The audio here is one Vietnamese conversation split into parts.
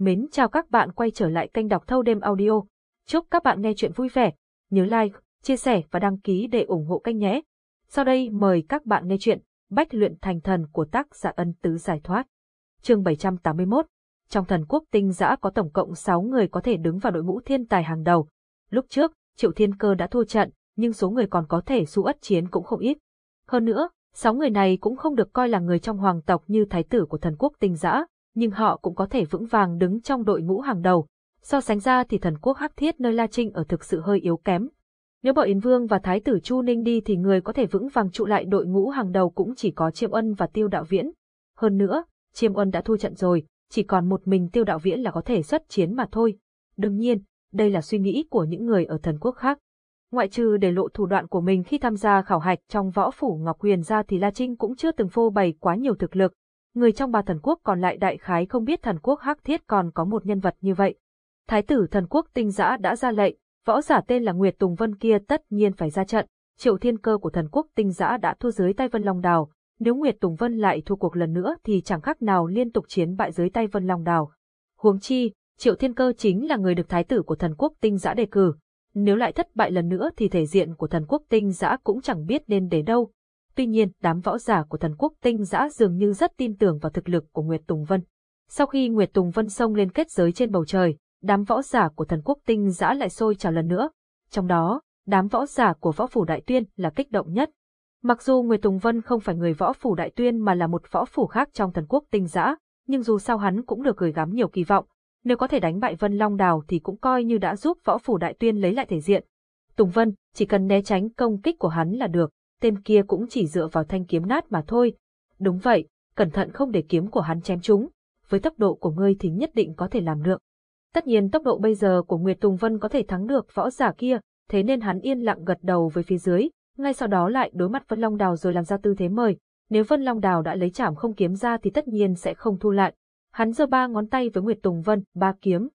Mến chào các bạn quay trở lại kênh đọc thâu đêm audio. Chúc các bạn nghe chuyện vui vẻ. Nhớ like, chia sẻ và đăng ký để ủng hộ kênh nhé. Sau đây mời các bạn nghe chuyện Bách luyện thành thần của tác giả ân tứ giải thoát. Chương 781 Trong thần quốc tinh giã có tổng cộng 6 người có thể đứng vào đội ngũ thiên tài hàng đầu. Lúc trước, Triệu Thiên Cơ đã thua trận, nhưng số người còn có thể su ất chiến cũng không ít. Hơn nữa, sáu người này cũng không được coi là người trong hoàng tộc như thái tử của thần quốc tinh giã, nhưng họ cũng có thể vững vàng đứng trong đội ngũ hàng đầu. So sánh ra thì thần quốc Hắc Thiết nơi La Trinh ở thực sự hơi yếu kém. Nếu bỏ Yến Vương và Thái tử Chu Ninh đi thì người có thể vững vàng trụ lại đội ngũ hàng đầu cũng chỉ có Chiêm Ân và Tiêu Đạo Viễn. Hơn nữa, Chiêm Ân đã thua trận rồi, chỉ còn một mình Tiêu Đạo Viễn là có thể xuất chiến mà thôi. Đương nhiên, đây là suy nghĩ của những người ở thần quốc khác. Ngoại trừ để lộ thủ đoạn của mình khi tham gia khảo hạch trong võ phủ Ngọc Huyền ra thì La Trinh cũng chưa từng phô bày quá nhiều thực lực, người trong ba thần quốc còn lại đại khái không biết thần quốc Hắc Thiết còn có một nhân vật như vậy. Thái tử thần quốc tinh giã đã ra lệnh, võ giả tên là Nguyệt Tùng Vân kia tất nhiên phải ra trận, triệu thiên cơ của thần quốc tinh giã đã thua dưới tay Vân Long Đào, nếu Nguyệt Tùng Vân lại thua cuộc lần nữa thì chẳng khác nào liên tục chiến bại dưới tay Vân Long Đào. Huống chi, triệu thiên cơ chính là người được thái tử của thần quốc tinh giã đề cử. Nếu lại thất bại lần nữa thì thể diện của thần quốc tinh giã cũng chẳng biết nên để đâu, Tuy nhiên, đám võ giả của thần quốc tinh giã dường như rất tin tưởng vào thực lực của Nguyệt Tùng Vân. Sau khi Nguyệt Tùng Vân xông lên kết giới trên bầu trời, đám võ giả của thần quốc tinh giã lại sôi trào lần nữa. Trong đó, đám võ giả của võ phủ đại tuyên là kích động nhất. Mặc dù Nguyệt Tùng Vân không phải người võ phủ đại tuyên mà là một võ phủ khác trong thần quốc tinh giã, nhưng dù sao hắn cũng được gửi gắm nhiều kỳ vọng. Nếu có thể đánh bại Vân Long Đào thì cũng coi như đã giúp võ phủ đại tuyên lấy lại thể diện. Tùng Vân chỉ cần né tránh công kích của hắn là được tên kia cũng chỉ dựa vào thanh kiếm nát mà thôi. Đúng vậy, cẩn thận không để kiếm của hắn chém chúng. với tốc độ của ngươi thì nhất định có thể làm được. Tất nhiên tốc độ bây giờ của Nguyệt Tùng Vân có thể thắng được võ giả kia, thế nên hắn yên lặng gật đầu với phía dưới, ngay sau đó lại đối mặt Vân Long Đào rồi làm ra tư thế mời. Nếu Vân Long Đào đã lấy chảm không kiếm ra thì tất nhiên sẽ không thu lại. Hắn giơ ba ngón tay với Nguyệt Tùng Vân, ba kiếm.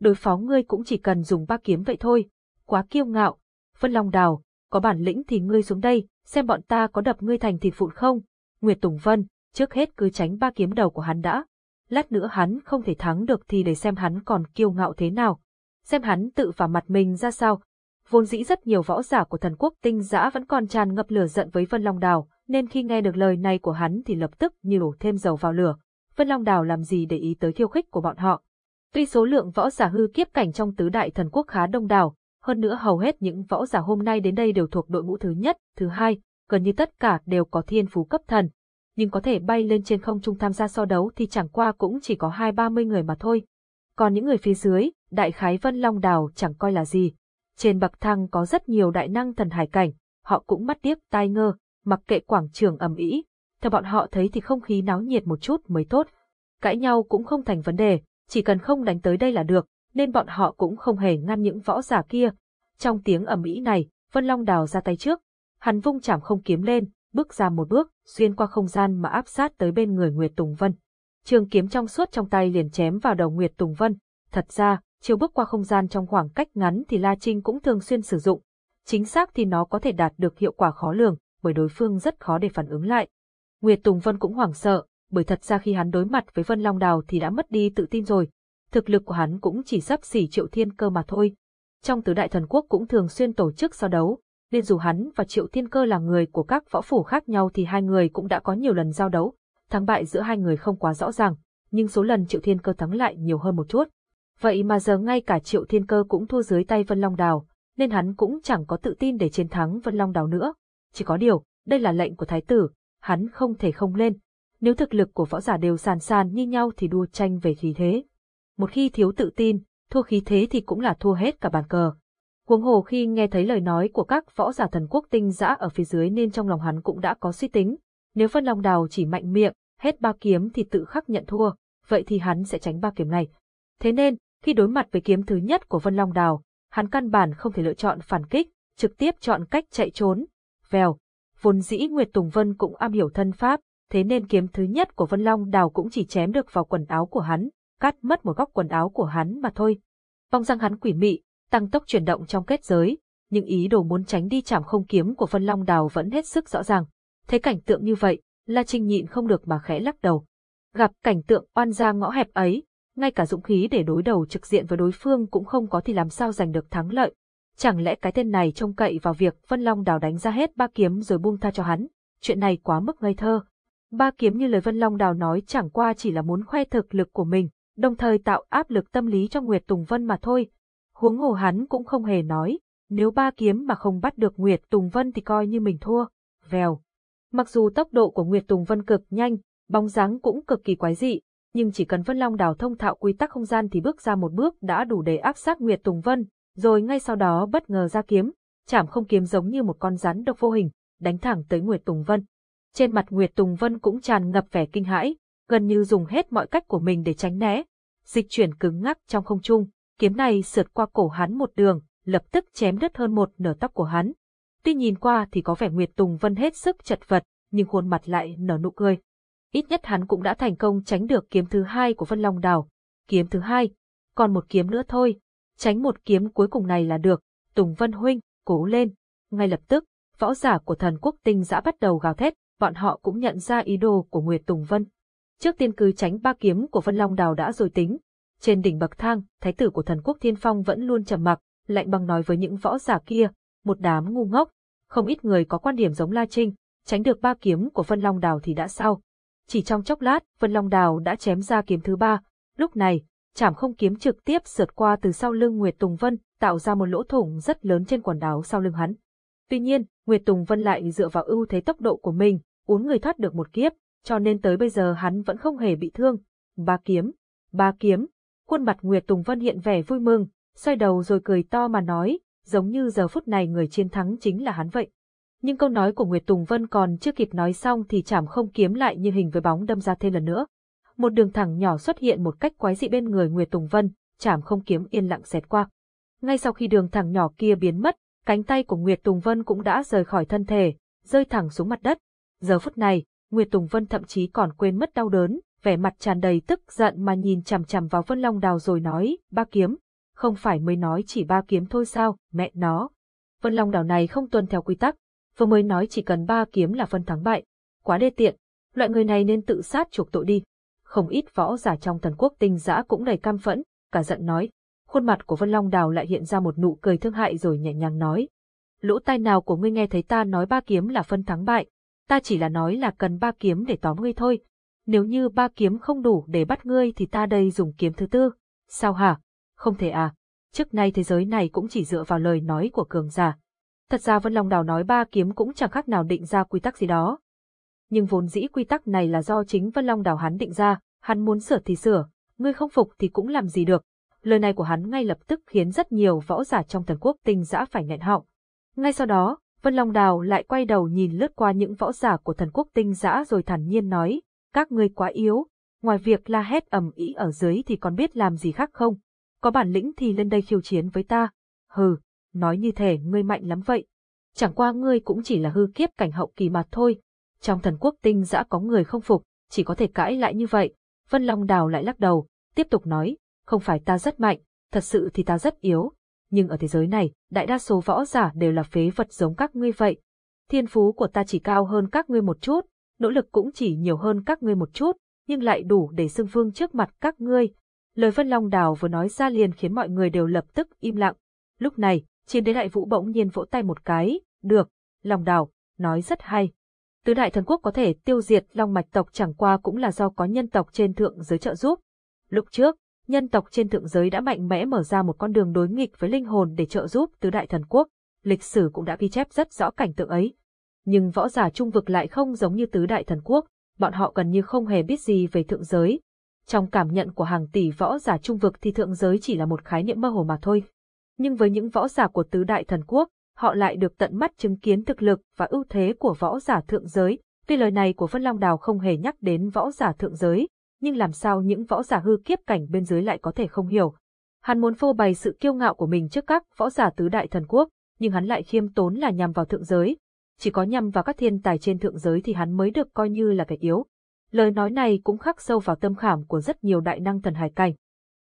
Đối phó ngươi cũng chỉ cần dùng ba kiếm vậy thôi. Quá kiêu ngạo. Vân Long Đào, có bản lĩnh thì ngươi xuống đây, xem bọn ta có đập ngươi thành thịt vụn không. Nguyệt Tùng Vân, trước hết cứ tránh ba kiếm đầu của hắn đã. Lát nữa hắn không thể thắng được thì để xem hắn còn kiêu ngạo thế nào. Xem hắn tự vào mặt mình ra sao. Vốn dĩ rất nhiều võ giả của thần quốc tinh giã vẫn còn tràn ngập lửa giận với Vân Long Đào, nên khi nghe được lời này của hắn thì lập tức như đổ thêm dầu vào lửa. Vân Long Đào làm gì để ý tới khiêu khích của bọn họ. Tuy số lượng võ giả hư kiếp cảnh trong tứ đại thần quốc khá đông đảo, hơn nữa hầu hết những võ giả hôm nay đến đây đều thuộc đội ngũ thứ nhất, thứ hai, gần như tất cả đều có thiên phú cấp thần. Nhưng có thể bay lên trên không trung tham gia so đấu thì chẳng qua cũng chỉ có hai ba mươi người mà thôi. Còn những người phía dưới, đại khái Vân Long Đào chẳng coi là gì. Trên bậc thang có rất nhiều đại năng thần hải cảnh, họ cũng mắt điếc tai ngơ, mặc kệ quảng trường ầm ĩ. Theo bọn họ thấy thì không khí náo nhiệt một chút mới tốt. Cãi nhau cũng không thành vấn đề, chỉ cần không đánh tới đây là được, nên bọn họ cũng không hề ngăn những võ giả kia. Trong tiếng ầm ĩ này, Vân Long đào ra tay trước, hắn vung chảm không kiếm lên, bước ra một bước, xuyên qua không gian mà áp sát tới bên người Nguyệt Tùng Vân. Trường kiếm trong suốt trong tay liền chém vào đầu Nguyệt Tùng Vân. Thật ra, chiều bước qua không gian trong khoảng cách ngắn thì La Trinh cũng thường xuyên sử dụng. Chính xác thì nó có thể đạt được hiệu quả khó lường, bởi đối phương rất khó để phản ứng lại. Nguyệt Tùng Vân cũng hoảng sợ, bởi thật ra khi hắn đối mặt với Vân Long Đào thì đã mất đi tự tin rồi, thực lực của hắn cũng chỉ sắp xỉ triệu thiên cơ mà thôi. Trong tứ đại thần quốc cũng thường xuyên tổ chức so đấu, nên dù hắn và triệu thiên cơ là người của các võ phủ khác nhau thì hai người cũng đã có nhiều lần giao đấu. Thắng bại giữa hai người không quá rõ ràng, nhưng số lần triệu thiên cơ thắng lại nhiều hơn một chút. Vậy mà giờ ngay cả triệu thiên cơ cũng thua dưới tay Vân Long Đào, nên hắn cũng chẳng có tự tin để chiến thắng Vân Long Đào nữa. Chỉ có điều, đây là lệnh của thái tử, hắn không thể không lên. Nếu thực lực của võ giả đều sàn sàn như nhau thì đua tranh về khí thế một khi thiếu tự tin, thua khí thế thì cũng là thua hết cả bàn cờ. Huống hồ khi nghe thấy lời nói của các võ giả thần quốc tinh dã ở phía dưới nên trong lòng hắn cũng đã có suy tính, nếu phân long đào chỉ mạnh miệng, hết ba kiếm thì tự khắc nhận thua, vậy thì hắn sẽ tránh ba kiếm này. Thế nên, khi đối mặt với kiếm thứ nhất của Vân Long Đào, hắn căn bản không thể lựa chọn phản kích, trực tiếp chọn cách chạy trốn. Vèo, vốn dĩ Nguyệt Tùng Vân cũng am hiểu thân pháp, thế nên kiếm thứ nhất của Vân Long Đào cũng chỉ chém được vào quần áo của hắn, cắt mất một góc quần áo của hắn mà thôi. Vong răng hắn quỷ mị, tăng tốc chuyển động trong kết giới, nhưng ý đồ muốn tránh đi chạm không kiếm của Vân Long Đào vẫn hết sức rõ ràng. Thấy cảnh tượng như vậy, La Trinh nhịn không được mà khẽ lắc đầu. Gặp cảnh tượng oan gia ngõ hẹp ấy, ngay cả dũng khí để đối đầu trực diện với đối phương cũng không có thì làm sao giành được thắng lợi. Chẳng lẽ cái tên này trông cậy vào việc Vân Long Đào đánh ra hết ba kiếm rồi buông tha cho hắn? Chuyện này quá mức ngây thơ. Ba kiếm như lời Vân Long Đào nói chẳng qua chỉ là muốn khoe thực lực của mình, đồng thời tạo áp lực tâm lý cho Nguyệt Tùng Vân mà thôi. Huống hồ hắn cũng không hề nói, nếu ba kiếm mà không bắt được Nguyệt Tùng Vân thì coi như mình thua. Vèo. Mặc dù tốc độ của Nguyệt Tùng Vân cực nhanh, bóng dáng cũng cực kỳ quái dị, nhưng chỉ cần Vân Long Đào thông thạo quy tắc không gian thì bước ra một bước đã đủ để áp sát Nguyệt Tùng Vân, rồi ngay sau đó bất ngờ ra kiếm, chảm không kiếm giống như một con rắn độc vô hình, đánh thẳng tới Nguyệt Tùng Vân. Trên mặt Nguyệt Tùng Vân cũng tràn ngập vẻ kinh hãi, gần như dùng hết mọi cách của mình để tránh né. Dịch chuyển cứng ngắc trong không trung, kiếm này sượt qua cổ hắn một đường, lập tức chém đứt hơn một nửa tóc của hắn. Tuy nhìn qua thì có vẻ Nguyệt Tùng Vân hết sức chật vật, nhưng khuôn mặt lại nở nụ cười. Ít nhất hắn cũng đã thành công tránh được kiếm thứ hai của Vân Long Đào. Kiếm thứ hai, còn một kiếm nữa thôi. Tránh một kiếm cuối cùng này là được. Tùng Vân Huynh, cố lên. Ngay lập tức, võ giả của thần quốc tinh giã bắt đầu gào thét, bọn họ cũng nhận ra ý đồ của Nguyệt Tùng Vân. Trước tiên cứ tránh ba kiếm của Vân Long Đào đã rồi tính. Trên đỉnh bậc thang, thái tử của thần quốc thiên phong vẫn luôn trầm mặc, lạnh băng nói với những võ giả kia, một đám ngu ngốc. Không ít người có quan điểm giống La Trinh, tránh được ba kiếm của Vân Long Đào thì đã sao. Chỉ trong chốc lát, Vân Long Đào đã chém ra kiếm thứ ba. Lúc này, chảm không kiếm trực tiếp sượt qua từ sau lưng Nguyệt Tùng Vân, tạo ra một lỗ thủng rất lớn trên quần áo sau lưng hắn. Tuy nhiên, Nguyệt Tùng Vân lại dựa vào ưu thế tốc độ của mình, uốn người thoát được một kiếp, cho nên tới bây giờ hắn vẫn không hề bị thương. Ba kiếm, ba kiếm, khuôn mặt Nguyệt Tùng Vân hiện vẻ vui mừng, xoay đầu rồi cười to mà nói, giống như giờ phút này người chiến thắng chính là hắn vậy. Nhưng câu nói của Nguyệt Tùng Vân còn chưa kịp nói xong thì chảm không kiếm lại như hình với bóng đâm ra thêm lần nữa. Một đường thẳng nhỏ xuất hiện một cách quái dị bên người Nguyệt Tùng Vân, chảm không kiếm yên lặng xẹt qua. Ngay sau khi đường thẳng nhỏ kia biến mất, cánh tay của Nguyệt Tùng Vân cũng đã rời khỏi thân thể, rơi thẳng xuống mặt đất. Giờ phút này, Nguyệt Tùng Vân thậm chí còn quên mất đau đớn, vẻ mặt tràn đầy tức giận mà nhìn chằm chằm vào Vân Long Đào rồi nói, ba kiếm, không phải mới nói chỉ ba kiếm thôi sao, mẹ nó. Vân Long Đào này không tuân theo quy tắc, vừa mới nói chỉ cần ba kiếm là phân thắng bại. Quá đê tiện, loại người này nên tự sát chuộc tội đi. Không ít võ giả trong thần quốc tinh giã cũng đầy cam phẫn, cả giận nói. Khuôn mặt của Vân Long Đào lại hiện ra một nụ cười thương hại rồi nhẹ nhàng nói. Lỗ tai nào của ngươi nghe thấy ta nói ba kiếm là phân thắng bại, ta chỉ là nói là cần ba kiếm để tóm ngươi thôi. Nếu như ba kiếm không đủ để bắt ngươi thì ta đây dùng kiếm thứ tư. Sao hả? Không thể à? Trước nay thế giới này cũng chỉ dựa vào lời nói của cường giả. Thật ra Vân Long Đào nói ba kiếm cũng chẳng khác nào định ra quy tắc gì đó. Nhưng vốn dĩ quy tắc này là do chính Vân Long Đào hắn định ra, hắn muốn sửa thì sửa, ngươi không phục thì cũng làm gì được. Lời này của hắn ngay lập tức khiến rất nhiều võ giả trong thần quốc tinh giã phải nghẹn họng. Ngay sau đó, Vân Long Đào lại quay đầu nhìn lướt qua những võ giả của thần quốc tinh giã rồi thản nhiên nói, các ngươi quá yếu, ngoài việc la hét ầm ĩ ở dưới thì còn biết làm gì khác không? Có bản lĩnh thì lên đây khiêu chiến với ta. Hừ, nói như thể ngươi mạnh lắm vậy. Chẳng qua ngươi cũng chỉ là hư kiếp cảnh hậu kỳ mà thôi. Trong thần quốc tinh giã có người không phục, chỉ có thể cãi lại như vậy. Vân Long Đào lại lắc đầu, tiếp tục nói, không phải ta rất mạnh, thật sự thì ta rất yếu. Nhưng ở thế giới này, đại đa số võ giả đều là phế vật giống các ngươi vậy. Thiên phú của ta chỉ cao hơn các ngươi một chút, nỗ lực cũng chỉ nhiều hơn các ngươi một chút, nhưng lại đủ để xưng vương trước mặt các ngươi. Lời Vân Long Đào vừa nói ra liền khiến mọi người đều lập tức im lặng. Lúc này, chiến đế đại vũ bỗng nhiên vỗ tay một cái, được, Long Đào, nói rất hay. Tứ đại thần quốc có thể tiêu diệt Long Mạch tộc chẳng qua cũng là do có nhân tộc trên thượng giới trợ giúp. Lúc trước, nhân tộc trên thượng giới đã mạnh mẽ mở ra một con đường đối nghịch với linh hồn để trợ giúp tứ đại thần quốc. Lịch sử cũng đã ghi chép rất rõ cảnh tượng ấy. Nhưng võ giả trung vực lại không giống như tứ đại thần quốc, bọn họ gần như không hề biết gì về thượng giới. Trong cảm nhận của hàng tỷ võ giả trung vực thì thượng giới chỉ là một khái niệm mơ hồ mà thôi. Nhưng với những võ giả của tứ đại thần quốc, họ lại được tận mắt chứng kiến thực lực và ưu thế của võ giả thượng giới. Tuy lời này của Vân Long Đào không hề nhắc đến võ giả thượng giới, nhưng làm sao những võ giả hư kiếp cảnh bên dưới lại có thể không hiểu. Hắn muốn phô bày sự kiêu ngạo của mình trước các võ giả tứ đại thần quốc, nhưng hắn lại khiêm tốn là nhằm vào thượng giới. Chỉ có nhằm vào các thiên tài trên thượng giới thì hắn mới được coi như là kẻ yếu. Lời nói này cũng khắc sâu vào tâm khảm của rất nhiều đại năng thần hải cảnh.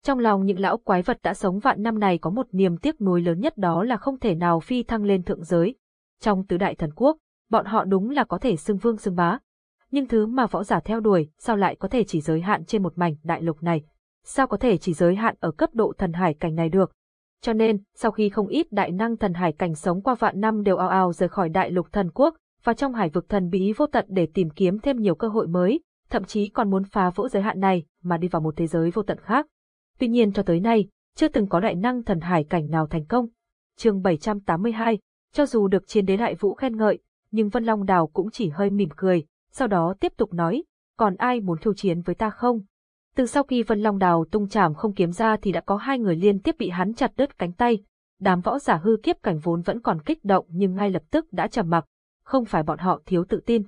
Trong lòng những lão quái vật đã sống vạn năm này có một niềm tiếc nuối lớn nhất đó là không thể nào phi thăng lên thượng giới. Trong tứ đại thần quốc, bọn họ đúng là có thể xưng vương xưng bá, nhưng thứ mà võ giả theo đuổi sao lại có thể chỉ giới hạn trên một mảnh đại lục này. sao có thể chỉ giới hạn ở cấp độ thần hải cảnh này được. Cho nên, sau khi không ít đại năng thần hải cảnh sống qua vạn năm đều ao ao rời khỏi đại lục thần quốc, và trong hải vực thần bí vô tận để tìm kiếm thêm nhiều cơ hội mới, thậm chí còn muốn phá vỡ giới hạn này mà đi vào một thế giới vô tận khác. Tuy nhiên cho tới nay, chưa từng có đại năng thần hải cảnh nào thành công. Chương 782, cho dù được chiến đế đại vũ khen ngợi, nhưng Vân Long Đào cũng chỉ hơi mỉm cười, sau đó tiếp tục nói, còn ai muốn thiêu chiến với ta không? Từ sau khi Vân Long Đào tung chảm không kiếm ra thì đã có hai người liên tiếp bị hắn chặt đứt cánh tay. Đám võ giả hư kiếp cảnh vốn vẫn còn kích động nhưng ngay lập tức đã trầm mặc, không phải bọn họ thiếu tự tin.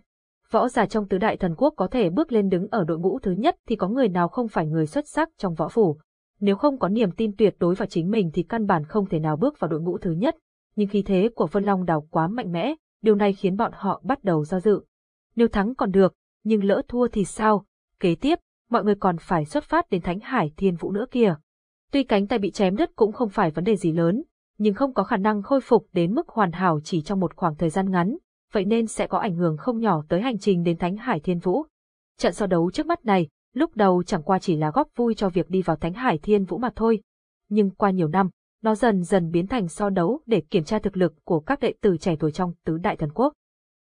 Võ giả trong tứ đại thần quốc có thể bước lên đứng ở đội ngũ thứ nhất thì có người nào không phải người xuất sắc trong võ phủ. Nếu không có niềm tin tuyệt đối vào chính mình thì căn bản không thể nào bước vào đội ngũ thứ nhất. Nhưng khí thế của Vân Long Đào quá mạnh mẽ, điều này khiến bọn họ bắt đầu do dự. Nếu thắng còn được, nhưng lỡ thua thì sao? Kế tiếp, mọi người còn phải xuất phát đến Thánh Hải Thiên Vũ nữa kìa. Tuy cánh tay bị chém đứt cũng không phải vấn đề gì lớn, nhưng không có khả năng khôi phục đến mức hoàn hảo chỉ trong một khoảng thời gian ngắn, vậy nên sẽ có ảnh hưởng không nhỏ tới hành trình đến Thánh Hải Thiên Vũ. Trận so đấu trước mắt này, lúc đầu chẳng qua chỉ là góp vui cho việc đi vào Thánh Hải Thiên Vũ mà thôi. Nhưng qua nhiều năm, nó dần dần biến thành so đấu để kiểm tra thực lực của các đệ tử trẻ tuổi trong tứ đại thần quốc.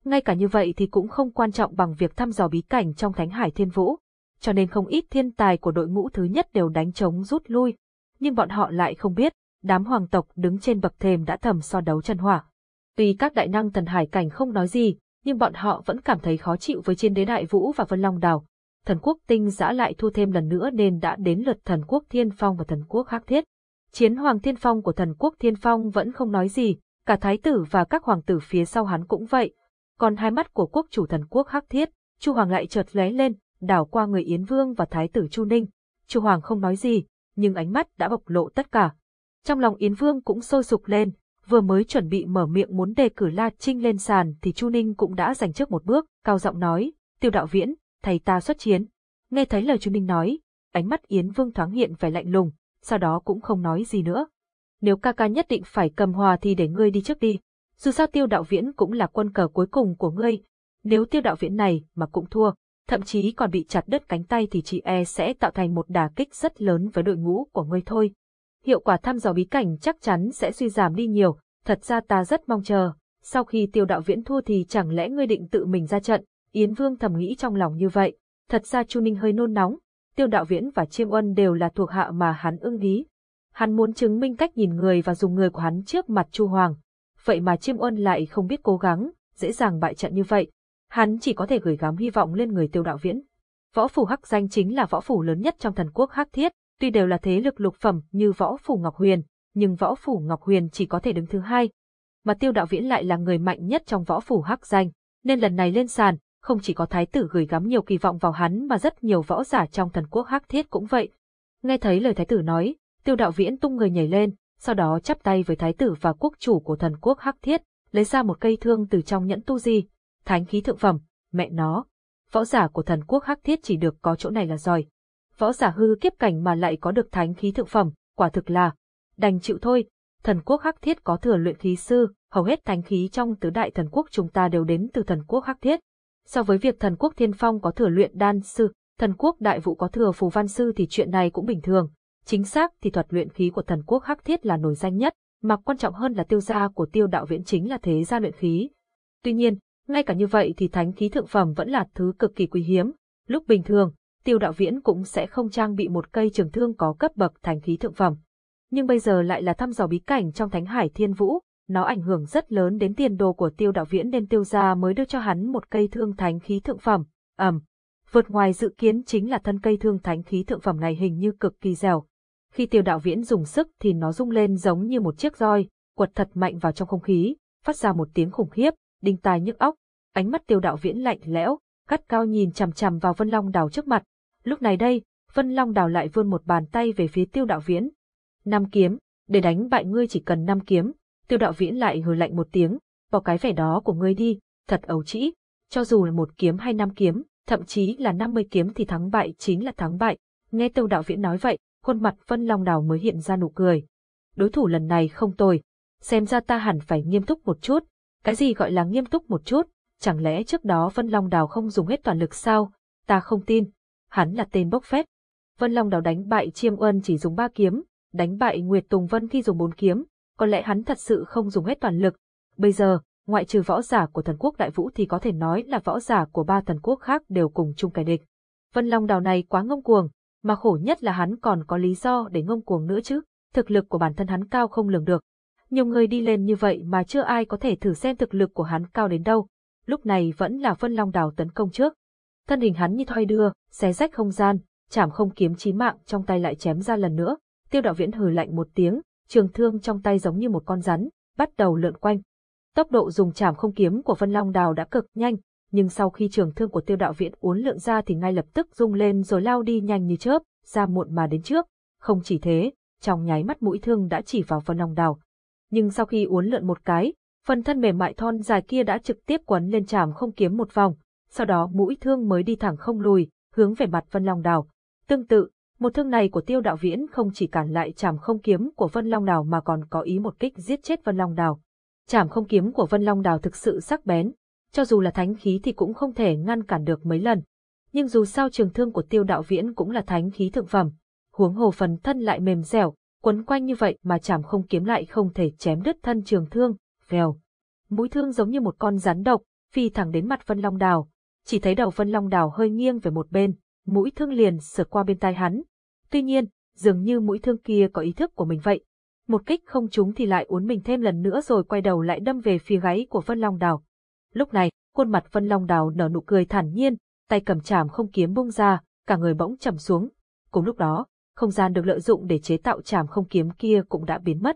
Ngay cả như vậy thì cũng không quan trọng bằng việc thăm dò bí cảnh trong Thánh Hải Thiên Vũ, cho nên không ít thiên tài của đội ngũ thứ nhất đều đánh trống rút lui. Nhưng bọn họ lại không biết, đám hoàng tộc đứng trên bậc thềm đã thầm so đấu chân hỏa. Tuy các đại năng thần hải cảnh không nói gì, nhưng bọn họ vẫn cảm thấy khó chịu với chiến đế đại vũ và vân long đào. Thần quốc tinh giã lại thua thêm lần nữa nên đã đến lượt thần quốc thiên phong và thần quốc hắc thiết. Chiến hoàng thiên phong của thần quốc thiên phong vẫn không nói gì, cả thái tử và các hoàng tử phía sau hắn cũng vậy. Còn hai mắt của quốc chủ thần quốc hắc thiết, chu hoàng lại chợt lóe lên, đảo qua người Yến Vương và Thái tử Chu Ninh. Chu Hoàng không nói gì, nhưng ánh mắt đã bộc lộ tất cả. Trong lòng Yến Vương cũng sôi sục lên, vừa mới chuẩn bị mở miệng muốn đề cử La Trinh lên sàn thì Chu Ninh cũng đã giành trước một bước, cao giọng nói, tiêu đạo viễn, thầy ta xuất chiến. Nghe thấy lời Chu Ninh nói, ánh mắt Yến Vương thoáng hiện vẻ lạnh lùng, sau đó cũng không nói gì nữa. Nếu ca ca nhất định phải cầm hòa thì để ngươi đi trước đi. Dù sao tiêu đạo viễn cũng là quân cờ cuối cùng của ngươi. Nếu tiêu đạo viễn này mà cũng thua, thậm chí còn bị chặt đứt cánh tay thì chị e sẽ tạo thành một đả kích rất lớn với đội ngũ của ngươi thôi. Hiệu quả thăm dò bí cảnh chắc chắn sẽ suy giảm đi nhiều, thật ra ta rất mong chờ. Sau khi tiêu đạo viễn thua thì chẳng lẽ ngươi định tự mình ra trận, Yến Vương thầm nghĩ trong lòng như vậy. Thật ra Chu Ninh hơi nôn nóng, tiêu đạo viễn và chiêm uân đều là thuộc hạ mà hắn ưng ý. Hắn muốn chứng minh cách nhìn người và dùng người của hắn trước mặt Chu Hoàng. Vậy mà chiêm uân lại không biết cố gắng, dễ dàng bại trận như vậy, hắn chỉ có thể gửi gắm hy vọng lên người tiêu đạo viễn. Võ phủ hắc danh chính là võ phủ lớn nhất trong thần quốc hắc thiết, tuy đều là thế lực lục phẩm như võ phủ Ngọc Huyền, nhưng võ phủ Ngọc Huyền chỉ có thể đứng thứ hai. Mà tiêu đạo viễn lại là người mạnh nhất trong võ phủ hắc danh, nên lần này lên sàn, không chỉ có thái tử gửi gắm nhiều kỳ vọng vào hắn mà rất nhiều võ giả trong thần quốc hắc thiết cũng vậy. Nghe thấy lời thái tử nói, tiêu đạo viễn tung người nhảy lên, sau đó chắp tay với thái tử và quốc chủ của thần quốc hắc thiết, lấy ra một cây thương từ trong nhẫn tu di, thánh khí thượng phẩm, mẹ nó. Võ giả của thần quốc hắc thiết chỉ được có chỗ này là giỏi. Võ giả hư kiếp cảnh mà lại có được thánh khí thượng phẩm, quả thực là đành chịu thôi. Thần quốc hắc thiết có thừa luyện khí sư, hầu hết thánh khí trong tứ đại thần quốc chúng ta đều đến từ thần quốc hắc thiết. So với việc thần quốc thiên phong có thừa luyện đan sư, thần quốc đại vũ có thừa phù văn sư thì chuyện này cũng bình thường. Chính xác thì thuật luyện khí của thần quốc hắc thiết là nổi danh nhất, mà quan trọng hơn là tiêu gia của tiêu đạo viễn chính là thế gia luyện khí. Tuy nhiên, ngay cả như vậy thì thánh khí thượng phẩm vẫn là thứ cực kỳ quý hiếm. Lúc bình thường, tiêu đạo viễn cũng sẽ không trang bị một cây trường thương có cấp bậc thánh khí thượng phẩm. Nhưng bây giờ lại là thăm dò bí cảnh trong thánh hải thiên vũ, nó ảnh hưởng rất lớn đến tiền đồ của tiêu đạo viễn nên tiêu gia mới đưa cho hắn một cây thương thánh khí thượng phẩm. ầm, vượt ngoài dự kiến chính là thân cây thương thánh khí thượng phẩm này hình như cực kỳ dẻo. Khi tiêu đạo viễn dùng sức thì nó rung lên giống như một chiếc roi, quật thật mạnh vào trong không khí, phát ra một tiếng khủng khiếp, đinh tai nhức óc, ánh mắt tiêu đạo viễn lạnh lẽo, gắt cao nhìn chằm chằm vào Vân Long Đào trước mặt. Lúc này đây, Vân Long Đào lại vươn một bàn tay về phía tiêu đạo viễn. Năm kiếm, để đánh bại ngươi chỉ cần năm kiếm. Tiêu đạo viễn lại hừ lạnh một tiếng, bỏ cái vẻ đó của ngươi đi, thật ấu trĩ. Cho dù là một kiếm hay năm kiếm, thậm chí là năm mươi kiếm thì thắng bại chính là thắng bại. Nghe tiêu đạo viễn nói vậy, khuôn mặt Vân Long Đào mới hiện ra nụ cười. Đối thủ lần này không tồi, xem ra ta hẳn phải nghiêm túc một chút, cái gì gọi là nghiêm túc một chút, chẳng lẽ trước đó Vân Long Đào không dùng hết toàn lực sao? Ta không tin. Hắn là tên bốc phét. Vân Long Đào đánh bại Chiêm Uân chỉ dùng ba kiếm, đánh bại Nguyệt Tùng Vân khi dùng bốn kiếm, có lẽ hắn thật sự không dùng hết toàn lực. Bây giờ, ngoại trừ võ giả của thần quốc Đại Vũ thì có thể nói là võ giả của ba thần quốc khác đều cùng chung kẻ địch. Vân Long Đào này quá ngông cuồng, mà khổ nhất là hắn còn có lý do để ngông cuồng nữa chứ, thực lực của bản thân hắn cao không lường được. Nhiều người đi lên như vậy mà chưa ai có thể thử xem thực lực của hắn cao đến đâu. Lúc này vẫn là Vân Long Đào tấn công trước. Thân hình hắn như thoi đưa, xé rách không gian, chảm không kiếm chí mạng trong tay lại chém ra lần nữa. Tiêu đạo viễn hừ lạnh một tiếng, trường thương trong tay giống như một con rắn, bắt đầu lượn quanh. Tốc độ dùng chảm không kiếm của Vân Long Đào đã cực nhanh, nhưng sau khi trường thương của tiêu đạo viễn uốn lượn ra thì ngay lập tức rung lên rồi lao đi nhanh như chớp, ra muộn mà đến trước. Không chỉ thế, trong nháy mắt mũi thương đã chỉ vào phần Long Đào. Nhưng sau khi uốn lượn một cái, phần thân mềm mại thon dài kia đã trực tiếp quấn lên chảm không kiếm một vòng, sau đó mũi thương mới đi thẳng không lùi, hướng về mặt Vân Long Đào. Tương tự, một thương này của Tiêu Đạo Viễn không chỉ cản lại chảm không kiếm của Vân Long Đào mà còn có ý một kích giết chết Vân Long Đào. Chảm không kiếm của Vân Long Đào thực sự sắc bén, cho dù là thánh khí thì cũng không thể ngăn cản được mấy lần. Nhưng dù sao trường thương của Tiêu Đạo Viễn cũng là thánh khí thượng phẩm, huống hồ phần thân lại mềm dẻo, quấn quanh như vậy mà chảm không kiếm lại không thể chém đứt thân trường thương, vèo. Mũi thương giống như một con rắn độc, phi thẳng đến mặt Vân Long Đào, chỉ thấy đầu Vân Long Đào hơi nghiêng về một bên, mũi thương liền sượt qua bên tai hắn. Tuy nhiên, dường như mũi thương kia có ý thức của mình vậy. Một kích không trúng thì lại uốn mình thêm lần nữa rồi quay đầu lại đâm về phía gáy của Vân Long Đào. Lúc này, khuôn mặt Vân Long Đào nở nụ cười thản nhiên, tay cầm chảm không kiếm bung ra, cả người bỗng trầm xuống. Cùng lúc đó, không gian được lợi dụng để chế tạo chảm không kiếm kia cũng đã biến mất.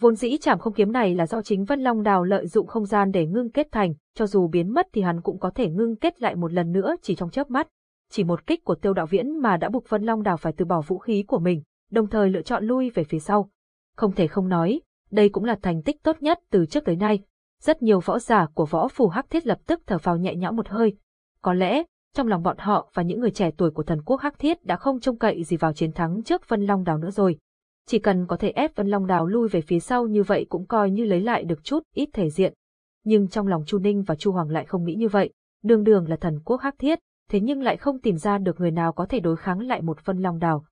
Vốn dĩ chảm không kiếm này là do chính Vân Long Đào lợi dụng không gian để ngưng kết thành, cho dù biến mất thì hắn cũng có thể ngưng kết lại một lần nữa chỉ trong chớp mắt. Chỉ một kích của Tiêu Đạo Viễn mà đã buộc Vân Long Đào phải từ bỏ vũ khí của mình, đồng thời lựa chọn lui về phía sau. Không thể không nói, đây cũng là thành tích tốt nhất từ trước tới nay. Rất nhiều võ giả của võ phủ hắc thiết lập tức thở phào nhẹ nhõm một hơi. Có lẽ, trong lòng bọn họ và những người trẻ tuổi của thần quốc hắc thiết đã không trông cậy gì vào chiến thắng trước Vân Long Đào nữa rồi. Chỉ cần có thể ép Vân Long Đào lui về phía sau như vậy cũng coi như lấy lại được chút ít thể diện. Nhưng trong lòng Chu Ninh và Chu Hoàng lại không nghĩ như vậy, đường đường là thần quốc hắc thiết, thế nhưng lại không tìm ra được người nào có thể đối kháng lại một Vân Long Đào.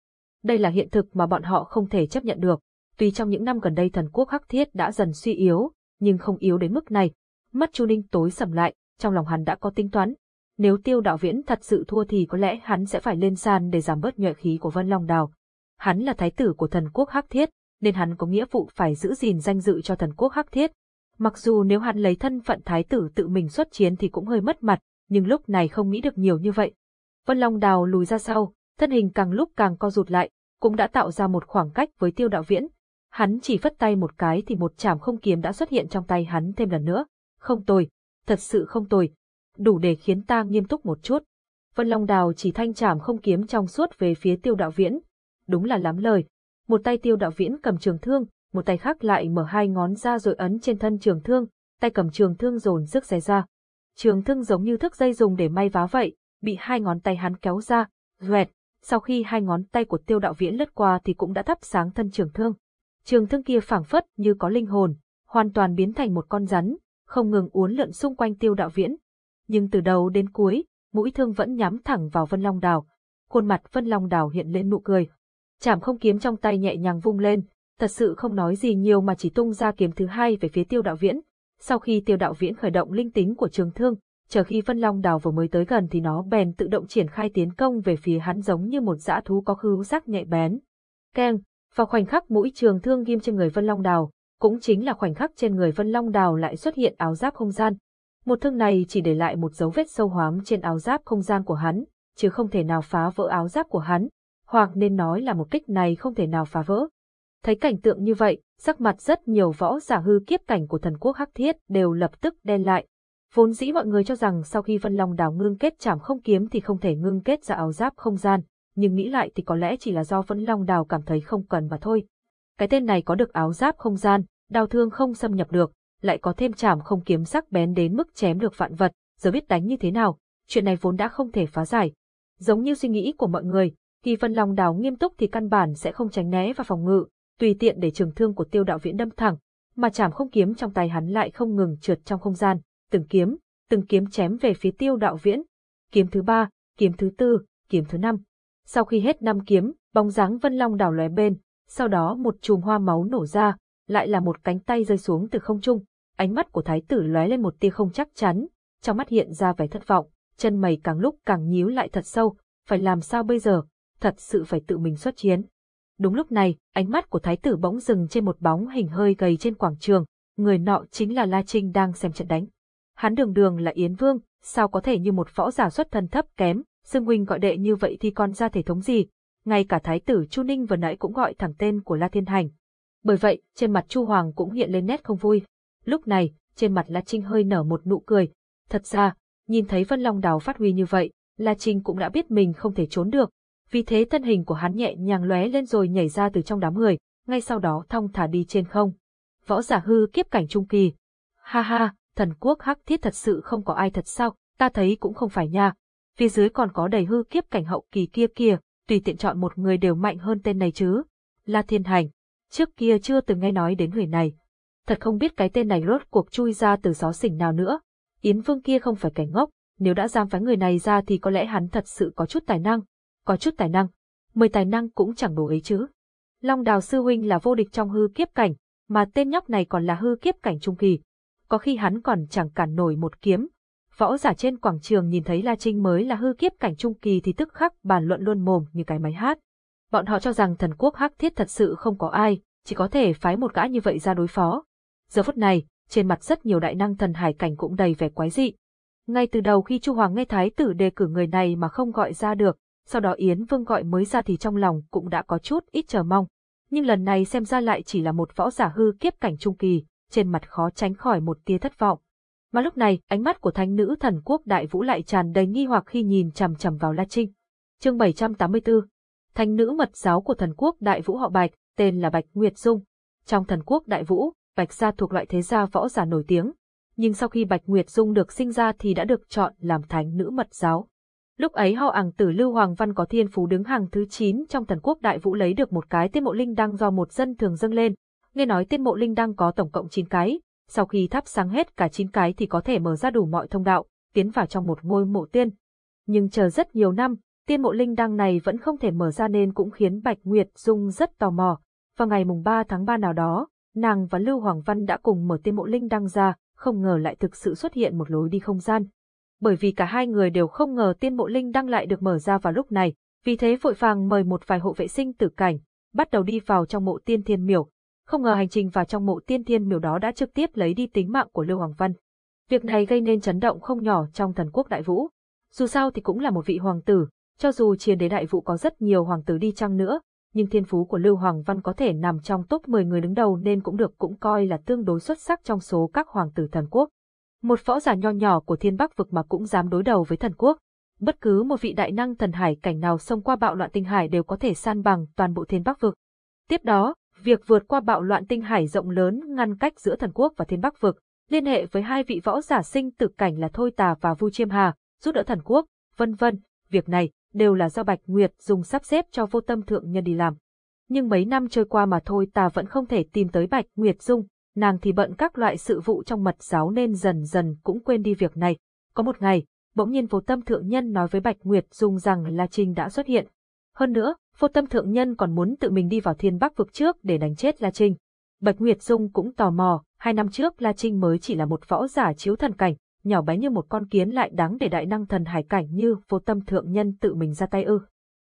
Đây là hiện thực mà bọn họ không thể chấp nhận được. Tuy trong những năm gần đây thần quốc hắc thiết đã dần suy yếu, nhưng không yếu đến mức này. Mắt Chu Ninh tối sầm lại, trong lòng hắn đã có tính toán. Nếu tiêu đạo viễn thật sự thua thì có lẽ hắn sẽ phải lên sàn để giảm bớt nhuệ khí của Vân Long Đào. Hắn là thái tử của thần quốc hắc thiết, nên hắn có nghĩa vụ phải giữ gìn danh dự cho thần quốc hắc thiết. Mặc dù nếu hắn lấy thân phận thái tử tự mình xuất chiến thì cũng hơi mất mặt, nhưng lúc này không nghĩ được nhiều như vậy. Vân Long Đào lùi ra sau, thân hình càng lúc càng co rụt lại, cũng đã tạo ra một khoảng cách với tiêu đạo viễn. Hắn chỉ phất tay một cái thì một chảm không kiếm đã xuất hiện trong tay hắn thêm lần nữa. Không tồi, thật sự không tồi. Đủ để khiến ta nghiêm túc một chút. Vân Long Đào chỉ thanh chảm không kiếm trong suốt về phía tiêu đạo viễn. Đúng là lắm lời. Một tay tiêu đạo viễn cầm trường thương, một tay khác lại mở hai ngón ra rồi ấn trên thân trường thương, tay cầm trường thương dồn sức xé ra. Trường thương giống như thước dây dùng để may vá vậy, bị hai ngón tay hắn kéo ra, duẹt, sau khi hai ngón tay của tiêu đạo viễn lướt qua thì cũng đã thắp sáng thân trường thương. Trường thương kia phảng phất như có linh hồn, hoàn toàn biến thành một con rắn, không ngừng uốn lượn xung quanh tiêu đạo viễn. Nhưng từ đầu đến cuối, mũi thương vẫn nhắm thẳng vào Vân Long Đào. Khuôn mặt Vân Long Đào hiện lên nụ cười. Chảm không kiếm trong tay nhẹ nhàng vung lên, thật sự không nói gì nhiều mà chỉ tung ra kiếm thứ hai về phía tiêu đạo viễn. Sau khi tiêu đạo viễn khởi động linh tính của trường thương, chờ khi Vân Long Đào vừa mới tới gần thì nó bèn tự động triển khai tiến công về phía hắn giống như một dã thú có khứu giác nhạy bén. Keng, vào khoảnh khắc mũi trường thương ghim trên người Vân Long Đào, cũng chính là khoảnh khắc trên người Vân Long Đào lại xuất hiện áo giáp không gian. Một thương này chỉ để lại một dấu vết sâu hoắm trên áo giáp không gian của hắn, chứ không thể nào phá vỡ áo giáp của hắn, hoặc nên nói là một kích này không thể nào phá vỡ. Thấy cảnh tượng như vậy, sắc mặt rất nhiều võ giả hư kiếp cảnh của thần quốc hắc thiết đều lập tức đen lại. Vốn dĩ mọi người cho rằng sau khi Vân Long đào ngưng kết chảm không kiếm thì không thể ngưng kết ra áo giáp không gian, nhưng nghĩ lại thì có lẽ chỉ là do Vân Long đào cảm thấy không cần mà thôi. Cái tên này có được áo giáp không gian, đào thương không xâm nhập được, lại có thêm chảm không kiếm sắc bén đến mức chém được vạn vật, giờ biết đánh như thế nào, chuyện này vốn đã không thể phá giải. Giống như suy nghĩ của mọi người, thì Vân Long đào nghiêm túc thì căn bản sẽ không tránh né và phòng ngự, tùy tiện để trường thương của tiêu đạo viễn đâm thẳng, mà chảm không kiếm trong tay hắn lại không ngừng trượt trong không gian, từng kiếm, từng kiếm chém về phía tiêu đạo viễn. Kiếm thứ ba, kiếm thứ tư, kiếm thứ năm. Sau khi hết năm kiếm, bóng dáng Vân Long đảo lóe bên, sau đó một chùm hoa máu nổ ra, lại là một cánh tay rơi xuống từ không trung. Ánh mắt của thái tử lóe lên một tia không chắc chắn, trong mắt hiện ra vẻ thất vọng, chân mày càng lúc càng nhíu lại thật sâu, phải làm sao bây giờ, thật sự phải tự mình xuất chiến. Đúng lúc này, ánh mắt của thái tử bỗng dừng trên một bóng hình hơi gầy trên quảng trường, người nọ chính là La Trinh đang xem trận đánh. Hắn đường đường là Yến Vương, sao có thể như một võ giả xuất thân thấp kém, Dương Huynh gọi đệ như vậy thì còn ra thể thống gì, ngay cả thái tử Chu Ninh vừa nãy cũng gọi thẳng tên của La Thiên Hành. Bởi vậy, trên mặt Chu Hoàng cũng hiện lên nét không vui. Lúc này, trên mặt La Trinh hơi nở một nụ cười. Thật ra, nhìn thấy Vân Long Đào phát huy như vậy, La Trinh cũng đã biết mình không thể trốn được. Vì thế thân hình của hắn nhẹ nhàng lóe lên rồi nhảy ra từ trong đám người, ngay sau đó thong thả đi trên không. Võ giả hư kiếp cảnh trung kỳ. Ha ha, thần quốc hắc thiết thật sự không có ai thật sao, ta thấy cũng không phải nha. Phía dưới còn có đầy hư kiếp cảnh hậu kỳ kia kia, tùy tiện chọn một người đều mạnh hơn tên này chứ. La Thiên Hành, trước kia chưa từng nghe nói đến người này. Thật không biết cái tên này rốt cuộc chui ra từ gió xỉnh nào nữa. Yến Vương kia không phải cảnh ngốc, nếu đã giam phái người này ra thì có lẽ hắn thật sự có chút tài năng. Có chút tài năng, mười tài năng cũng chẳng đủ ấy chứ. Long Đào Sư Huynh là vô địch trong hư kiếp cảnh, mà tên nhóc này còn là hư kiếp cảnh trung kỳ. Có khi hắn còn chẳng cản nổi một kiếm. Võ giả trên quảng trường nhìn thấy La Trinh mới là hư kiếp cảnh trung kỳ thì tức khắc bàn luận luôn mồm như cái máy hát. Bọn họ cho rằng thần quốc hắc thiết thật sự không có ai, chỉ có thể phái một gã như vậy ra đối phó. Giờ phút này, trên mặt rất nhiều đại năng thần hải cảnh cũng đầy vẻ quái dị. Ngay từ đầu khi Chu Hoàng nghe thái tử đề cử người này mà không gọi ra được, sau đó Yến Vương gọi mới ra thì trong lòng cũng đã có chút ít chờ mong. Nhưng lần này xem ra lại chỉ là một võ giả hư kiếp cảnh trung kỳ, trên mặt khó tránh khỏi một tia thất vọng. Mà lúc này, ánh mắt của thánh nữ thần quốc đại vũ lại tràn đầy nghi hoặc khi nhìn chằm chằm vào La Trinh. Chương 784 Thánh nữ mật giáo của thần quốc đại vũ họ Bạch, tên là Bạch Nguyệt Dung. Trong thần quốc đại vũ, Bạch gia thuộc loại thế gia võ giả nổi tiếng. Nhưng sau khi Bạch Nguyệt Dung được sinh ra thì đã được chọn làm thánh nữ mật giáo. Lúc ấy họ ảng tử Lưu Hoàng Văn có thiên phú đứng hàng thứ 9 trong thần quốc đại vũ lấy được một cái tiên mộ linh đăng do một dân thường dâng lên. Nghe nói tiên mộ linh đăng có tổng cộng 9 cái, sau khi thắp sáng hết cả chín cái thì có thể mở ra đủ mọi thông đạo, tiến vào trong một ngôi mộ tiên. Nhưng chờ rất nhiều năm, tiên mộ linh đăng này vẫn không thể mở ra nên cũng khiến Bạch Nguyệt Dung rất tò mò. Vào ngày mùng 3 tháng 3 nào đó, nàng và Lưu Hoàng Văn đã cùng mở tiên mộ linh đăng ra, không ngờ lại thực sự xuất hiện một lối đi không gian. Bởi vì cả hai người đều không ngờ tiên mộ linh đăng lại được mở ra vào lúc này, vì thế vội vàng mời một vài hộ vệ sinh tử cảnh, bắt đầu đi vào trong mộ tiên thiên miểu. Không ngờ hành trình vào trong mộ tiên thiên miểu đó đã trực tiếp lấy đi tính mạng của Lưu Hoàng Văn. Việc này gây nên chấn động không nhỏ trong thần quốc đại vũ. Dù sao thì cũng là một vị hoàng tử, cho dù chiến đế đại vũ có rất nhiều hoàng tử đi chăng nữa, nhưng thiên phú của Lưu Hoàng Văn có thể nằm trong top 10 người đứng đầu nên cũng được cũng coi là tương đối xuất sắc trong số các hoàng tử thần quốc. Một võ giả nho nhỏ của thiên bắc vực mà cũng dám đối đầu với thần quốc. Bất cứ một vị đại năng thần hải cảnh nào xông qua bạo loạn tinh hải đều có thể san bằng toàn bộ thiên bắc vực. Tiếp đó, việc vượt qua bạo loạn tinh hải rộng lớn ngăn cách giữa thần quốc và thiên bắc vực, liên hệ với hai vị võ giả sinh tử cảnh là Thôi Tà và Vu Chiêm Hà, giúp đỡ thần quốc, vân vân. Việc này đều là do Bạch Nguyệt dùng sắp xếp cho vô tâm thượng nhân đi làm. Nhưng mấy năm trôi qua mà thôi ta vẫn không thể tìm tới Bạch Nguyệt Dung, nàng thì bận các loại sự vụ trong mật giáo nên dần dần cũng quên đi việc này. Có một ngày, bỗng nhiên vô tâm thượng nhân nói với Bạch Nguyệt Dung rằng La Trinh đã xuất hiện. Hơn nữa, vô tâm thượng nhân còn muốn tự mình đi vào thiên bắc vực trước để đánh chết La Trinh. Bạch Nguyệt Dung cũng tò mò, hai năm trước La Trinh mới chỉ là một võ giả chiếu thần cảnh, nhỏ bé như một con kiến lại đáng để đại năng thần hải cảnh như vô tâm thượng nhân tự mình ra tay ư.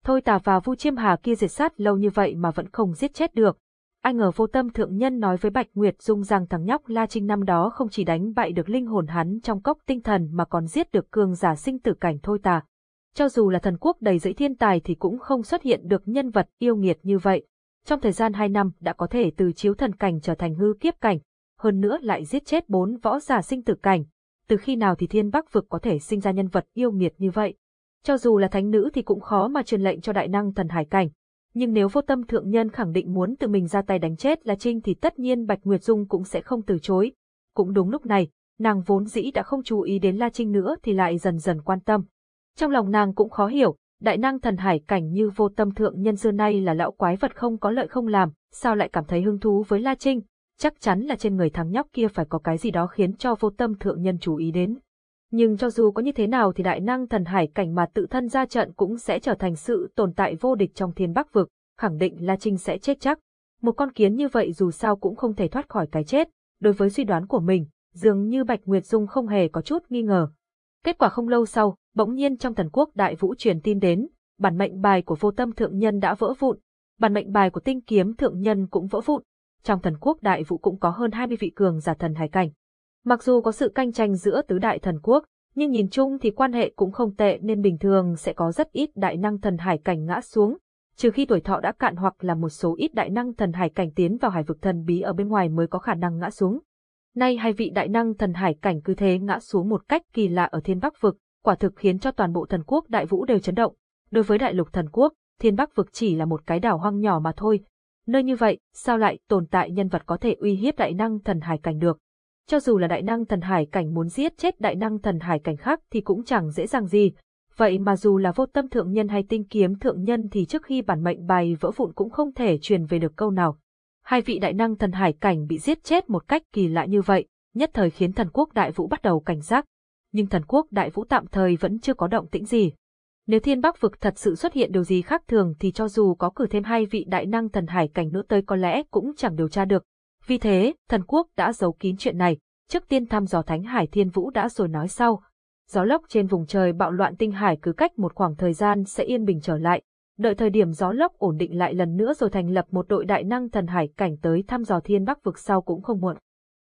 Thôi tà và vu chiêm hà kia diệt sát lâu như vậy mà vẫn không giết chết được. Ai ngờ vô tâm thượng nhân nói với Bạch Nguyệt Dung rằng thằng nhóc La Trinh năm đó không chỉ đánh bại được linh hồn hắn trong cốc tinh thần mà còn giết được cường giả sinh tử cảnh thôi tà. Cho dù là thần quốc đầy dẫy thiên tài thì cũng không xuất hiện được nhân vật yêu nghiệt như vậy. Trong thời gian hai năm đã có thể từ chiếu thần cảnh trở thành hư kiếp cảnh, hơn nữa lại giết chết bốn võ giả sinh tử cảnh, từ khi nào thì thiên bắc vực có thể sinh ra nhân vật yêu nghiệt như vậy. Cho dù là thánh nữ thì cũng khó mà truyền lệnh cho đại năng thần hải cảnh. Nhưng nếu vô tâm thượng nhân khẳng định muốn tự mình ra tay đánh chết là Trinh thì tất nhiên Bạch Nguyệt Dung cũng sẽ không từ chối. Cũng đúng lúc này, nàng vốn dĩ đã không chú ý đến La Trinh nữa thì lại dần dần quan tâm. Trong lòng nàng cũng khó hiểu, đại năng thần hải cảnh như vô tâm thượng nhân xưa nay là lão quái vật không có lợi không làm, sao lại cảm thấy hứng thú với La Trinh, chắc chắn là trên người thằng nhóc kia phải có cái gì đó khiến cho vô tâm thượng nhân chú ý đến. Nhưng cho dù có như thế nào thì đại năng thần hải cảnh mà tự thân ra trận cũng sẽ trở thành sự tồn tại vô địch trong thiên bắc vực, khẳng định La Trinh sẽ chết chắc. Một con kiến như vậy dù sao cũng không thể thoát khỏi cái chết, đối với suy đoán của mình, dường như Bạch Nguyệt Dung không hề có chút nghi ngờ. Kết quả không lâu sau, bỗng nhiên trong thần quốc đại vũ truyền tin đến, bản mệnh bài của vô tâm thượng nhân đã vỡ vụn, bản mệnh bài của tinh kiếm thượng nhân cũng vỡ vụn. Trong thần quốc đại vũ cũng có hơn 20 vị cường giả thần hải cảnh. Mặc dù có sự cạnh tranh giữa tứ đại thần quốc, nhưng nhìn chung thì quan hệ cũng không tệ nên bình thường sẽ có rất ít đại năng thần hải cảnh ngã xuống, trừ khi tuổi thọ đã cạn hoặc là một số ít đại năng thần hải cảnh tiến vào hải vực thần bí ở bên ngoài mới có khả năng ngã xuống. Nay hai vị đại năng thần hải cảnh cứ thế ngã xuống một cách kỳ lạ ở thiên bắc vực, quả thực khiến cho toàn bộ thần quốc đại vũ đều chấn động. Đối với đại lục thần quốc, thiên bắc vực chỉ là một cái đảo hoang nhỏ mà thôi. Nơi như vậy, sao lại tồn tại nhân vật có thể uy hiếp đại năng thần hải cảnh được? Cho dù là đại năng thần hải cảnh muốn giết chết đại năng thần hải cảnh khác thì cũng chẳng dễ dàng gì. Vậy mà dù là vô tâm thượng nhân hay tinh kiếm thượng nhân thì trước khi bản mệnh bài vỡ vụn cũng không thể truyền về được câu nào. Hai vị đại năng thần hải cảnh bị giết chết một cách kỳ lạ như vậy, nhất thời khiến thần quốc đại vũ bắt đầu cảnh giác. Nhưng thần quốc đại vũ tạm thời vẫn chưa có động tĩnh gì. Nếu thiên bắc vực thật sự xuất hiện điều gì khác thường thì cho dù có cử thêm hai vị đại năng thần hải cảnh nữa tới có lẽ cũng chẳng điều tra được. Vì thế, thần quốc đã giấu kín chuyện này, trước tiên thăm dò Thánh Hải Thiên Vũ đã rồi nói sau. Gió lốc trên vùng trời bạo loạn tinh hải cứ cách một khoảng thời gian sẽ yên bình trở lại, đợi thời điểm gió lốc ổn định lại lần nữa rồi thành lập một đội đại năng thần hải cảnh tới thăm dò Thiên Bắc vực sau cũng không muộn.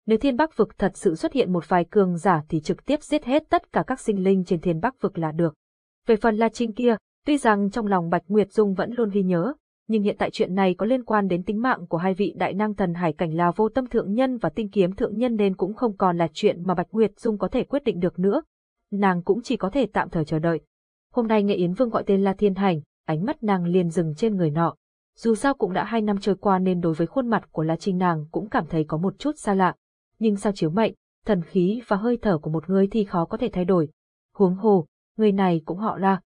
Nếu Thiên Bắc vực thật sự xuất hiện một vài cường giả thì trực tiếp giết hết tất cả các sinh linh trên Thiên Bắc vực là được. Về phần La Trinh kia, tuy rằng trong lòng Bạch Nguyệt Dung vẫn luôn ghi nhớ, nhưng hiện tại chuyện này có liên quan đến tính mạng của hai vị đại năng thần hải cảnh là vô tâm thượng nhân và tinh kiếm thượng nhân nên cũng không còn là chuyện mà Bạch Nguyệt Dung có thể quyết định được nữa. Nàng cũng chỉ có thể tạm thời chờ đợi. Hôm nay Nghệ Yến Vương gọi tên là Thiên Hành, ánh mắt nàng liền dừng trên người nọ. Dù sao cũng đã hai năm trôi qua nên đối với khuôn mặt của La Trinh nàng cũng cảm thấy có một chút xa lạ. Nhưng sao chiếu mệnh, thần khí và hơi thở của một người thì khó có thể thay đổi. Huống hồ, người này cũng họ La.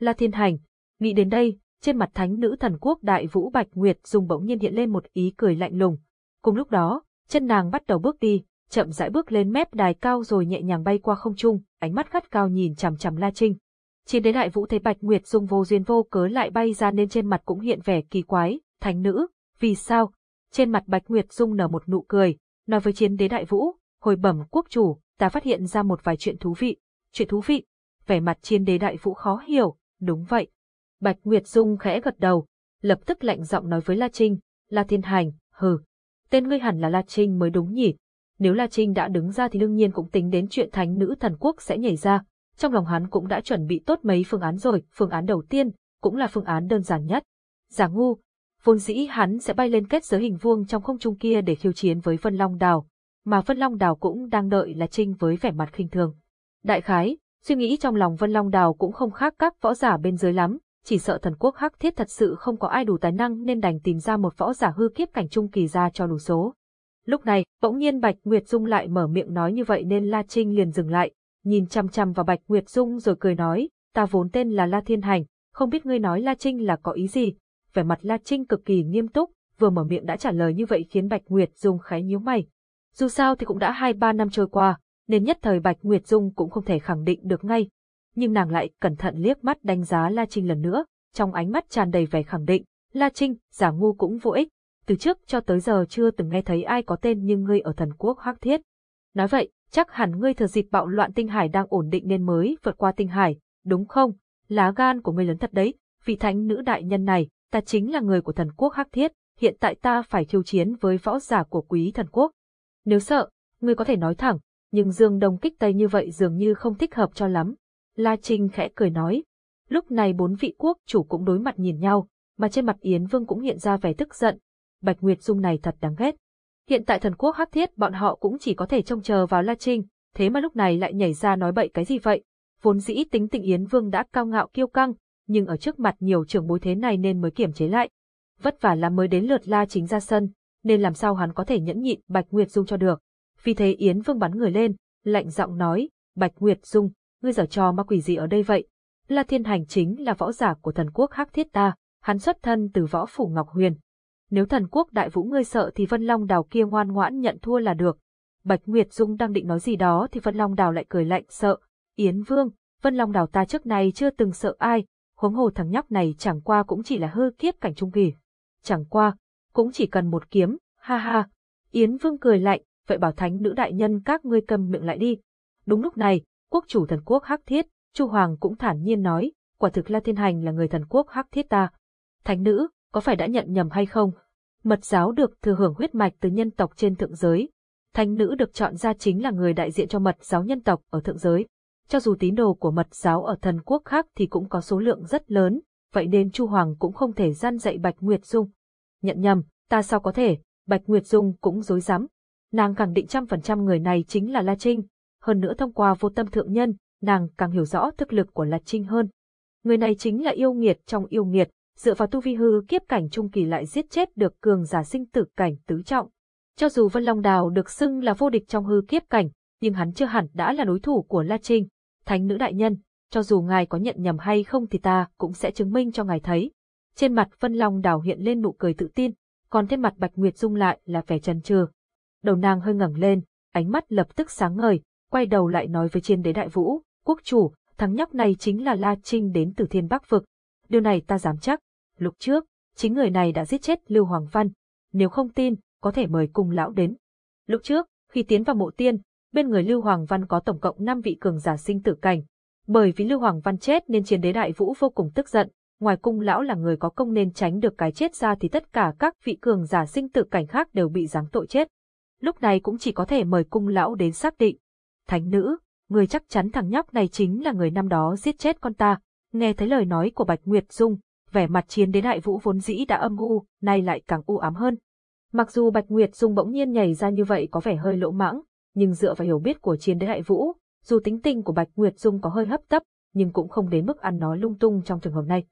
La Thiên Hành, nghĩ đến đây, trên mặt thánh nữ thần quốc đại vũ Bạch Nguyệt dùng bỗng nhiên hiện lên một ý cười lạnh lùng. Cùng lúc đó, chân nàng bắt đầu bước đi, chậm rãi bước lên mép đài cao rồi nhẹ nhàng bay qua không trung, ánh mắt gắt cao nhìn chằm chằm La Trinh. Chiến đế đại vũ thấy Bạch Nguyệt Dung vô duyên vô cớ lại bay ra nên trên mặt cũng hiện vẻ kỳ quái, thánh nữ, vì sao? Trên mặt Bạch Nguyệt dung nở một nụ cười, nói với chiến đế đại vũ, hồi bẩm quốc chủ, ta phát hiện ra một vài chuyện thú vị. Chuyện thú vị? Vẻ mặt chiến đế đại vũ khó hiểu, đúng vậy, Bạch Nguyệt Dung khẽ gật đầu, lập tức lạnh giọng nói với La Trinh, La Thiên Hành, hừ, tên ngươi hẳn là La Trinh mới đúng nhỉ. Nếu La Trinh đã đứng ra thì đương nhiên cũng tính đến chuyện thánh nữ thần quốc sẽ nhảy ra, trong lòng hắn cũng đã chuẩn bị tốt mấy phương án rồi, phương án đầu tiên, cũng là phương án đơn giản nhất. Giả ngu, vốn dĩ hắn sẽ bay lên kết giới hình vuông trong không trung kia để khiêu chiến với Vân Long Đào, mà Vân Long Đào cũng đang đợi là Trinh với vẻ mặt khinh thường. Đại khái, suy nghĩ trong lòng Vân Long Đào cũng không khác các võ giả bên dưới lắm, chỉ sợ thần quốc hắc thiết thật sự không có ai đủ tài năng nên đành tìm ra một võ giả hư kiếp cảnh trung kỳ ra cho đủ số. Lúc này, bỗng nhiên Bạch Nguyệt Dung lại mở miệng nói như vậy nên La Trinh liền dừng lại, nhìn chằm chằm vào Bạch Nguyệt Dung rồi cười nói, ta vốn tên là La Thiên Hành, không biết ngươi nói La Trinh là có ý gì. Vẻ mặt La Trinh cực kỳ nghiêm túc, vừa mở miệng đã trả lời như vậy khiến Bạch Nguyệt Dung khái nhíu mày. Dù sao thì cũng đã hai ba năm trôi qua, nên nhất thời Bạch Nguyệt Dung cũng không thể khẳng định được ngay, nhưng nàng lại cẩn thận liếc mắt đánh giá La Trinh lần nữa, trong ánh mắt tràn đầy vẻ khẳng định, La Trinh, giả ngu cũng vô ích, từ trước cho tới giờ chưa từng nghe thấy ai có tên như ngươi ở thần quốc Hắc Thiết. Nói vậy, chắc hẳn ngươi thừa dịp bạo loạn tinh hải đang ổn định nên mới vượt qua tinh hải, đúng không? Lá gan của ngươi lớn thật đấy, vị thánh nữ đại nhân này, ta chính là người của thần quốc Hắc Thiết, hiện tại ta phải thiêu chiến với võ giả của quý thần quốc. Nếu sợ, ngươi có thể nói thẳng, nhưng dương đông kích tây như vậy dường như không thích hợp cho lắm. La Trinh khẽ cười nói. Lúc này bốn vị quốc chủ cũng đối mặt nhìn nhau, mà trên mặt Yến Vương cũng hiện ra vẻ tức giận. Bạch Nguyệt Dung này thật đáng ghét. Hiện tại thần quốc hắc thiết bọn họ cũng chỉ có thể trông chờ vào La Trinh, thế mà lúc này lại nhảy ra nói bậy cái gì vậy? Vốn dĩ tính tình Yến Vương đã cao ngạo kiêu căng, nhưng ở trước mặt nhiều trưởng bối thế này nên mới kiểm chế lại. Vất vả là mới đến lượt La Chính ra sân, nên làm sao hắn có thể nhẫn nhịn Bạch Nguyệt Dung cho được. Vì thế Yến Vương bắn người lên, lạnh giọng nói, Bạch Nguyệt Dung, ngươi giở trò ma quỷ gì ở đây vậy? La Thiên Hành chính là võ giả của thần quốc Hắc Thiết ta, hắn xuất thân từ võ phủ Ngọc Huyền. Nếu thần quốc đại vũ ngươi sợ thì Vân Long Đào kia ngoan ngoãn nhận thua là được. Bạch Nguyệt Dung đang định nói gì đó thì Vân Long Đào lại cười lạnh sợ. Yến Vương, Vân Long đào ta trước này chưa từng sợ ai, huống hồ thằng nhóc này chẳng qua cũng chỉ là hư kiếp cảnh trung kỳ. Chẳng qua, cũng chỉ cần một kiếm, ha ha. Yến Vương cười lạnh, vậy bảo thánh nữ đại nhân các ngươi cầm miệng lại đi. Đúng lúc này, quốc chủ thần quốc Hắc Thiết, Chu Hoàng cũng thản nhiên nói, quả thực La Thiên Hành là người thần quốc Hắc Thiết ta. Thánh nữ, có phải đã nhận nhầm hay không? Mật giáo được thừa hưởng huyết mạch từ nhân tộc trên thượng giới. Thánh nữ được chọn ra chính là người đại diện cho mật giáo nhân tộc ở thượng giới. Cho dù tín đồ của mật giáo ở thần quốc khác thì cũng có số lượng rất lớn, vậy nên Chu Hoàng cũng không thể gian dạy Bạch Nguyệt Dung. Nhận nhầm, ta sao có thể, Bạch Nguyệt Dung cũng dối rắm Nàng khẳng định trăm phần trăm người này chính là La Trinh, hơn nữa thông qua vô tâm thượng nhân, nàng càng hiểu rõ thực lực của La Trinh hơn. Người này chính là yêu nghiệt trong yêu nghiệt, dựa vào tu vi hư kiếp cảnh trung kỳ lại giết chết được cường giả sinh tử cảnh tứ trọng. Cho dù Vân Long Đào được xưng là vô địch trong hư kiếp cảnh, nhưng hắn chưa hẳn đã là đối thủ của La Trinh. Thánh nữ đại nhân, cho dù ngài có nhận nhầm hay không thì ta cũng sẽ chứng minh cho ngài thấy. Trên mặt Vân Long Đào hiện lên nụ cười tự tin, còn trên mặt Bạch Nguyệt Dung lại là vẻ chần chừ. Đầu nàng hơi ngẩng lên, ánh mắt lập tức sáng ngời, quay đầu lại nói với chiên đế đại vũ, quốc chủ, thằng nhóc này chính là La Trinh đến từ thiên bắc vực. Điều này ta dám chắc. Lúc trước, chính người này đã giết chết Lưu Hoàng Văn. Nếu không tin, có thể mời cung lão đến. Lúc trước, khi tiến vào mộ tiên, bên người Lưu Hoàng Văn có tổng cộng 5 vị cường giả sinh tử cảnh. Bởi vì Lưu Hoàng Văn chết nên chiến đế đại vũ vô cùng tức giận, ngoài cung lão là người có công nên tránh được cái chết ra thì tất cả các vị cường giả sinh tử cảnh khác đều bị giáng tội chết. Lúc này cũng chỉ có thể mời cung lão đến xác định. Thánh nữ, người chắc chắn thằng nhóc này chính là người năm đó giết chết con ta. Nghe thấy lời nói của Bạch Nguyệt Dung, vẻ mặt chiến đế đại vũ vốn dĩ đã âm u, nay lại càng u ám hơn. Mặc dù Bạch Nguyệt Dung bỗng nhiên nhảy ra như vậy có vẻ hơi lỗ mãng, nhưng dựa vào hiểu biết của chiến đế đại vũ, dù tính tình của Bạch Nguyệt Dung có hơi hấp tấp, nhưng cũng không đến mức ăn nói lung tung trong trường hợp này.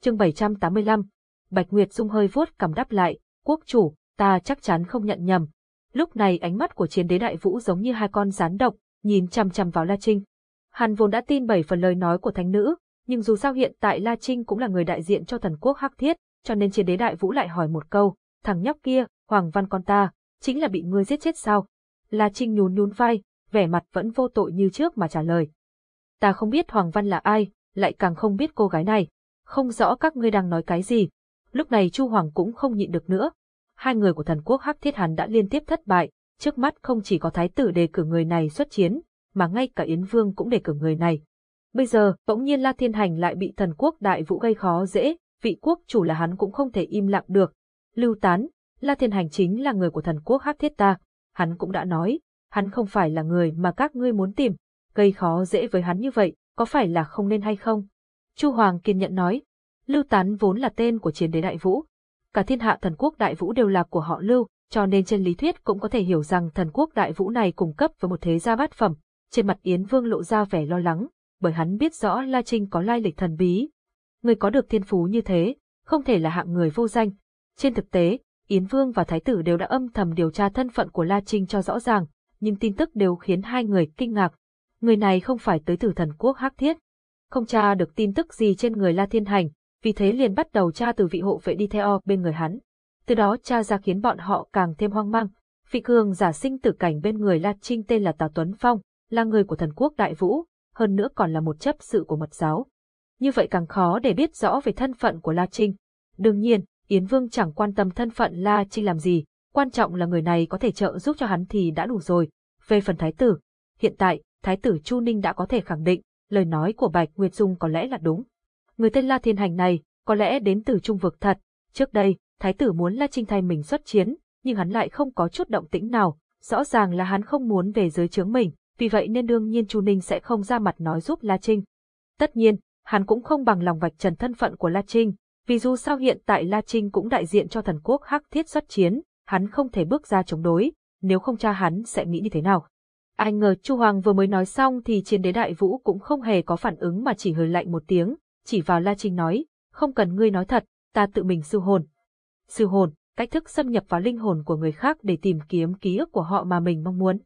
Chương 785 Bạch Nguyệt Dung hơi vuốt cầm đáp lại, quốc chủ, ta chắc chắn không nhận nhầm. Lúc này ánh mắt của chiến đế đại vũ giống như hai con rắn độc, nhìn chằm chằm vào La Trinh. Hắn vốn đã tin bảy phần lời nói của thánh nữ, nhưng dù sao hiện tại La Trinh cũng là người đại diện cho thần quốc Hắc Thiết, cho nên chiến đế đại vũ lại hỏi một câu, thằng nhóc kia, Hoàng Văn con ta, chính là bị ngươi giết chết sao? La Trinh nhún nhún vai, vẻ mặt vẫn vô tội như trước mà trả lời. Ta không biết Hoàng Văn là ai, lại càng không biết cô gái này, không rõ các ngươi đang nói cái gì. Lúc này Chu Hoàng cũng không nhịn được nữa. Hai người của thần quốc Hắc Thiết hắn đã liên tiếp thất bại, trước mắt không chỉ có thái tử đề cử người này xuất chiến, mà ngay cả Yến Vương cũng đề cử người này. Bây giờ, bỗng nhiên La Thiên Hành lại bị thần quốc đại vũ gây khó dễ, vị quốc chủ là hắn cũng không thể im lặng được. Lưu tán, La Thiên Hành chính là người của thần quốc Hắc Thiết ta, hắn cũng đã nói, hắn không phải là người mà các ngươi muốn tìm, gây khó dễ với hắn như vậy, có phải là không nên hay không? Chu Hoàng kiên nhẫn nói, Lưu Tán vốn là tên của chiến đế đại vũ. Cả thiên hạ thần quốc đại vũ đều là của họ Lưu, cho nên trên lý thuyết cũng có thể hiểu rằng thần quốc đại vũ này cung cấp với một thế gia bát phẩm. Trên mặt Yến Vương lộ ra vẻ lo lắng, bởi hắn biết rõ La Trinh có lai lịch thần bí. Người có được thiên phú như thế, không thể là hạng người vô danh. Trên thực tế, Yến Vương và Thái tử đều đã âm thầm điều tra thân phận của La Trinh cho rõ ràng, nhưng tin tức đều khiến hai người kinh ngạc. Người này không phải tới từ thần quốc Hắc Thiết. Không tra được tin tức gì trên người La Thiên Hành, vì thế liền bắt đầu tra từ vị hộ vệ đi theo bên người hắn. Từ đó tra ra khiến bọn họ càng thêm hoang mang. Vị cường giả sinh tử cảnh bên người La Trinh tên là Tào Tuấn Phong, là người của thần quốc Đại Vũ, hơn nữa còn là một chấp sự của mật giáo. Như vậy càng khó để biết rõ về thân phận của La Trinh. Đương nhiên, Yến Vương chẳng quan tâm thân phận La Trinh làm gì, quan trọng là người này có thể trợ giúp cho hắn thì đã đủ rồi. Về phần thái tử, hiện tại, thái tử Chu Ninh đã có thể khẳng định, lời nói của Bạch Nguyệt Dung có lẽ là đúng. Người tên La Thiên Hành này, có lẽ đến từ trung vực thật. Trước đây, thái tử muốn La Trinh thay mình xuất chiến, nhưng hắn lại không có chút động tĩnh nào, rõ ràng là hắn không muốn về dưới trướng mình, vì vậy nên đương nhiên Chu Ninh sẽ không ra mặt nói giúp La Trinh. Tất nhiên, hắn cũng không bằng lòng vạch trần thân phận của La Trinh, vì dù sao hiện tại La Trinh cũng đại diện cho thần quốc hắc thiết xuất chiến, hắn không thể bước ra chống đối, nếu không cha hắn sẽ nghĩ như thế nào. Ai ngờ Chu Hoàng vừa mới nói xong thì chiến đế đại vũ cũng không hề có phản ứng mà chỉ hơi lạnh một tiếng, chỉ vào La Trinh nói, không cần ngươi nói thật, ta tự mình sư hồn. Sư hồn, cách thức xâm nhập vào linh hồn của người khác để tìm kiếm ký ức của họ mà mình mong muốn.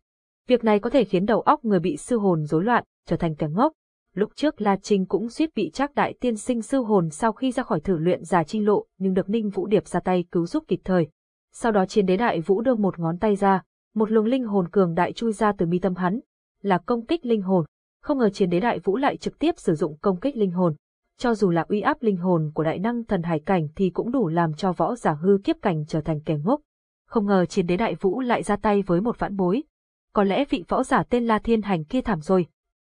Việc này có thể khiến đầu óc người bị sư hồn rối loạn, trở thành kẻ ngốc. Lúc trước La Trinh cũng suýt bị Trác Đại Tiên sinh sư hồn sau khi ra khỏi thử luyện giả trinh lộ, nhưng được Ninh Vũ Điệp ra tay cứu giúp kịp thời. Sau đó Chiến Đế Đại Vũ đưa một ngón tay ra, một luồng linh hồn cường đại chui ra từ mi tâm hắn, là công kích linh hồn. Không ngờ chiến đế đại vũ lại trực tiếp sử dụng công kích linh hồn. Cho dù là uy áp linh hồn của đại năng thần hải cảnh thì cũng đủ làm cho võ giả hư kiếp cảnh trở thành kẻ ngốc. Không ngờ chiến đế đại vũ lại ra tay với một vãn bối. Có lẽ vị võ giả tên La Thiên Hành kia thảm rồi.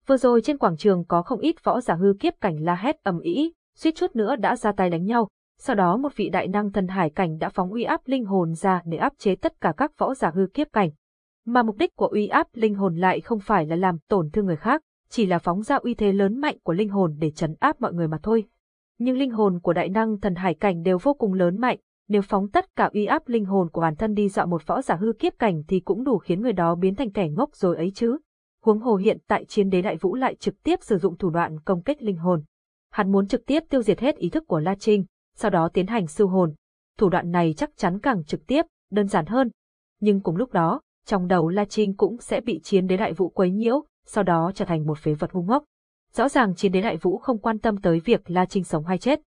Vừa rồi trên quảng trường có không ít võ giả hư kiếp cảnh la hét ầm ĩ, suýt chút nữa đã ra tay đánh nhau. Sau đó một vị đại năng thần hải cảnh đã phóng uy áp linh hồn ra để áp chế tất cả các võ giả hư kiếp cảnh. Mà mục đích của uy áp linh hồn lại không phải là làm tổn thương người khác, chỉ là phóng ra uy thế lớn mạnh của linh hồn để trấn áp mọi người mà thôi. Nhưng linh hồn của đại năng thần hải cảnh đều vô cùng lớn mạnh, nếu phóng tất cả uy áp linh hồn của bản thân đi dọa một võ giả hư kiếp cảnh thì cũng đủ khiến người đó biến thành kẻ ngốc rồi ấy chứ. Huống hồ hiện tại chiến đế đại vũ lại trực tiếp sử dụng thủ đoạn công kích linh hồn. Hắn muốn trực tiếp tiêu diệt hết ý thức của La Trinh, sau đó tiến hành siêu hồn. Thủ đoạn này chắc chắn càng trực tiếp, đơn giản hơn. Nhưng cùng lúc đó, trong đầu La Trinh cũng sẽ bị chiến đế đại vũ quấy nhiễu, sau đó trở thành một phế vật ngu ngốc. Rõ ràng chiến đế đại vũ không quan tâm tới việc La Trinh sống hay chết.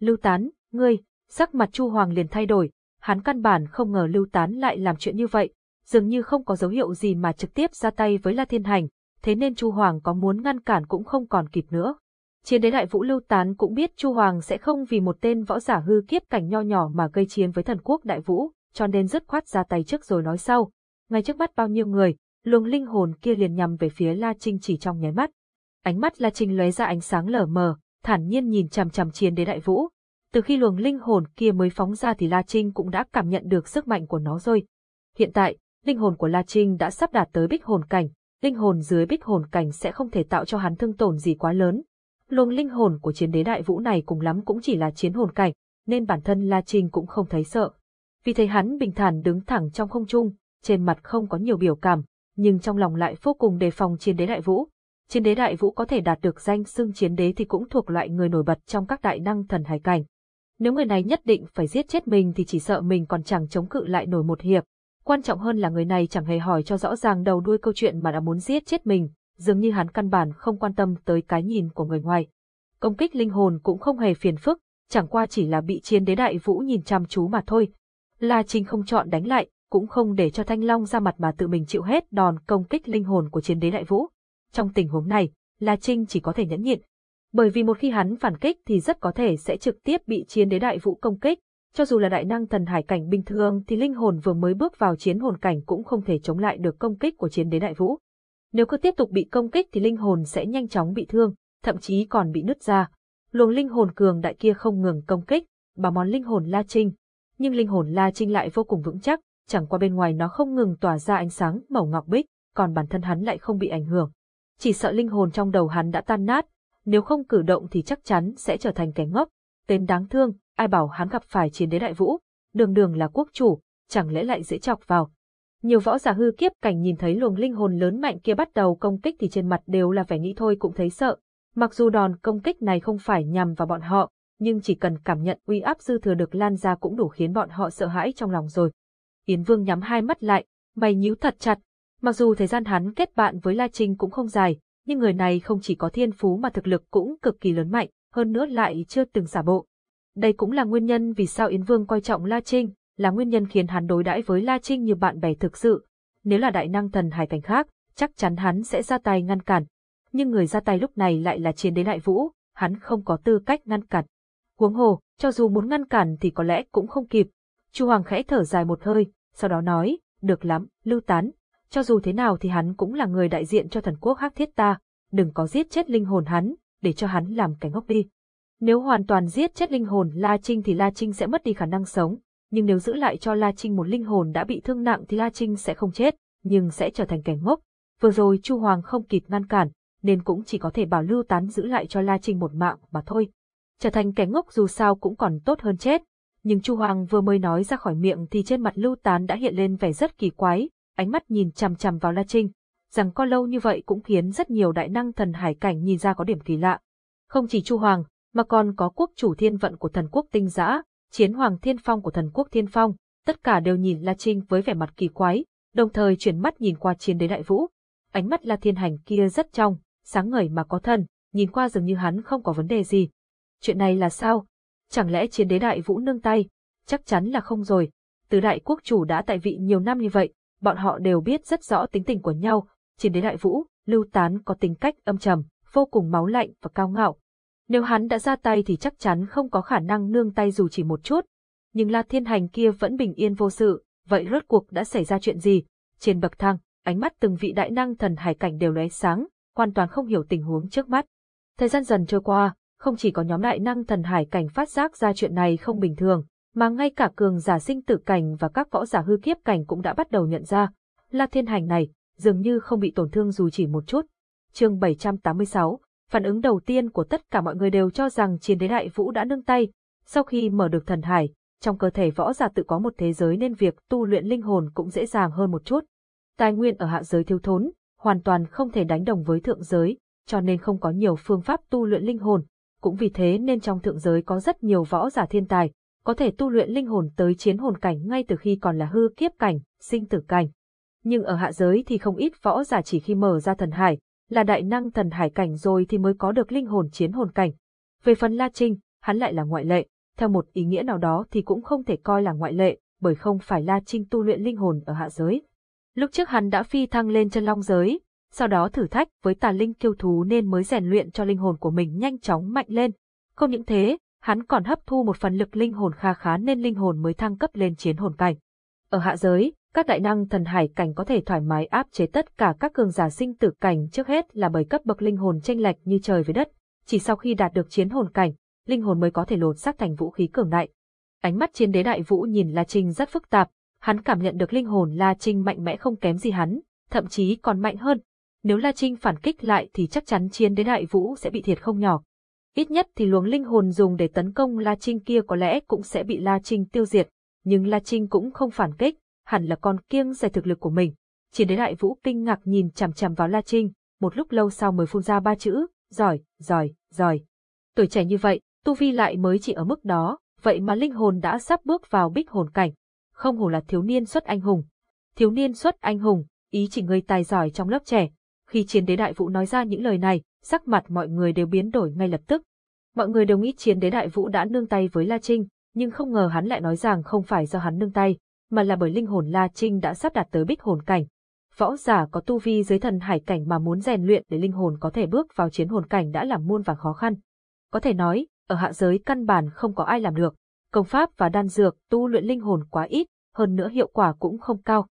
Lưu Tán, ngươi, sắc mặt Chu Hoàng liền thay đổi, hắn căn bản không ngờ Lưu Tán lại làm chuyện như vậy, dường như không có dấu hiệu gì mà trực tiếp ra tay với La Thiên Hành, thế nên Chu Hoàng có muốn ngăn cản cũng không còn kịp nữa. Chiến đế đại vũ Lưu Tán cũng biết Chu Hoàng sẽ không vì một tên võ giả hư kiếp cảnh nho nhỏ mà gây chiến với thần quốc đại vũ, cho nên dứt khoát ra tay trước rồi nói sau. Ngay trước mắt bao nhiêu người, luồng linh hồn kia liền nhằm về phía La Trinh chỉ trong nháy mắt. Ánh mắt La Trinh lóe ra ánh sáng lờ mờ, thản nhiên nhìn chằm chằm chiến đế đại vũ. Từ khi luồng linh hồn kia mới phóng ra thì La Trinh cũng đã cảm nhận được sức mạnh của nó rồi. Hiện tại, linh hồn của La Trinh đã sắp đạt tới bích hồn cảnh, linh hồn dưới bích hồn cảnh sẽ không thể tạo cho hắn thương tổn gì quá lớn. Luồng linh hồn của chiến đế đại vũ này cùng lắm cũng chỉ là chiến hồn cảnh, nên bản thân La Trinh cũng không thấy sợ. Vì thấy hắn bình thản đứng thẳng trong không trung, trên mặt không có nhiều biểu cảm, nhưng trong lòng lại vô cùng đề phòng chiến đế đại vũ. Chiến đế đại vũ có thể đạt được danh xưng chiến đế thì cũng thuộc loại người nổi bật trong các đại năng thần hải cảnh. Nếu người này nhất định phải giết chết mình thì chỉ sợ mình còn chẳng chống cự lại nổi một hiệp. Quan trọng hơn là người này chẳng hề hỏi cho rõ ràng đầu đuôi câu chuyện mà đã muốn giết chết mình, dường như hắn căn bản không quan tâm tới cái nhìn của người ngoài. Công kích linh hồn cũng không hề phiền phức, chẳng qua chỉ là bị chiến đế đại vũ nhìn chăm chú mà thôi. La Trinh không chọn đánh lại, cũng không để cho Thanh Long ra mặt mà tự mình chịu hết đòn công kích linh hồn của chiến đế đại vũ. Trong tình huống này, La Trinh chỉ có thể nhẫn nhịn. Bởi vì một khi hắn phản kích thì rất có thể sẽ trực tiếp bị chiến đế đại vũ công kích, cho dù là đại năng thần hải cảnh bình thường thì linh hồn vừa mới bước vào chiến hồn cảnh cũng không thể chống lại được công kích của chiến đế đại vũ. Nếu cứ tiếp tục bị công kích thì linh hồn sẽ nhanh chóng bị thương, thậm chí còn bị nứt ra. Luồng linh hồn cường đại kia không ngừng công kích, bảo món linh hồn La Trinh. Nhưng linh hồn La Trinh lại vô cùng vững chắc, chẳng qua bên ngoài nó không ngừng tỏa ra ánh sáng màu ngọc bích, còn bản thân hắn lại không bị ảnh hưởng. Chỉ sợ linh hồn trong đầu hắn đã tan nát, nếu không cử động thì chắc chắn sẽ trở thành kẻ ngốc. Tên đáng thương, ai bảo hắn gặp phải chiến đế đại vũ, đường đường là quốc chủ, chẳng lẽ lại dễ chọc vào. Nhiều võ giả hư kiếp cảnh nhìn thấy luồng linh hồn lớn mạnh kia bắt đầu công kích thì trên mặt đều là vẻ nghĩ thôi cũng thấy sợ. Mặc dù đòn công kích này không phải nhằm vào bọn họ, nhưng chỉ cần cảm nhận uy áp dư thừa được lan ra cũng đủ khiến bọn họ sợ hãi trong lòng rồi. Yến Vương nhắm hai mắt lại, mày nhíu thật chặt. Mặc dù thời gian hắn kết bạn với La Trinh cũng không dài, nhưng người này không chỉ có thiên phú mà thực lực cũng cực kỳ lớn mạnh, hơn nữa lại chưa từng giả bộ. Đây cũng là nguyên nhân vì sao Yến Vương coi trọng La Trinh, là nguyên nhân khiến hắn đối đãi với La Trinh như bạn bè thực sự. Nếu là đại năng thần hải cảnh khác, chắc chắn hắn sẽ ra tay ngăn cản. Nhưng người ra tay lúc này lại là chiến đế đại vũ, hắn không có tư cách ngăn cản. Huống hồ, cho dù muốn ngăn cản thì có lẽ cũng không kịp. Chu Hoàng khẽ thở dài một hơi, sau đó nói, được lắm, lưu tán, cho dù thế nào thì hắn cũng là người đại diện cho thần quốc hắc thiết ta, đừng có giết chết linh hồn hắn, để cho hắn làm cảnh ngốc đi. Nếu hoàn toàn giết chết linh hồn La Trinh thì La Trinh sẽ mất đi khả năng sống, nhưng nếu giữ lại cho La Trinh một linh hồn đã bị thương nặng thì La Trinh sẽ không chết, nhưng sẽ trở thành kẻ ngốc. Vừa rồi Chu Hoàng không kịp ngăn cản, nên cũng chỉ có thể bảo lưu tán giữ lại cho La Trinh một mạng mà thôi. Trở thành kẻ ngốc dù sao cũng còn tốt hơn chết, nhưng Chu Hoàng vừa mới nói ra khỏi miệng thì trên mặt Lưu Tán đã hiện lên vẻ rất kỳ quái, ánh mắt nhìn chằm chằm vào La Trinh, rằng có lâu như vậy cũng khiến rất nhiều đại năng thần hải cảnh nhìn ra có điểm kỳ lạ. Không chỉ Chu Hoàng, mà còn có quốc chủ thiên vận của thần quốc tinh giã, chiến hoàng thiên phong của thần quốc thiên phong, tất cả đều nhìn La Trinh với vẻ mặt kỳ quái, đồng thời chuyển mắt nhìn qua chiến đế đại vũ. Ánh mắt La Thiên Hành kia rất trong, sáng ngời mà có thần, nhìn qua dường như hắn không có vấn đề gì. Chuyện này là sao? Chẳng lẽ chiến đế đại vũ nương tay? Chắc chắn là không rồi. Từ đại quốc chủ đã tại vị nhiều năm như vậy, bọn họ đều biết rất rõ tính tình của nhau. chỉ đến đại vũ, Lưu Tán có tính cách âm trầm, vô cùng máu lạnh và cao ngạo. Nếu hắn đã ra tay thì chắc chắn không có khả năng nương tay dù chỉ một chút. Nhưng La Thiên Hành kia vẫn bình yên vô sự, vậy rốt cuộc đã xảy ra chuyện gì? Trên bậc thang, ánh mắt từng vị đại năng thần hải cảnh đều lóe sáng, hoàn toàn không hiểu tình huống trước mắt. Thời gian dần trôi qua, không chỉ có nhóm đại năng thần hải cảnh phát giác ra chuyện này không bình thường, mà ngay cả cường giả sinh tử cảnh và các võ giả hư kiếp cảnh cũng đã bắt đầu nhận ra, La Thiên Hành này dường như không bị tổn thương dù chỉ một chút. Chương 786, phản ứng đầu tiên của tất cả mọi người đều cho rằng chiến đế đại vũ đã nâng tay, sau khi mở được thần hải, trong cơ thể võ giả tự có một thế giới nên việc tu luyện linh hồn cũng dễ dàng hơn một chút. Tài nguyên ở hạ giới thiếu thốn, hoàn toàn không thể đánh đồng với thượng giới, cho nên không có nhiều phương pháp tu luyện linh hồn, cũng vì thế nên trong thượng giới có rất nhiều võ giả thiên tài, có thể tu luyện linh hồn tới chiến hồn cảnh ngay từ khi còn là hư kiếp cảnh, sinh tử cảnh. Nhưng ở hạ giới thì không ít võ giả chỉ khi mở ra thần hải, là đại năng thần hải cảnh rồi thì mới có được linh hồn chiến hồn cảnh. Về phần La Trinh, hắn lại là ngoại lệ, theo một ý nghĩa nào đó thì cũng không thể coi là ngoại lệ, bởi không phải La Trinh tu luyện linh hồn ở hạ giới. Lúc trước hắn đã phi thăng lên chân long giới, sau đó thử thách với tà linh kiêu thú nên mới rèn luyện cho linh hồn của mình nhanh chóng mạnh lên. Không những thế, hắn còn hấp thu một phần lực linh hồn kha khá nên linh hồn mới thăng cấp lên chiến hồn cảnh. Ở hạ giới, các đại năng thần hải cảnh có thể thoải mái áp chế tất cả các cường giả sinh tử cảnh trước hết là bởi cấp bậc linh hồn tranh lệch như trời với đất, chỉ sau khi đạt được chiến hồn cảnh, linh hồn mới có thể lột xác thành vũ khí cường đại. Ánh mắt chiến đế đại vũ nhìn La Trinh rất phức tạp, hắn cảm nhận được linh hồn La Trinh mạnh mẽ không kém gì hắn, thậm chí còn mạnh hơn. Nếu La Trinh phản kích lại thì chắc chắn chiến đế đại vũ sẽ bị thiệt không nhỏ. Ít nhất thì luồng linh hồn dùng để tấn công La Trinh kia có lẽ cũng sẽ bị La Trinh tiêu diệt, nhưng La Trinh cũng không phản kích, hẳn là còn kiêng dè thực lực của mình. Chiến đế đại vũ kinh ngạc nhìn chằm chằm vào La Trinh, một lúc lâu sau mới phun ra ba chữ, giỏi, giỏi, giỏi. Tuổi trẻ như vậy, tu vi lại mới chỉ ở mức đó, vậy mà linh hồn đã sắp bước vào bích hồn cảnh. Không hổ là thiếu niên xuất anh hùng. Thiếu niên xuất anh hùng, ý chỉ người tài giỏi trong lớp trẻ. Khi chiến đế đại vũ nói ra những lời này, sắc mặt mọi người đều biến đổi ngay lập tức. Mọi người đều nghĩ chiến đế đại vũ đã nương tay với La Trinh, nhưng không ngờ hắn lại nói rằng không phải do hắn nương tay, mà là bởi linh hồn La Trinh đã sắp đạt tới bích hồn cảnh. Võ giả có tu vi dưới thần hải cảnh mà muốn rèn luyện để linh hồn có thể bước vào chiến hồn cảnh đã là muôn vàn khó khăn. Có thể nói, ở hạ giới căn bản không có ai làm được. Công pháp và đan dược tu luyện linh hồn quá ít, hơn nữa hiệu quả cũng không cao.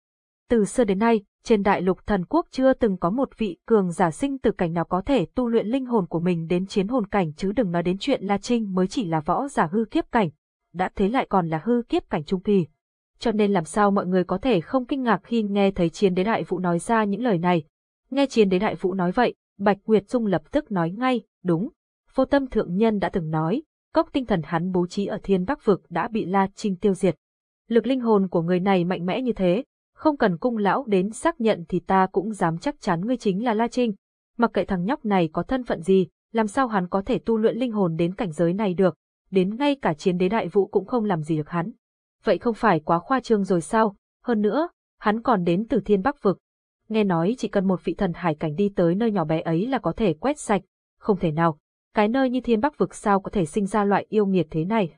Từ xưa đến nay, trên đại lục thần quốc chưa từng có một vị cường giả sinh từ cảnh nào có thể tu luyện linh hồn của mình đến chiến hồn cảnh chứ đừng nói đến chuyện La Trinh mới chỉ là võ giả hư kiếp cảnh, đã thế lại còn là hư kiếp cảnh trung kỳ. Cho nên làm sao mọi người có thể không kinh ngạc khi nghe thấy chiến đế đại vũ nói ra những lời này. Nghe chiến đế đại vũ nói vậy, Bạch Nguyệt Dung lập tức nói ngay, đúng, vô tâm thượng nhân đã từng nói, cốc tinh thần hắn bố trí ở thiên bắc vực đã bị La Trinh tiêu diệt. Lực linh hồn của người này mạnh mẽ như thế, không cần cung lão đến xác nhận thì ta cũng dám chắc chắn ngươi chính là La Trinh. Mặc kệ thằng nhóc này có thân phận gì, làm sao hắn có thể tu luyện linh hồn đến cảnh giới này được, đến ngay cả chiến đế đại vũ cũng không làm gì được hắn. Vậy không phải quá khoa trương rồi sao, hơn nữa, hắn còn đến từ thiên bắc vực. Nghe nói chỉ cần một vị thần hải cảnh đi tới nơi nhỏ bé ấy là có thể quét sạch, không thể nào, cái nơi như thiên bắc vực sao có thể sinh ra loại yêu nghiệt thế này.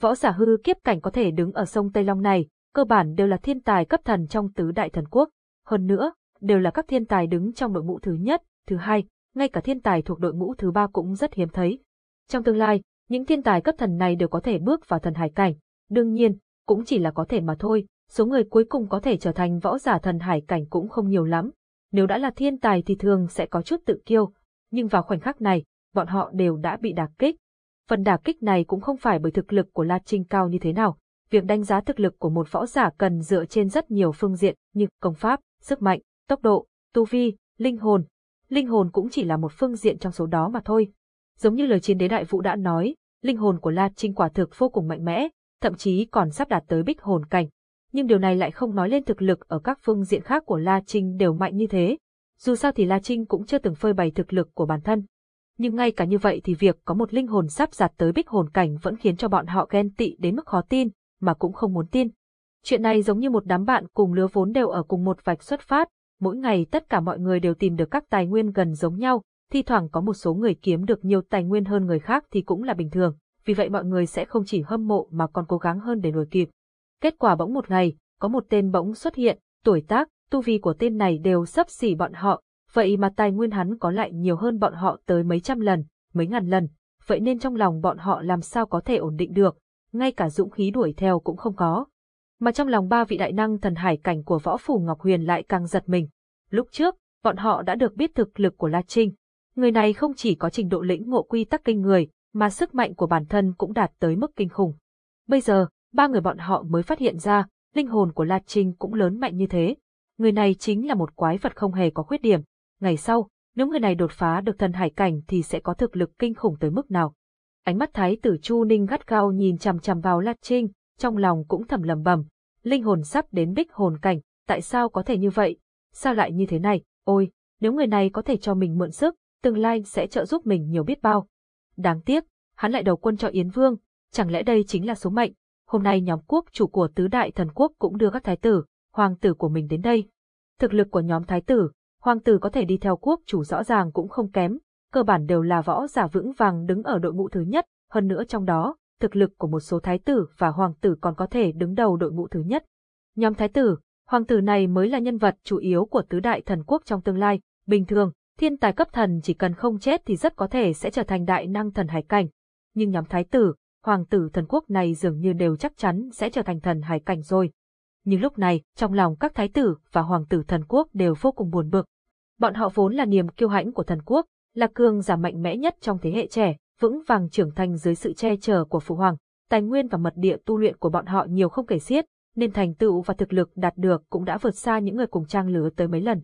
Võ giả hư kiếp cảnh có thể đứng ở sông Tây Long này, cơ bản đều là thiên tài cấp thần trong tứ đại thần quốc. Hơn nữa, đều là các thiên tài đứng trong đội ngũ thứ nhất, thứ hai, ngay cả thiên tài thuộc đội ngũ thứ ba cũng rất hiếm thấy. Trong tương lai, những thiên tài cấp thần này đều có thể bước vào thần hải cảnh. Đương nhiên, cũng chỉ là có thể mà thôi, số người cuối cùng có thể trở thành võ giả thần hải cảnh cũng không nhiều lắm. Nếu đã là thiên tài thì thường sẽ có chút tự kiêu, nhưng vào khoảnh khắc này, bọn họ đều đã bị đả kích. Phần đả kích này cũng không phải bởi thực lực của La Trinh cao như thế nào. Việc đánh giá thực lực của một võ giả cần dựa trên rất nhiều phương diện như công pháp, sức mạnh, tốc độ, tu vi, linh hồn. Linh hồn cũng chỉ là một phương diện trong số đó mà thôi. Giống như lời chiến đế đại vũ đã nói, linh hồn của La Trinh quả thực vô cùng mạnh mẽ, thậm chí còn sắp đạt tới bích hồn cảnh. Nhưng điều này lại không nói lên thực lực ở các phương diện khác của La Trinh đều mạnh như thế. Dù sao thì La Trinh cũng chưa từng phơi bày thực lực của bản thân, nhưng ngay cả như vậy thì việc có một linh hồn sắp giặt tới bích hồn cảnh vẫn khiến cho bọn họ ghen tị đến mức khó tin, mà cũng không muốn tin. Chuyện này giống như một đám bạn cùng lứa vốn đều ở cùng một vạch xuất phát, mỗi ngày tất cả mọi người đều tìm được các tài nguyên gần giống nhau, thi thoảng có một số người kiếm được nhiều tài nguyên hơn người khác thì cũng là bình thường, vì vậy mọi người sẽ không chỉ hâm mộ mà còn cố gắng hơn để đuổi kịp. Kết quả bỗng một ngày, có một tên bỗng xuất hiện, tuổi tác, tu vi của tên này đều sấp xỉ bọn họ, vậy mà tài nguyên hắn có lại nhiều hơn bọn họ tới mấy trăm lần, mấy ngàn lần, vậy nên trong lòng bọn họ làm sao có thể ổn định được, ngay cả dũng khí đuổi theo cũng không có. Mà trong lòng ba vị đại năng thần hải cảnh của võ phủ Ngọc Huyền lại càng giật mình. Lúc trước, bọn họ đã được biết thực lực của La Trinh. Người này không chỉ có trình độ lĩnh ngộ quy tắc kinh người, mà sức mạnh của bản thân cũng đạt tới mức kinh khủng. Bây giờ, ba người bọn họ mới phát hiện ra, linh hồn của La Trinh cũng lớn mạnh như thế. Người này chính là một quái vật không hề có khuyết điểm. Ngày sau, nếu người này đột phá được thần hải cảnh thì sẽ có thực lực kinh khủng tới mức nào. Ánh mắt thái tử Chu Ninh gắt gao nhìn chằm chằm vào La Trinh, trong lòng cũng thầm lầm bầm. Linh hồn sắp đến bích hồn cảnh, tại sao có thể như vậy? Sao lại như thế này? Ôi, nếu người này có thể cho mình mượn sức, tương lai sẽ trợ giúp mình nhiều biết bao. Đáng tiếc, hắn lại đầu quân cho Yến Vương, chẳng lẽ đây chính là số mệnh? Hôm nay nhóm quốc chủ của tứ đại thần quốc cũng đưa các thái tử, hoàng tử của mình đến đây. Thực lực của nhóm thái tử, hoàng tử có thể đi theo quốc chủ rõ ràng cũng không kém, cơ bản đều là võ giả vững vàng đứng ở đội ngũ thứ nhất, hơn nữa trong đó, thực lực của một số thái tử và hoàng tử còn có thể đứng đầu đội ngũ thứ nhất. Nhóm thái tử, hoàng tử này mới là nhân vật chủ yếu của tứ đại thần quốc trong tương lai, bình thường, thiên tài cấp thần chỉ cần không chết thì rất có thể sẽ trở thành đại năng thần hải cảnh. Nhưng nhóm thái tử, hoàng tử thần quốc này dường như đều chắc chắn sẽ trở thành thần hải cảnh rồi. Nhưng lúc này, trong lòng các thái tử và hoàng tử thần quốc đều vô cùng buồn bực. Bọn họ vốn là niềm kiêu hãnh của thần quốc, là cường giả mạnh mẽ nhất trong thế hệ trẻ, vững vàng trưởng thành dưới sự che chở của phụ hoàng, tài nguyên và mật địa tu luyện của bọn họ nhiều không kể xiết, nên thành tựu và thực lực đạt được cũng đã vượt xa những người cùng trang lứa tới mấy lần.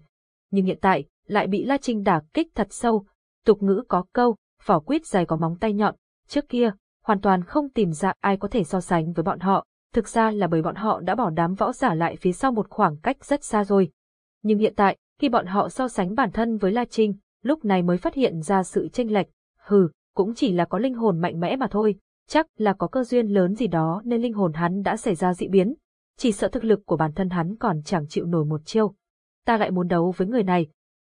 Nhưng hiện tại, lại bị La Trinh đả kích thật sâu, tục ngữ có câu, vỏ quýt dài có móng tay nhọn, trước kia, hoàn toàn không tìm ra ai có thể so sánh với bọn họ, thực ra là bởi bọn họ đã bỏ đám võ giả lại phía sau một khoảng cách rất xa rồi. Nhưng hiện tại, khi bọn họ so sánh bản thân với La Trinh, lúc này mới phát hiện ra sự chênh lệch, hừ, cũng chỉ là có linh hồn mạnh mẽ mà thôi, chắc là có cơ duyên lớn gì đó nên linh hồn hắn đã xảy ra dị biến, chỉ sợ thực lực của bản thân hắn còn chẳng chịu nổi một chiêu. Ta lại muốn đấu với người này.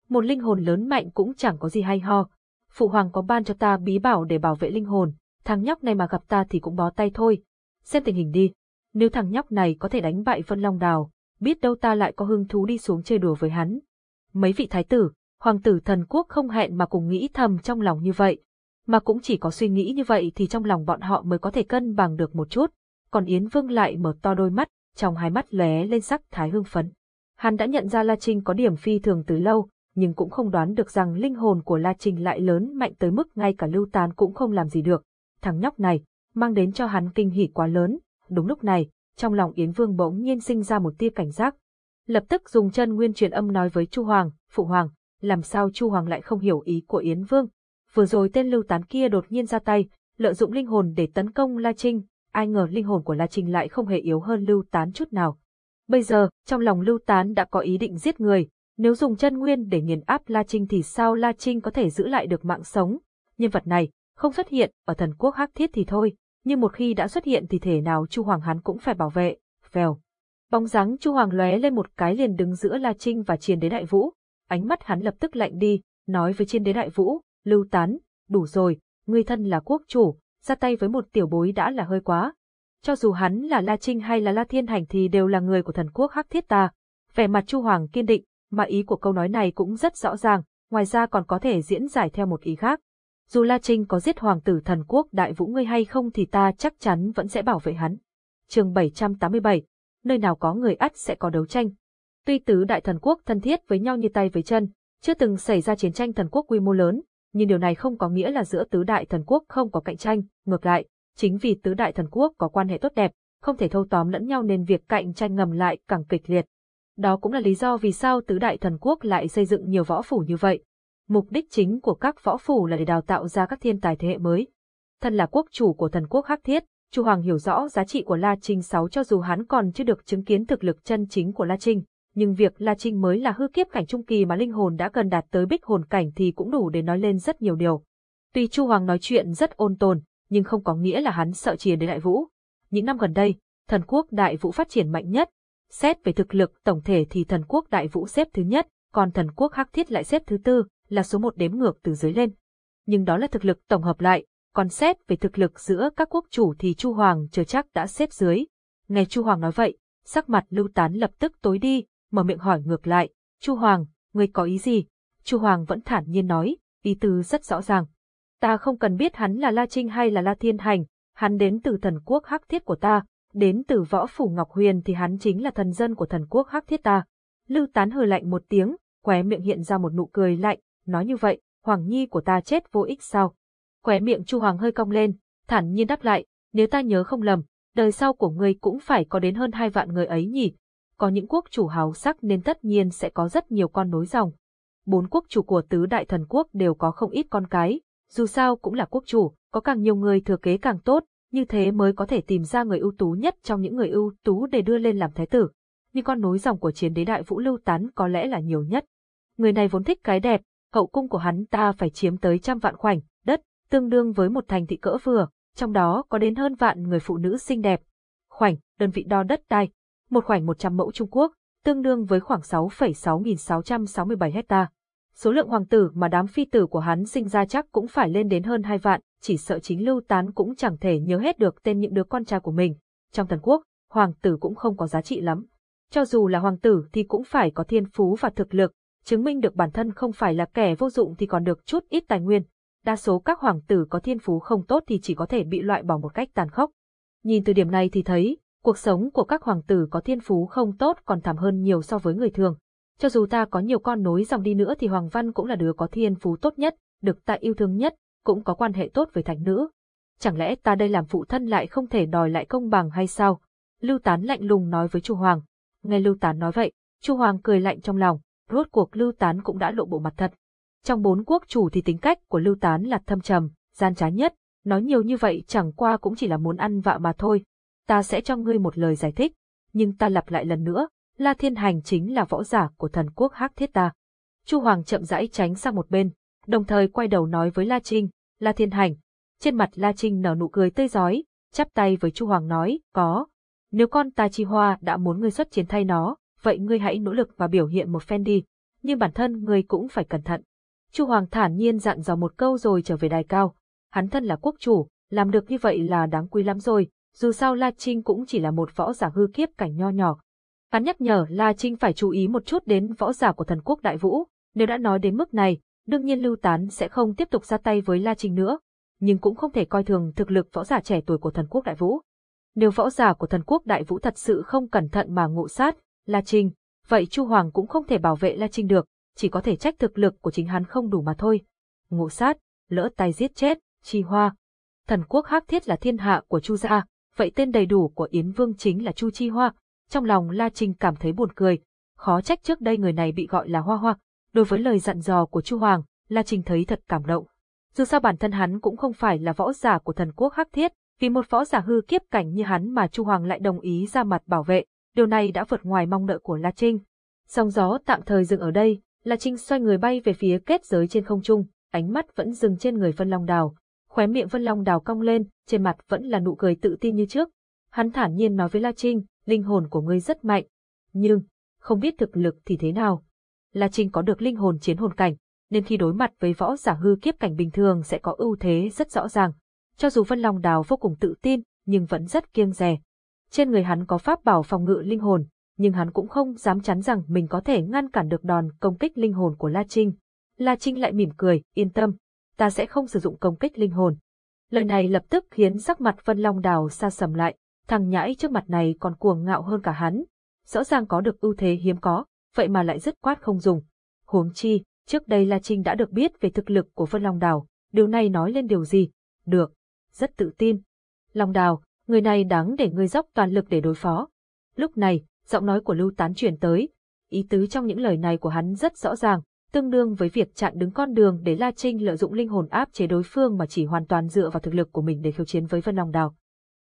Một linh hồn lớn mạnh cũng chẳng có gì hay ho. Phụ hoàng có ban cho ta bí bảo để bảo vệ linh hồn, thằng nhóc này mà gặp ta thì cũng bó tay thôi. Xem tình hình đi. Nếu thằng nhóc này có thể đánh bại Vân Long Đào, biết đâu ta lại có hứng thú đi xuống chơi đùa với hắn. Mấy vị thái tử, hoàng tử thần quốc không hẹn mà cùng nghĩ thầm trong lòng như vậy. Mà cũng chỉ có suy nghĩ như vậy thì trong lòng bọn họ mới có thể cân bằng được một chút. Còn Yến Vương lại mở to đôi mắt, trong hai mắt lóe lên sắc thái hưng phấn. Hắn đã nhận ra La Trinh có điểm phi thường từ lâu, nhưng cũng không đoán được rằng linh hồn của La Trinh lại lớn mạnh tới mức ngay cả lưu tán cũng không làm gì được. Thằng nhóc này, mang đến cho hắn kinh hỉ quá lớn. Đúng lúc này, trong lòng Yến Vương bỗng nhiên sinh ra một tia cảnh giác. Lập tức dùng chân nguyên truyền âm nói với Chu Hoàng, Phụ Hoàng, làm sao Chu Hoàng lại không hiểu ý của Yến Vương. Vừa rồi tên lưu tán kia đột nhiên ra tay, lợi dụng linh hồn để tấn công La Trinh, ai ngờ linh hồn của La Trinh lại không hề yếu hơn Lưu Tán chút nào. Bây giờ, trong lòng Lưu Tán đã có ý định giết người, nếu dùng chân nguyên để nghiền áp La Trinh thì sao La Trinh có thể giữ lại được mạng sống? Nhân vật này, không xuất hiện ở thần quốc hắc thiết thì thôi, nhưng một khi đã xuất hiện thì thể nào Chu Hoàng hắn cũng phải bảo vệ. Vèo. Bóng dáng Chu Hoàng lóe lên một cái liền đứng giữa La Trinh và Triền Đế Đại Vũ, ánh mắt hắn lập tức lạnh đi, nói với Chiến Đế Đại Vũ, Lưu Tán, đủ rồi, ngươi thân là quốc chủ, ra tay với một tiểu bối đã là hơi quá. Cho dù hắn là La Trinh hay là La Thiên Hành thì đều là người của thần quốc Hắc Thiết ta. Vẻ mặt Chu Hoàng kiên định, mà ý của câu nói này cũng rất rõ ràng, ngoài ra còn có thể diễn giải theo một ý khác. Dù La Trinh có giết hoàng tử thần quốc đại vũ ngươi hay không thì ta chắc chắn vẫn sẽ bảo vệ hắn. chương 787, nơi nào có người ắt sẽ có đấu tranh. Tuy tứ đại thần quốc thân thiết với nhau như tay với chân, chưa từng xảy ra chiến tranh thần quốc quy mô lớn, nhưng điều này không có nghĩa là giữa tứ đại thần quốc không có cạnh tranh, ngược lại, chính vì tứ đại thần quốc có quan hệ tốt đẹp, không thể thâu tóm lẫn nhau nên việc cạnh tranh ngầm lại càng kịch liệt. Đó cũng là lý do vì sao tứ đại thần quốc lại xây dựng nhiều võ phủ như vậy. Mục đích chính của các võ phủ là để đào tạo ra các thiên tài thế hệ mới. Thân là quốc chủ của thần quốc Hắc Thiết, Chu Hoàng hiểu rõ giá trị của La Trinh sáu cho dù hắn còn chưa được chứng kiến thực lực chân chính của La Trinh, nhưng việc La Trinh mới là hư kiếp cảnh trung kỳ mà linh hồn đã cần đạt tới bích hồn cảnh thì cũng đủ để nói lên rất nhiều điều. Tuy Chu Hoàng nói chuyện rất ôn tồn, nhưng không có nghĩa là hắn sợ chia đến đại vũ. Những năm gần đây, thần quốc đại vũ phát triển mạnh nhất. Xét về thực lực tổng thể thì thần quốc đại vũ xếp thứ nhất, còn thần quốc hắc thiết lại xếp thứ tư, là số một đếm ngược từ dưới lên. Nhưng đó là thực lực tổng hợp lại, còn xét về thực lực giữa các quốc chủ thì Chu Hoàng chưa chắc đã xếp dưới. Nghe Chu Hoàng nói vậy, sắc mặt lưu tán lập tức tối đi, mở miệng hỏi ngược lại, Chu Hoàng, ngươi có ý gì? Chu Hoàng vẫn thản nhiên nói, ý tứ rất rõ ràng. Ta không cần biết hắn là La Trinh hay là La Thiên Hành, hắn đến từ thần quốc hắc thiết của ta, đến từ võ phủ Ngọc Huyền thì hắn chính là thần dân của thần quốc hắc thiết ta. Lưu Tán hừ lạnh một tiếng, khóe miệng hiện ra một nụ cười lạnh, nói như vậy, Hoàng Nhi của ta chết vô ích sao? Khóe miệng Chu Hoàng hơi cong lên, thản nhiên đáp lại, nếu ta nhớ không lầm, đời sau của ngươi cũng phải có đến hơn hai vạn người ấy nhỉ. Có những quốc chủ hào sắc nên tất nhiên sẽ có rất nhiều con nối dòng. Bốn quốc chủ của tứ đại thần quốc đều có không ít con cái, dù sao cũng là quốc chủ, có càng nhiều người thừa kế càng tốt, như thế mới có thể tìm ra người ưu tú nhất trong những người ưu tú để đưa lên làm thái tử. Nhưng con nối dòng của chiến đế đại vũ lưu tán có lẽ là nhiều nhất. Người này vốn thích cái đẹp, hậu cung của hắn ta phải chiếm tới trăm vạn khoảnh, đất, tương đương với một thành thị cỡ vừa, trong đó có đến hơn vạn người phụ nữ xinh đẹp. Khoảnh, đơn vị đo đất đai, một khoảnh 100 mẫu Trung Quốc, tương đương với khoảng 6,6667 hecta. Số lượng hoàng tử mà đám phi tử của hắn sinh ra chắc cũng phải lên đến hơn hai vạn, chỉ sợ chính lưu tán cũng chẳng thể nhớ hết được tên những đứa con trai của mình. Trong thần quốc, hoàng tử cũng không có giá trị lắm. Cho dù là hoàng tử thì cũng phải có thiên phú và thực lực, chứng minh được bản thân không phải là kẻ vô dụng thì còn được chút ít tài nguyên. Đa số các hoàng tử có thiên phú không tốt thì chỉ có thể bị loại bỏ một cách tàn khốc. Nhìn từ điểm này thì thấy, cuộc sống của các hoàng tử có thiên phú không tốt còn thảm hơn nhiều so với người thường. Cho dù ta có nhiều con nối dòng đi nữa thì Hoàng Văn cũng là đứa có thiên phú tốt nhất, được ta yêu thương nhất, cũng có quan hệ tốt với thánh nữ. Chẳng lẽ ta đây làm phụ thân lại không thể đòi lại công bằng hay sao? Lưu Tán lạnh lùng nói với Chu Hoàng. Nghe Lưu Tán nói vậy, Chu Hoàng cười lạnh trong lòng, rốt cuộc Lưu Tán cũng đã lộ bộ mặt thật. Trong bốn quốc chủ thì tính cách của Lưu Tán là thâm trầm, gian trá nhất, nói nhiều như vậy chẳng qua cũng chỉ là muốn ăn vạ mà thôi. Ta sẽ cho ngươi một lời giải thích, nhưng ta lặp lại lần nữa, La Thiên Hành chính là võ giả của thần quốc Hắc Thiết ta. Chu Hoàng chậm rãi tránh sang một bên, đồng thời quay đầu nói với La Trinh, La Thiên Hành. Trên mặt La Trinh nở nụ cười tươi giói, chắp tay với Chu Hoàng nói, có. Nếu con ta chi hoa đã muốn ngươi xuất chiến thay nó, vậy ngươi hãy nỗ lực và biểu hiện một phen đi, nhưng bản thân ngươi cũng phải cẩn thận. Chu Hoàng thản nhiên dặn dò một câu rồi trở về đài cao. Hắn thân là quốc chủ, làm được như vậy là đáng quý lắm rồi, dù sao La Trinh cũng chỉ là một võ giả hư kiếp cảnh nho nhỏ. Hắn nhắc nhở La Trinh phải chú ý một chút đến võ giả của thần quốc đại vũ, nếu đã nói đến mức này, đương nhiên Lưu Tán sẽ không tiếp tục ra tay với La Trinh nữa, nhưng cũng không thể coi thường thực lực võ giả trẻ tuổi của thần quốc đại vũ. Nếu võ giả của thần quốc đại vũ thật sự không cẩn thận mà ngộ sát, La Trinh, vậy Chu Hoàng cũng không thể bảo vệ La Trinh được, chỉ có thể trách thực lực của chính hắn không đủ mà thôi. Ngộ sát, lỡ tay giết chết, chi hoa. Thần quốc hắc thiết là thiên hạ của Chu gia, vậy tên đầy đủ của Yến Vương chính là Chu Chi Hoa. Trong lòng La Trinh cảm thấy buồn cười, khó trách trước đây người này bị gọi là Hoa Hoa. Đối với lời dặn dò của Chu Hoàng, La Trinh thấy thật cảm động. Dù sao bản thân hắn cũng không phải là võ giả của thần quốc hắc thiết, vì một võ giả hư kiếp cảnh như hắn mà Chu Hoàng lại đồng ý ra mặt bảo vệ, điều này đã vượt ngoài mong đợi của La Trinh. Song gió tạm thời dừng ở đây, La Trinh xoay người bay về phía kết giới trên không trung, ánh mắt vẫn dừng trên người Vân Long Đào. Khóe miệng Vân Long Đào cong lên, trên mặt vẫn là nụ cười tự tin như trước. Hắn thản nhiên nói với La Trinh, linh hồn của ngươi rất mạnh, nhưng, không biết thực lực thì thế nào. La Trinh có được linh hồn chiến hồn cảnh, nên khi đối mặt với võ giả hư kiếp cảnh bình thường sẽ có ưu thế rất rõ ràng. Cho dù Vân Long Đào vô cùng tự tin, nhưng vẫn rất kiêng dè. Trên người hắn có pháp bảo phòng ngự linh hồn, nhưng hắn cũng không dám chắn rằng mình có thể ngăn cản được đòn công kích linh hồn của La Trinh. La Trinh lại mỉm cười, yên tâm, ta sẽ không sử dụng công kích linh hồn. Lời này lập tức khiến sắc mặt Vân Long Đào xa sầm lại, thằng nhãi trước mặt này còn cuồng ngạo hơn cả hắn. Rõ ràng có được ưu thế hiếm có, vậy mà lại dứt quát không dùng. Huống chi, trước đây La Trinh đã được biết về thực lực của Vân Long Đào, điều này nói lên điều gì? Được, rất tự tin. Long Đào, người này đáng để ngươi dốc toàn lực để đối phó. Lúc này, giọng nói của Lưu Tán chuyển tới. Ý tứ trong những lời này của hắn rất rõ ràng, tương đương với việc chặn đứng con đường để La Trinh lợi dụng linh hồn áp chế đối phương mà chỉ hoàn toàn dựa vào thực lực của mình để khiêu chiến với Vân Long Đào.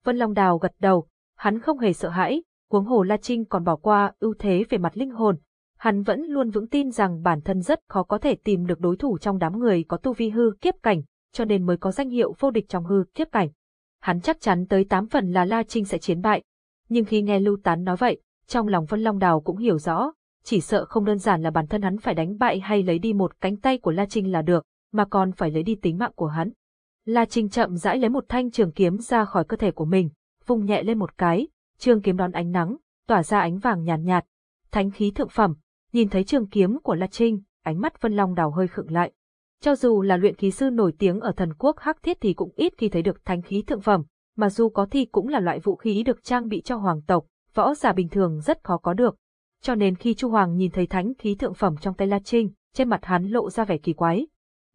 Vân Long Đào gật đầu, hắn không hề sợ hãi, huống hồ La Trinh còn bỏ qua ưu thế về mặt linh hồn. Hắn vẫn luôn vững tin rằng bản thân rất khó có thể tìm được đối thủ trong đám người có tu vi hư kiếp cảnh, cho nên mới có danh hiệu vô địch trong hư kiếp cảnh. Hắn chắc chắn tới tám phần là La Trinh sẽ chiến bại. Nhưng khi nghe Lưu Tán nói vậy, trong lòng Vân Long Đào cũng hiểu rõ, chỉ sợ không đơn giản là bản thân hắn phải đánh bại hay lấy đi một cánh tay của La Trinh là được, mà còn phải lấy đi tính mạng của hắn. La Trinh chậm rãi lấy một thanh trường kiếm ra khỏi cơ thể của mình, vung nhẹ lên một cái, trường kiếm đón ánh nắng, tỏa ra ánh vàng nhàn nhạt, nhạt, thánh khí thượng phẩm. Nhìn thấy trường kiếm của La Trinh, ánh mắt Vân Long Đào hơi khựng lại. Cho dù là luyện khí sư nổi tiếng ở thần quốc Hắc Thiết thì cũng ít khi thấy được thánh khí thượng phẩm, mà dù có thì cũng là loại vũ khí được trang bị cho hoàng tộc, võ giả bình thường rất khó có được. Cho nên khi Chu Hoàng nhìn thấy thánh khí thượng phẩm trong tay La Trinh, trên mặt hắn lộ ra vẻ kỳ quái.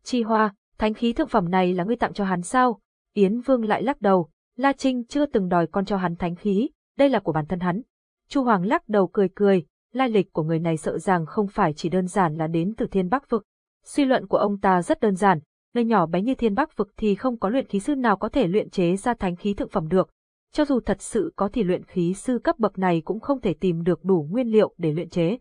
Chi Hoa, thánh khí thượng phẩm này là ngươi tặng cho hắn sao? Yến Vương lại lắc đầu, La Trinh chưa từng đòi con cho hắn thánh khí, đây là của bản thân hắn. Chu Hoàng lắc đầu cười cười, lai lịch của người này sợ rằng không phải chỉ đơn giản là đến từ thiên bắc vực. Suy luận của ông ta rất đơn giản, nơi nhỏ bé như thiên bắc vực thì không có luyện khí sư nào có thể luyện chế ra thánh khí thượng phẩm được. Cho dù thật sự có thì luyện khí sư cấp bậc này cũng không thể tìm được đủ nguyên liệu để luyện chế.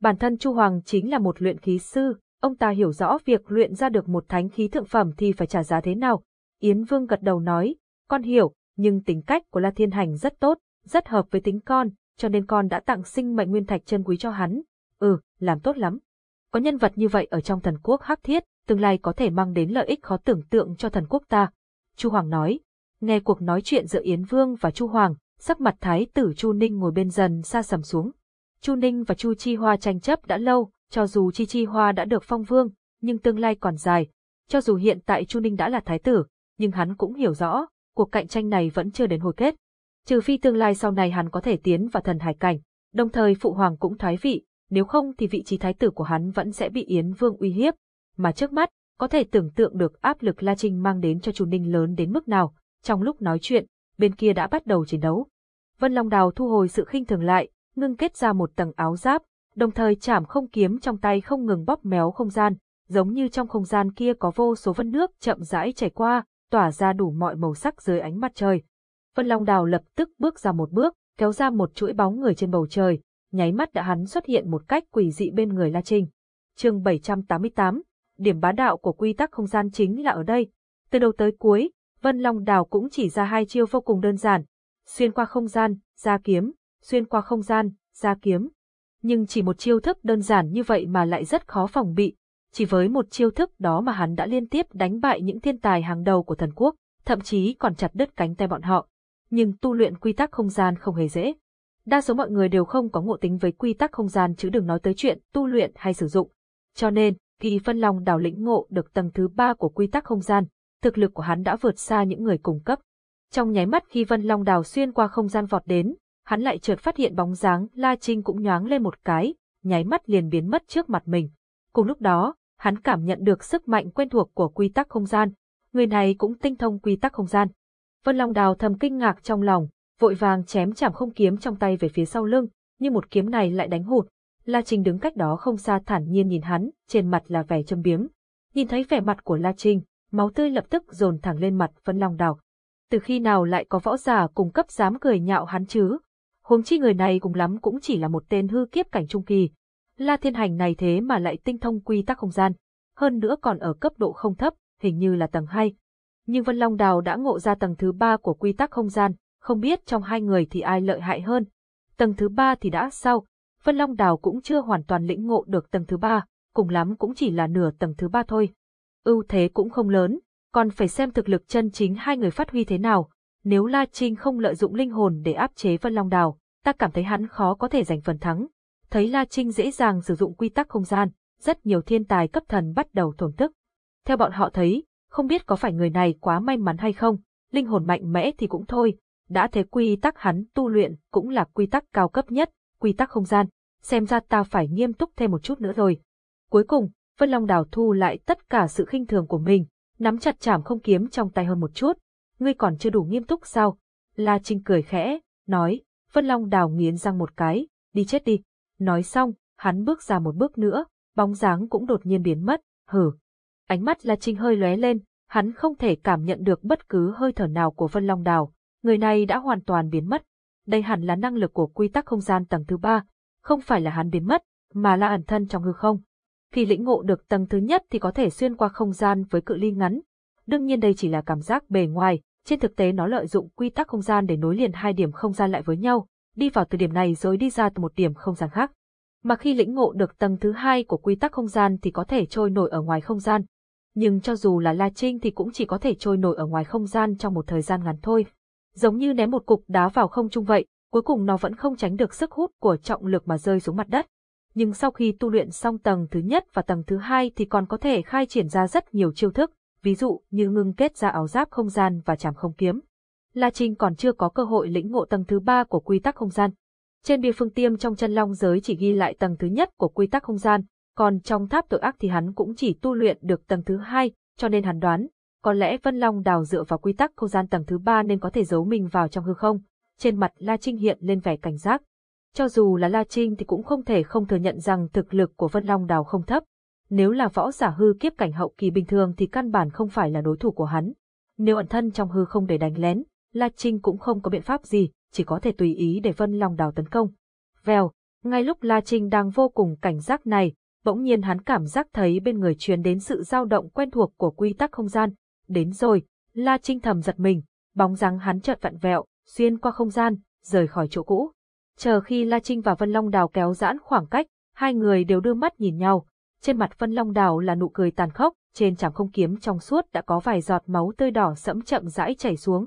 Bản thân Chu Hoàng chính là một luyện khí sư, ông ta hiểu rõ việc luyện ra được một thánh khí thượng phẩm thì phải trả giá thế nào. Yến Vương gật đầu nói, con hiểu, nhưng tính cách của La Thiên Hành rất tốt, rất hợp với tính con, cho nên con đã tặng sinh mệnh nguyên thạch chân quý cho hắn. Ừ, làm tốt lắm. Có nhân vật như vậy ở trong thần quốc hắc thiết, tương lai có thể mang đến lợi ích khó tưởng tượng cho thần quốc ta. Chu Hoàng nói. Nghe cuộc nói chuyện giữa Yến Vương và Chu Hoàng, sắc mặt thái tử Chu Ninh ngồi bên dần xa sầm xuống. Chu Ninh và Chu Chi Hoa tranh chấp đã lâu, cho dù Chi Chi Hoa đã được phong vương, nhưng tương lai còn dài. Cho dù hiện tại Chu Ninh đã là thái tử, nhưng hắn cũng hiểu rõ, cuộc cạnh tranh này vẫn chưa đến hồi kết. Trừ phi tương lai sau này hắn có thể tiến vào thần hải cảnh, đồng thời phụ hoàng cũng thoái vị, nếu không thì vị trí thái tử của hắn vẫn sẽ bị Yến Vương uy hiếp. Mà trước mắt, có thể tưởng tượng được áp lực La Trinh mang đến cho Chu Ninh lớn đến mức nào. Trong lúc nói chuyện, bên kia đã bắt đầu chiến đấu. Vân Long Đào thu hồi sự khinh thường lại, ngưng kết ra một tầng áo giáp, đồng thời chảm không kiếm trong tay không ngừng bóp méo không gian, giống như trong không gian kia có vô số vân nước chậm rãi chảy qua, tỏa ra đủ mọi màu sắc dưới ánh mặt trời. Vân Long Đào lập tức bước ra một bước, kéo ra một chuỗi bóng người trên bầu trời, nháy mắt đã hắn xuất hiện một cách quỷ dị bên người La Trinh. Chương 788, điểm bá đạo của quy tắc không gian chính là ở đây. Từ đầu tới cuối, Vân Long Đào cũng chỉ ra hai chiêu vô cùng đơn giản, xuyên qua không gian, ra kiếm, xuyên qua không gian, ra kiếm. Nhưng chỉ một chiêu thức đơn giản như vậy mà lại rất khó phòng bị, chỉ với một chiêu thức đó mà hắn đã liên tiếp đánh bại những thiên tài hàng đầu của thần quốc, thậm chí còn chặt đứt cánh tay bọn họ. Nhưng tu luyện quy tắc không gian không hề dễ. Đa số mọi người đều không có ngộ tính với quy tắc không gian chứ đừng nói tới chuyện tu luyện hay sử dụng. Cho nên, khi phân long đào lĩnh ngộ được tầng thứ ba của quy tắc không gian, thực lực của hắn đã vượt xa những người cùng cấp. Trong nháy mắt khi Vân Long Đào xuyên qua không gian vọt đến, hắn lại chợt phát hiện bóng dáng La Trinh cũng nhoáng lên một cái, nháy mắt liền biến mất trước mặt mình. Cùng lúc đó, hắn cảm nhận được sức mạnh quen thuộc của quy tắc không gian. Người này cũng tinh thông quy tắc không gian. Vân Long Đào thầm kinh ngạc trong lòng, vội vàng chém chảm không kiếm trong tay về phía sau lưng, nhưng một kiếm này lại đánh hụt. La Trinh đứng cách đó không xa thản nhiên nhìn hắn, trên mặt là vẻ châm biếm. Nhìn thấy vẻ mặt của La Trinh, máu tươi lập tức dồn thẳng lên mặt Vân Long Đào. Từ khi nào lại có võ giả cùng cấp dám cười nhạo hắn chứ? Huống chi người này cùng lắm cũng chỉ là một tên hư kiếp cảnh trung kỳ, La Thiên Hành này thế mà lại tinh thông quy tắc không gian, hơn nữa còn ở cấp độ không thấp, hình như là tầng 2. Nhưng Vân Long Đào đã ngộ ra tầng thứ 3 của quy tắc không gian, không biết trong hai người thì ai lợi hại hơn. Tầng thứ 3 thì đã sao, Vân Long Đào cũng chưa hoàn toàn lĩnh ngộ được tầng thứ 3, cùng lắm cũng chỉ là nửa tầng thứ 3 thôi. Ưu thế cũng không lớn, còn phải xem thực lực chân chính hai người phát huy thế nào. Nếu La Trinh không lợi dụng linh hồn để áp chế Vân Long Đào, ta cảm thấy hắn khó có thể giành phần thắng thấy La Trinh dễ dàng sử dụng quy tắc không gian, rất nhiều thiên tài cấp thần bắt đầu thổn thức. Theo bọn họ thấy, không biết có phải người này quá may mắn hay không, linh hồn mạnh mẽ thì cũng thôi, đã thế quy tắc hắn tu luyện cũng là quy tắc cao cấp nhất, quy tắc không gian, xem ra ta phải nghiêm túc thêm một chút nữa rồi. Cuối cùng, Vân Long Đào thu lại tất cả sự khinh thường của mình, nắm chặt chảm không kiếm trong tay hơn một chút. Ngươi còn chưa đủ nghiêm túc sao? La Trinh cười khẽ, nói, Vân Long Đào nghiến răng một cái, đi chết đi. Nói xong, hắn bước ra một bước nữa, bóng dáng cũng đột nhiên biến mất, hử. Ánh mắt La Trinh hơi lóe lên, hắn không thể cảm nhận được bất cứ hơi thở nào của Vân Long Đào, người này đã hoàn toàn biến mất. Đây hẳn là năng lực của quy tắc không gian tầng thứ ba, không phải là hắn biến mất, mà là ẩn thân trong hư không. Khi lĩnh ngộ được tầng thứ nhất thì có thể xuyên qua không gian với cự ly ngắn. Đương nhiên đây chỉ là cảm giác bề ngoài, trên thực tế nó lợi dụng quy tắc không gian để nối liền hai điểm không gian lại với nhau, đi vào từ điểm này rồi đi ra từ một điểm không gian khác. Mà khi lĩnh ngộ được tầng thứ hai của quy tắc không gian thì có thể trôi nổi ở ngoài không gian. Nhưng cho dù là La Trinh thì cũng chỉ có thể trôi nổi ở ngoài không gian trong một thời gian ngắn thôi. Giống như ném một cục đá vào không trung vậy, cuối cùng nó vẫn không tránh được sức hút của trọng lực mà rơi xuống mặt đất nhưng sau khi tu luyện xong tầng thứ nhất và tầng thứ hai thì còn có thể khai triển ra rất nhiều chiêu thức, ví dụ như ngưng kết ra áo giáp không gian và chạm không kiếm. La Trinh còn chưa có cơ hội lĩnh ngộ tầng thứ ba của quy tắc không gian. Trên bia phương tiêm trong chân long giới chỉ ghi lại tầng thứ nhất của quy tắc không gian, còn trong tháp tội ác thì hắn cũng chỉ tu luyện được tầng thứ hai, cho nên hắn đoán, có lẽ Vân Long đào dựa vào quy tắc không gian tầng thứ ba nên có thể giấu mình vào trong hư không. Trên mặt La Trinh hiện lên vẻ cảnh giác. Cho dù là La Trinh thì cũng không thể không thừa nhận rằng thực lực của Vân Long đào không thấp. Nếu là võ giả hư kiếp cảnh hậu kỳ bình thường thì căn bản không phải là đối thủ của hắn. Nếu ẩn thân trong hư không để đánh lén, La Trinh cũng không có biện pháp gì, chỉ có thể tùy ý để Vân Long đào tấn công. Vèo, ngay lúc La Trinh đang vô cùng cảnh giác này, bỗng nhiên hắn cảm giác thấy bên người truyền đến sự dao động quen thuộc của quy tắc không gian. Đến rồi, La Trinh thầm giật mình, bóng dáng hắn chợt vặn vẹo, xuyên qua không gian, rời khỏi chỗ cũ. Chờ khi La Trinh và Vân Long Đào kéo giãn khoảng cách, hai người đều đưa mắt nhìn nhau. Trên mặt Vân Long Đào là nụ cười tàn khốc, trên trảm không kiếm trong suốt đã có vài giọt máu tươi đỏ sẫm chậm rãi chảy xuống.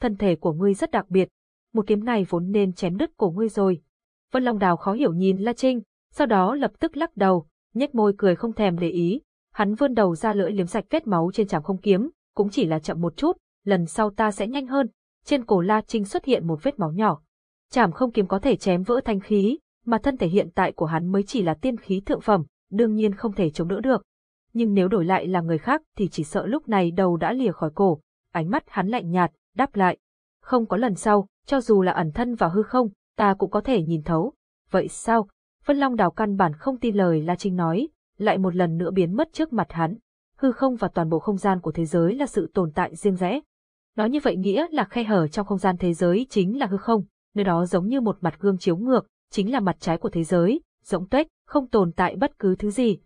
Thân thể của ngươi rất đặc biệt, một kiếm này vốn nên chém đứt cổ ngươi rồi. Vân Long Đào khó hiểu nhìn La Trinh, sau đó lập tức lắc đầu, nhếch môi cười không thèm để ý. Hắn vươn đầu ra lưỡi liếm sạch vết máu trên trảm không kiếm, cũng chỉ là chậm một chút, lần sau ta sẽ nhanh hơn. Trên cổ La Trinh xuất hiện một vết máu nhỏ. Chảm không kiếm có thể chém vỡ thanh khí, mà thân thể hiện tại của hắn mới chỉ là tiên khí thượng phẩm, đương nhiên không thể chống đỡ được. Nhưng nếu đổi lại là người khác thì chỉ sợ lúc này đầu đã lìa khỏi cổ. Ánh mắt hắn lạnh nhạt, đáp lại. Không có lần sau, cho dù là ẩn thân vào hư không, ta cũng có thể nhìn thấu. Vậy sao? Vân Long đào căn bản không tin lời La Trinh nói, lại một lần nữa biến mất trước mặt hắn. Hư không và toàn bộ không gian của thế giới là sự tồn tại riêng rẽ. Nói như vậy nghĩa là khe hở trong không gian thế giới chính là hư không, nơi đó giống như một mặt gương chiếu ngược, chính là mặt trái của thế giới, rỗng tuếch, không tồn tại bất cứ thứ gì.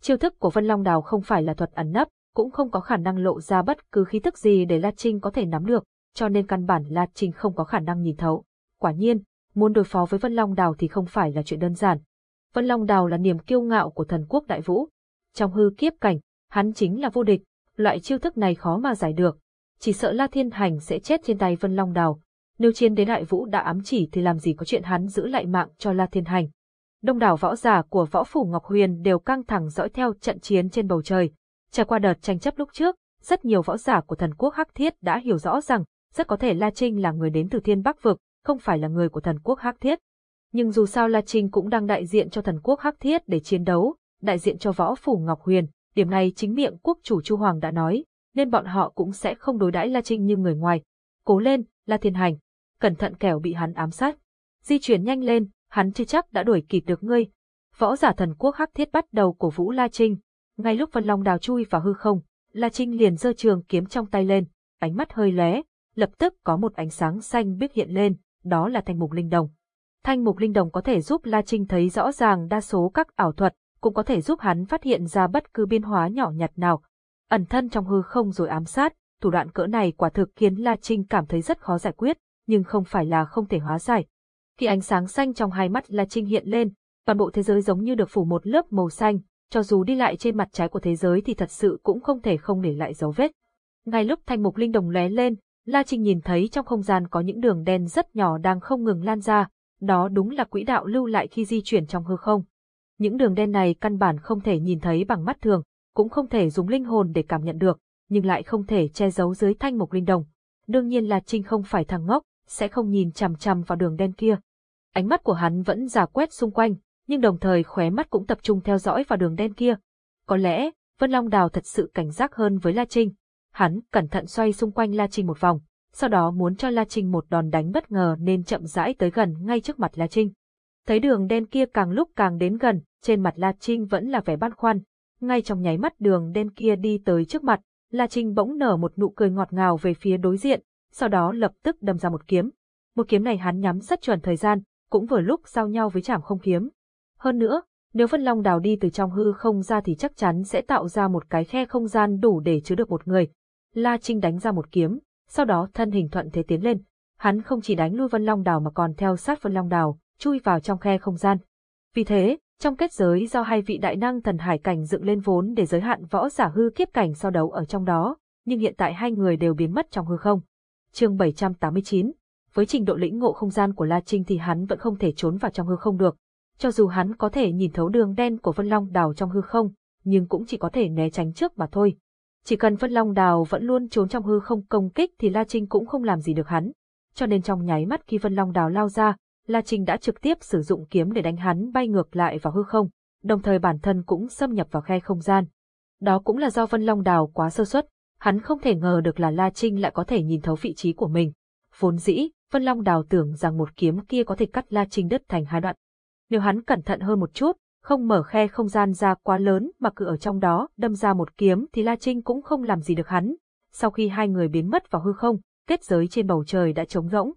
Chiêu thức của Vân Long Đào không phải là thuật ẩn nấp, cũng không có khả năng lộ ra bất cứ khí tức gì để La Trinh có thể nắm được, cho nên căn bản La Trinh không có khả năng nhìn thấu. Quả nhiên, muốn đối phó với Vân Long Đào thì không phải là chuyện đơn giản. Vân Long Đào là niềm kiêu ngạo của thần quốc đại vũ. Trong hư kiếp cảnh, hắn chính là vô địch, loại chiêu thức này khó mà giải được. Chỉ sợ La Thiên Hành sẽ chết trên tay Vân Long Đào. Nếu chiến đến đại vũ đã ám chỉ thì làm gì có chuyện hắn giữ lại mạng cho La Thiên Hành. Đông đảo võ giả của võ phủ Ngọc Huyền đều căng thẳng dõi theo trận chiến trên bầu trời. Trải qua đợt tranh chấp lúc trước, rất nhiều võ giả của thần quốc Hắc Thiết đã hiểu rõ rằng rất có thể La Trinh là người đến từ Thiên Bắc Vực, không phải là người của thần quốc Hắc Thiết. Nhưng dù sao La Trinh cũng đang đại diện cho thần quốc Hắc Thiết để chiến đấu, đại diện cho võ phủ Ngọc Huyền, điểm này chính miệng quốc chủ Chu Hoàng đã nói, nên bọn họ cũng sẽ không đối đãi La Trinh như người ngoài. Cố lên, La Thiên Hành, cẩn thận kẻo bị hắn ám sát. Di chuyển nhanh lên, hắn chưa chắc đã đuổi kịp được ngươi. Võ giả thần quốc Hắc Thiết bắt đầu cổ vũ La Trinh. Ngay lúc Vân Long đào chui vào hư không, La Trinh liền giơ trường kiếm trong tay lên, ánh mắt hơi lóe, lập tức có một ánh sáng xanh biếc hiện lên, đó là thanh mục linh đồng. Thanh mục linh đồng có thể giúp La Trinh thấy rõ ràng đa số các ảo thuật, cũng có thể giúp hắn phát hiện ra bất cứ biên hóa nhỏ nhặt nào. Ẩn thân trong hư không rồi ám sát, thủ đoạn cỡ này quả thực khiến La Trinh cảm thấy rất khó giải quyết, nhưng không phải là không thể hóa giải. Khi ánh sáng xanh trong hai mắt La Trinh hiện lên, toàn bộ thế giới giống như được phủ một lớp màu xanh, cho dù đi lại trên mặt trái của thế giới thì thật sự cũng không thể không để lại dấu vết. Ngay lúc thanh mục linh đồng lóe lên, La Trinh nhìn thấy trong không gian có những đường đen rất nhỏ đang không ngừng lan ra, đó đúng là quỹ đạo lưu lại khi di chuyển trong hư không. Những đường đen này căn bản không thể nhìn thấy bằng mắt thường, cũng không thể dùng linh hồn để cảm nhận được, nhưng lại không thể che giấu dưới thanh mục linh đồng. Đương nhiên là Trinh không phải thằng ngốc, sẽ không nhìn chằm chằm vào đường đen kia. Ánh mắt của hắn vẫn giả quét xung quanh, nhưng đồng thời khóe mắt cũng tập trung theo dõi vào đường đen kia. Có lẽ, Vân Long Đào thật sự cảnh giác hơn với La Trinh, Hắn cẩn thận xoay xung quanh La Trinh một vòng, sau đó muốn cho La Trinh một đòn đánh bất ngờ nên chậm rãi tới gần ngay trước mặt La Trinh. Thấy đường đen kia càng lúc càng đến gần, trên mặt La Trinh vẫn là vẻ băn khoăn. Ngay trong nháy mắt đường đen kia đi tới trước mặt, La Trinh bỗng nở một nụ cười ngọt ngào về phía đối diện, sau đó lập tức đâm ra một kiếm. Một kiếm này hắn nhắm rất chuẩn thời gian, cũng vừa lúc giao nhau với chảm không kiếm. Hơn nữa, nếu Vân Long đào đi từ trong hư không ra thì chắc chắn sẽ tạo ra một cái khe không gian đủ để chứa được một người, La Trinh đánh ra một kiếm, sau đó thân hình thuận thế tiến lên. Hắn không chỉ đánh lui Vân Long Đào mà còn theo sát Vân Long Đào, chui vào trong khe không gian. Vì thế, trong kết giới do hai vị đại năng thần hải cảnh dựng lên vốn để giới hạn võ giả hư kiếp cảnh so đấu ở trong đó, nhưng hiện tại hai người đều biến mất trong hư không. Chương 789 Với trình độ lĩnh ngộ không gian của La Trinh thì hắn vẫn không thể trốn vào trong hư không được. Cho dù hắn có thể nhìn thấu đường đen của Vân Long Đào trong hư không, nhưng cũng chỉ có thể né tránh trước mà thôi. Chỉ cần Vân Long Đào vẫn luôn trốn trong hư không công kích thì La Trinh cũng không làm gì được hắn. Cho nên trong nháy mắt khi Vân Long Đào lao ra, La Trinh đã trực tiếp sử dụng kiếm để đánh hắn bay ngược lại vào hư không, đồng thời bản thân cũng xâm nhập vào khe không gian. Đó cũng là do Vân Long Đào quá sơ suất, hắn không thể ngờ được là La Trinh lại có thể nhìn thấu vị trí của mình. Vốn dĩ, Vân Long Đào tưởng rằng một kiếm kia có thể cắt La Trinh đứt thành hai đoạn. Nếu hắn cẩn thận hơn một chút, không mở khe không gian ra quá lớn mà cứ ở trong đó đâm ra một kiếm thì La Trinh cũng không làm gì được hắn. Sau khi hai người biến mất vào hư không, kết giới trên bầu trời đã trống rỗng.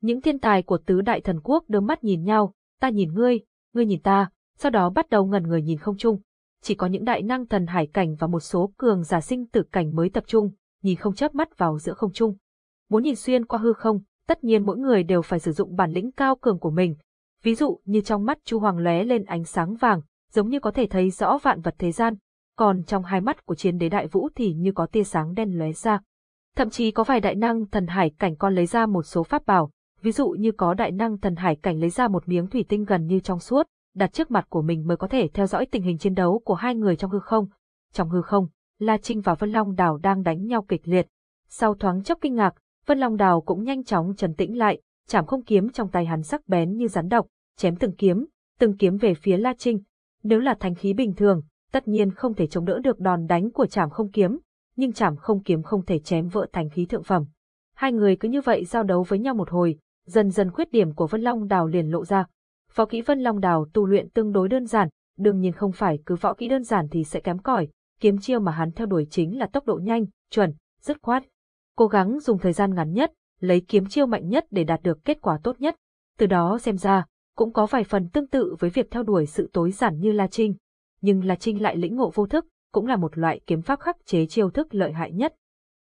Những thiên tài của tứ đại thần quốc đưa mắt nhìn nhau, ta nhìn ngươi, ngươi nhìn ta, sau đó bắt đầu ngẩn người nhìn không chung. Chỉ có những đại năng thần hải cảnh và một số cường giả sinh tử cảnh mới tập trung, nhìn không chớp mắt vào giữa không trung. Muốn nhìn xuyên qua hư không, tất nhiên mỗi người đều phải sử dụng bản lĩnh cao cường của mình. Ví dụ như trong mắt Chu Hoàng lóe lên ánh sáng vàng, giống như có thể thấy rõ vạn vật thế gian, còn trong hai mắt của chiến đế đại vũ thì như có tia sáng đen lóe ra. Thậm chí có vài đại năng thần hải cảnh còn lấy ra một số pháp bảo, ví dụ như có đại năng thần hải cảnh lấy ra một miếng thủy tinh gần như trong suốt, đặt trước mặt của mình mới có thể theo dõi tình hình chiến đấu của hai người trong hư không. Trong hư không, La Trinh và Vân Long Đào đang đánh nhau kịch liệt. Sau thoáng chốc kinh ngạc, Vân Long Đào cũng nhanh chóng trấn tĩnh lại, chảm không kiếm trong tay hắn sắc bén như rắn độc, chém từng kiếm, từng kiếm về phía La Trinh. Nếu là thanh khí bình thường, tất nhiên không thể chống đỡ được đòn đánh của chảm không kiếm, nhưng chảm không kiếm không thể chém vỡ thành khí thượng phẩm. Hai người cứ như vậy giao đấu với nhau một hồi, dần dần khuyết điểm của Vân Long Đào liền lộ ra. Võ kỹ Vân Long Đào tu luyện tương đối đơn giản, đương nhiên không phải cứ võ kỹ đơn giản thì sẽ kém cỏi, kiếm chiêu mà hắn theo đuổi chính là tốc độ nhanh, chuẩn, dứt khoát. Cố gắng dùng thời gian ngắn nhất, lấy kiếm chiêu mạnh nhất để đạt được kết quả tốt nhất. Từ đó xem ra, cũng có vài phần tương tự với việc theo đuổi sự tối giản như La Trinh. Nhưng La Trinh lại lĩnh ngộ vô thức, cũng là một loại kiếm pháp khắc chế chiêu thức lợi hại nhất.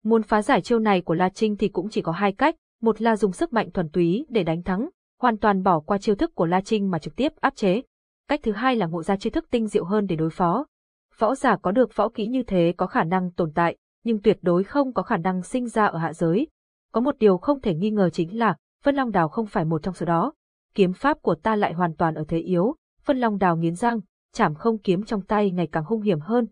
Muốn phá giải chiêu này của La Trinh thì cũng chỉ có hai cách, một là dùng sức mạnh thuần túy để đánh thắng, hoàn toàn bỏ qua chiêu thức của La Trinh mà trực tiếp áp chế. Cách thứ hai là ngộ ra chiêu thức tinh diệu hơn để đối phó. Võ giả có được võ kỹ như thế có khả năng tồn tại, nhưng tuyệt đối không có khả năng sinh ra ở hạ giới. Có một điều không thể nghi ngờ chính là, Vân Long Đào không phải một trong số đó. Kiếm pháp của ta lại hoàn toàn ở thế yếu, Vân Long Đào nghiến răng, chảm không kiếm trong tay ngày càng hung hiểm hơn.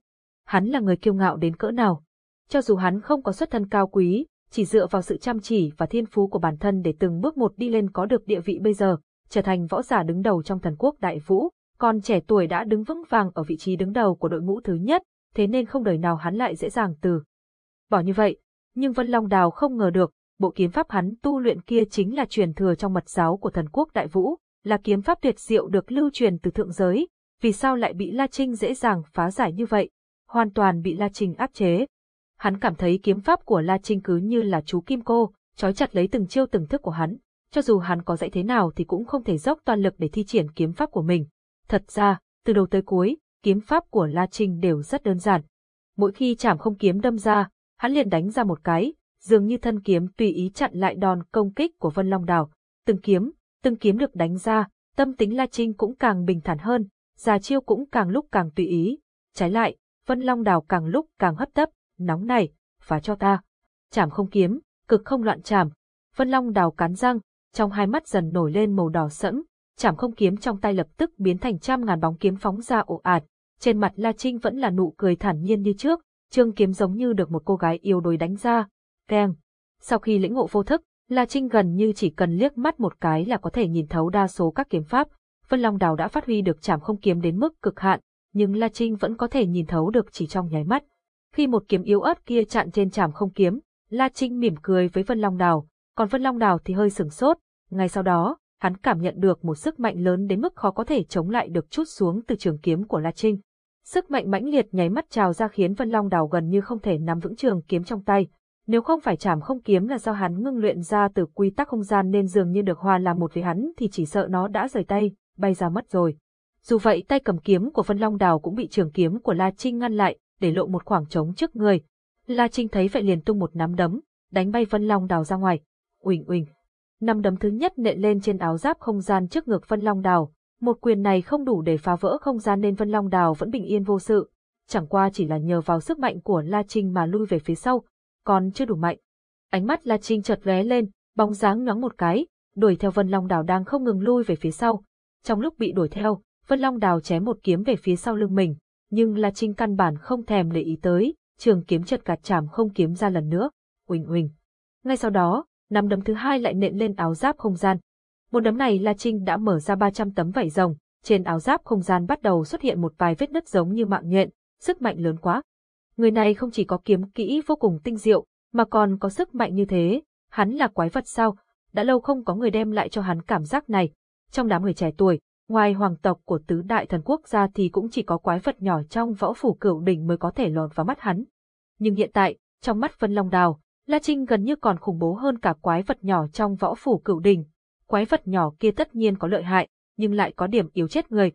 Hắn là người kiêu ngạo đến cỡ nào. Cho dù hắn không có xuất thân cao quý, chỉ dựa vào sự chăm chỉ và thiên phú của bản thân để từng bước một đi lên có được địa vị bây giờ, trở thành võ giả đứng đầu trong thần quốc đại vũ, còn trẻ tuổi đã đứng vững vàng ở vị trí đứng đầu của đội ngũ thứ nhất, thế nên không đời nào hắn lại dễ dàng từ. Bỏ như vậy, nhưng Vân Long Đào không ngờ được, bộ kiếm pháp hắn tu luyện kia chính là truyền thừa trong mật giáo của thần quốc đại vũ, là kiếm pháp tuyệt diệu được lưu truyền từ thượng giới, vì sao lại bị La Trinh dễ dàng phá giải như vậy, hoàn toàn bị La Trinh áp chế, Hắn cảm thấy kiếm pháp của La Trinh cứ như là chú kim cô, trói chặt lấy từng chiêu từng thức của hắn. Cho dù hắn có dạy thế nào thì cũng không thể dốc toàn lực để thi triển kiếm pháp của mình. Thật ra, từ đầu tới cuối, kiếm pháp của La Trinh đều rất đơn giản. Mỗi khi chảm không kiếm đâm ra, hắn liền đánh ra một cái, dường như thân kiếm tùy ý chặn lại đòn công kích của Vân Long Đào. Từng kiếm, từng kiếm được đánh ra, tâm tính La Trinh cũng càng bình thản hơn, già chiêu cũng càng lúc càng tùy ý. Trái lại, Vân Long Đào càng lúc càng hấp tấp, nóng này, phá cho ta. Chảm không kiếm, cực không loạn chảm. Vân Long đào cắn răng, trong hai mắt dần nổi lên màu đỏ sẫm, chảm không kiếm trong tay lập tức biến thành trăm ngàn bóng kiếm phóng ra ồ ạt. Trên mặt La Trinh vẫn là nụ cười thản nhiên như trước, trương kiếm giống như được một cô gái yêu đối đánh ra. Keng. Sau khi lĩnh ngộ vô thức, La Trinh gần như chỉ cần liếc mắt một cái là có thể nhìn thấu đa số các kiếm pháp. Vân Long Đào đã phát huy được chảm không kiếm đến mức cực hạn, nhưng La Trinh vẫn có thể nhìn thấu được chỉ trong nháy mắt. Khi một kiếm yếu ớt kia chặn trên chảm không kiếm, La Trinh mỉm cười với Vân Long Đào, còn Vân Long Đào thì hơi sửng sốt, ngay sau đó, hắn cảm nhận được một sức mạnh lớn đến mức khó có thể chống lại được chút xuống từ trường kiếm của La Trinh. Sức mạnh mãnh liệt nháy mắt trào ra khiến Vân Long Đào gần như không thể nắm vững trường kiếm trong tay. Nếu không phải chảm không kiếm là do hắn ngưng luyện ra từ quy tắc không gian nên dường như được hòa làm một với hắn thì chỉ sợ nó đã rời tay, bay ra mất rồi. Dù vậy tay cầm kiếm của Vân Long Đào cũng bị trường kiếm của La Trinh ngăn lại, để lộ một khoảng trống trước người. La Trinh thấy vậy liền tung một nắm đấm, đánh bay Vân Long Đào ra ngoài. Uỳnh uỳnh. Nắm đấm thứ nhất nện lên trên áo giáp không gian trước ngực Vân Long Đào. Một quyền này không đủ để phá vỡ không gian nên Vân Long Đào vẫn bình yên vô sự. Chẳng qua chỉ là nhờ vào sức mạnh của La Trinh mà lui về phía sau, còn chưa đủ mạnh. Ánh mắt La Trinh chợt lóe lên, bóng dáng nhoáng một cái, đuổi theo Vân Long Đào đang không ngừng lui về phía sau. Trong lúc bị đuổi theo, Vân Long Đào chém một kiếm về phía sau lưng mình, nhưng La Trinh căn bản không thèm để ý tới, trường kiếm chật gạt chảm không kiếm ra lần nữa. Uỳnh uỳnh. Ngay sau đó, nắm đấm thứ hai lại nện lên áo giáp không gian. Một đấm này La Trinh đã mở ra 300 tấm vảy rồng, trên áo giáp không gian bắt đầu xuất hiện một vài vết nứt giống như mạng nhện, sức mạnh lớn quá. Người này không chỉ có kiếm kỹ vô cùng tinh diệu, mà còn có sức mạnh như thế, hắn là quái vật sao? Đã lâu không có người đem lại cho hắn cảm giác này. Trong đám người trẻ tuổi, ngoài hoàng tộc của tứ đại thần quốc gia thì cũng chỉ có quái vật nhỏ trong võ phủ cửu đỉnh mới có thể lọt vào mắt hắn. Nhưng hiện tại, trong mắt Vân Long Đào, La Trinh gần như còn khủng bố hơn cả quái vật nhỏ trong võ phủ cửu đỉnh. Quái vật nhỏ kia tất nhiên có lợi hại, nhưng lại có điểm yếu chết người.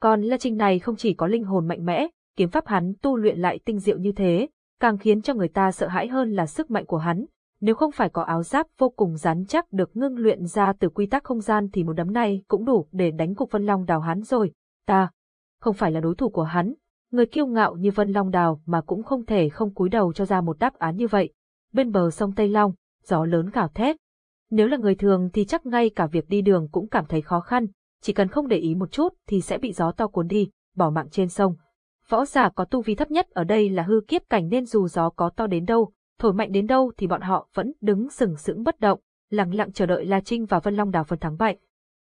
Còn La Trinh này không chỉ có linh hồn mạnh mẽ, kiếm pháp hắn tu luyện lại tinh diệu như thế, càng khiến cho người ta sợ hãi hơn là sức mạnh của hắn. Nếu không phải có áo giáp vô cùng rắn chắc được ngưng luyện ra từ quy tắc không gian thì một đấm này cũng đủ để đánh cục Vân Long Đào hắn rồi. Ta không phải là đối thủ của hắn. Người kiêu ngạo như Vân Long Đào mà cũng không thể không cúi đầu cho ra một đáp án như vậy. Bên bờ sông Tây Long, gió lớn gào thét. Nếu là người thường thì chắc ngay cả việc đi đường cũng cảm thấy khó khăn, chỉ cần không để ý một chút thì sẽ bị gió to cuốn đi, bỏ mạng trên sông. Võ giả có tu vi thấp nhất ở đây là hư kiếp cảnh nên dù gió có to đến đâu, thổi mạnh đến đâu thì bọn họ vẫn đứng sừng sững bất động, lặng lặng chờ đợi La Trinh và Vân Long Đào phân thắng bại.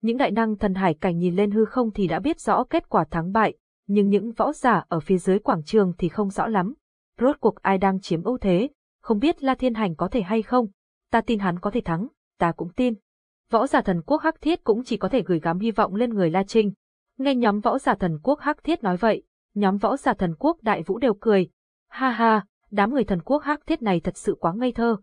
Những đại năng thần hải cảnh nhìn lên hư không thì đã biết rõ kết quả thắng bại, nhưng những võ giả ở phía dưới quảng trường thì không rõ lắm. Rốt cuộc ai đang chiếm ưu thế, không biết La Thiên Hành có thể hay không, ta tin hắn có thể thắng, ta cũng tin. Võ giả thần quốc Hắc Thiết cũng chỉ có thể gửi gắm hy vọng lên người La Trinh. Nghe nhóm võ giả thần quốc Hắc Thiết nói vậy, nhóm võ giả thần quốc Đại Vũ đều cười. Ha ha, đám người thần quốc Hắc Thiết này thật sự quá ngây thơ.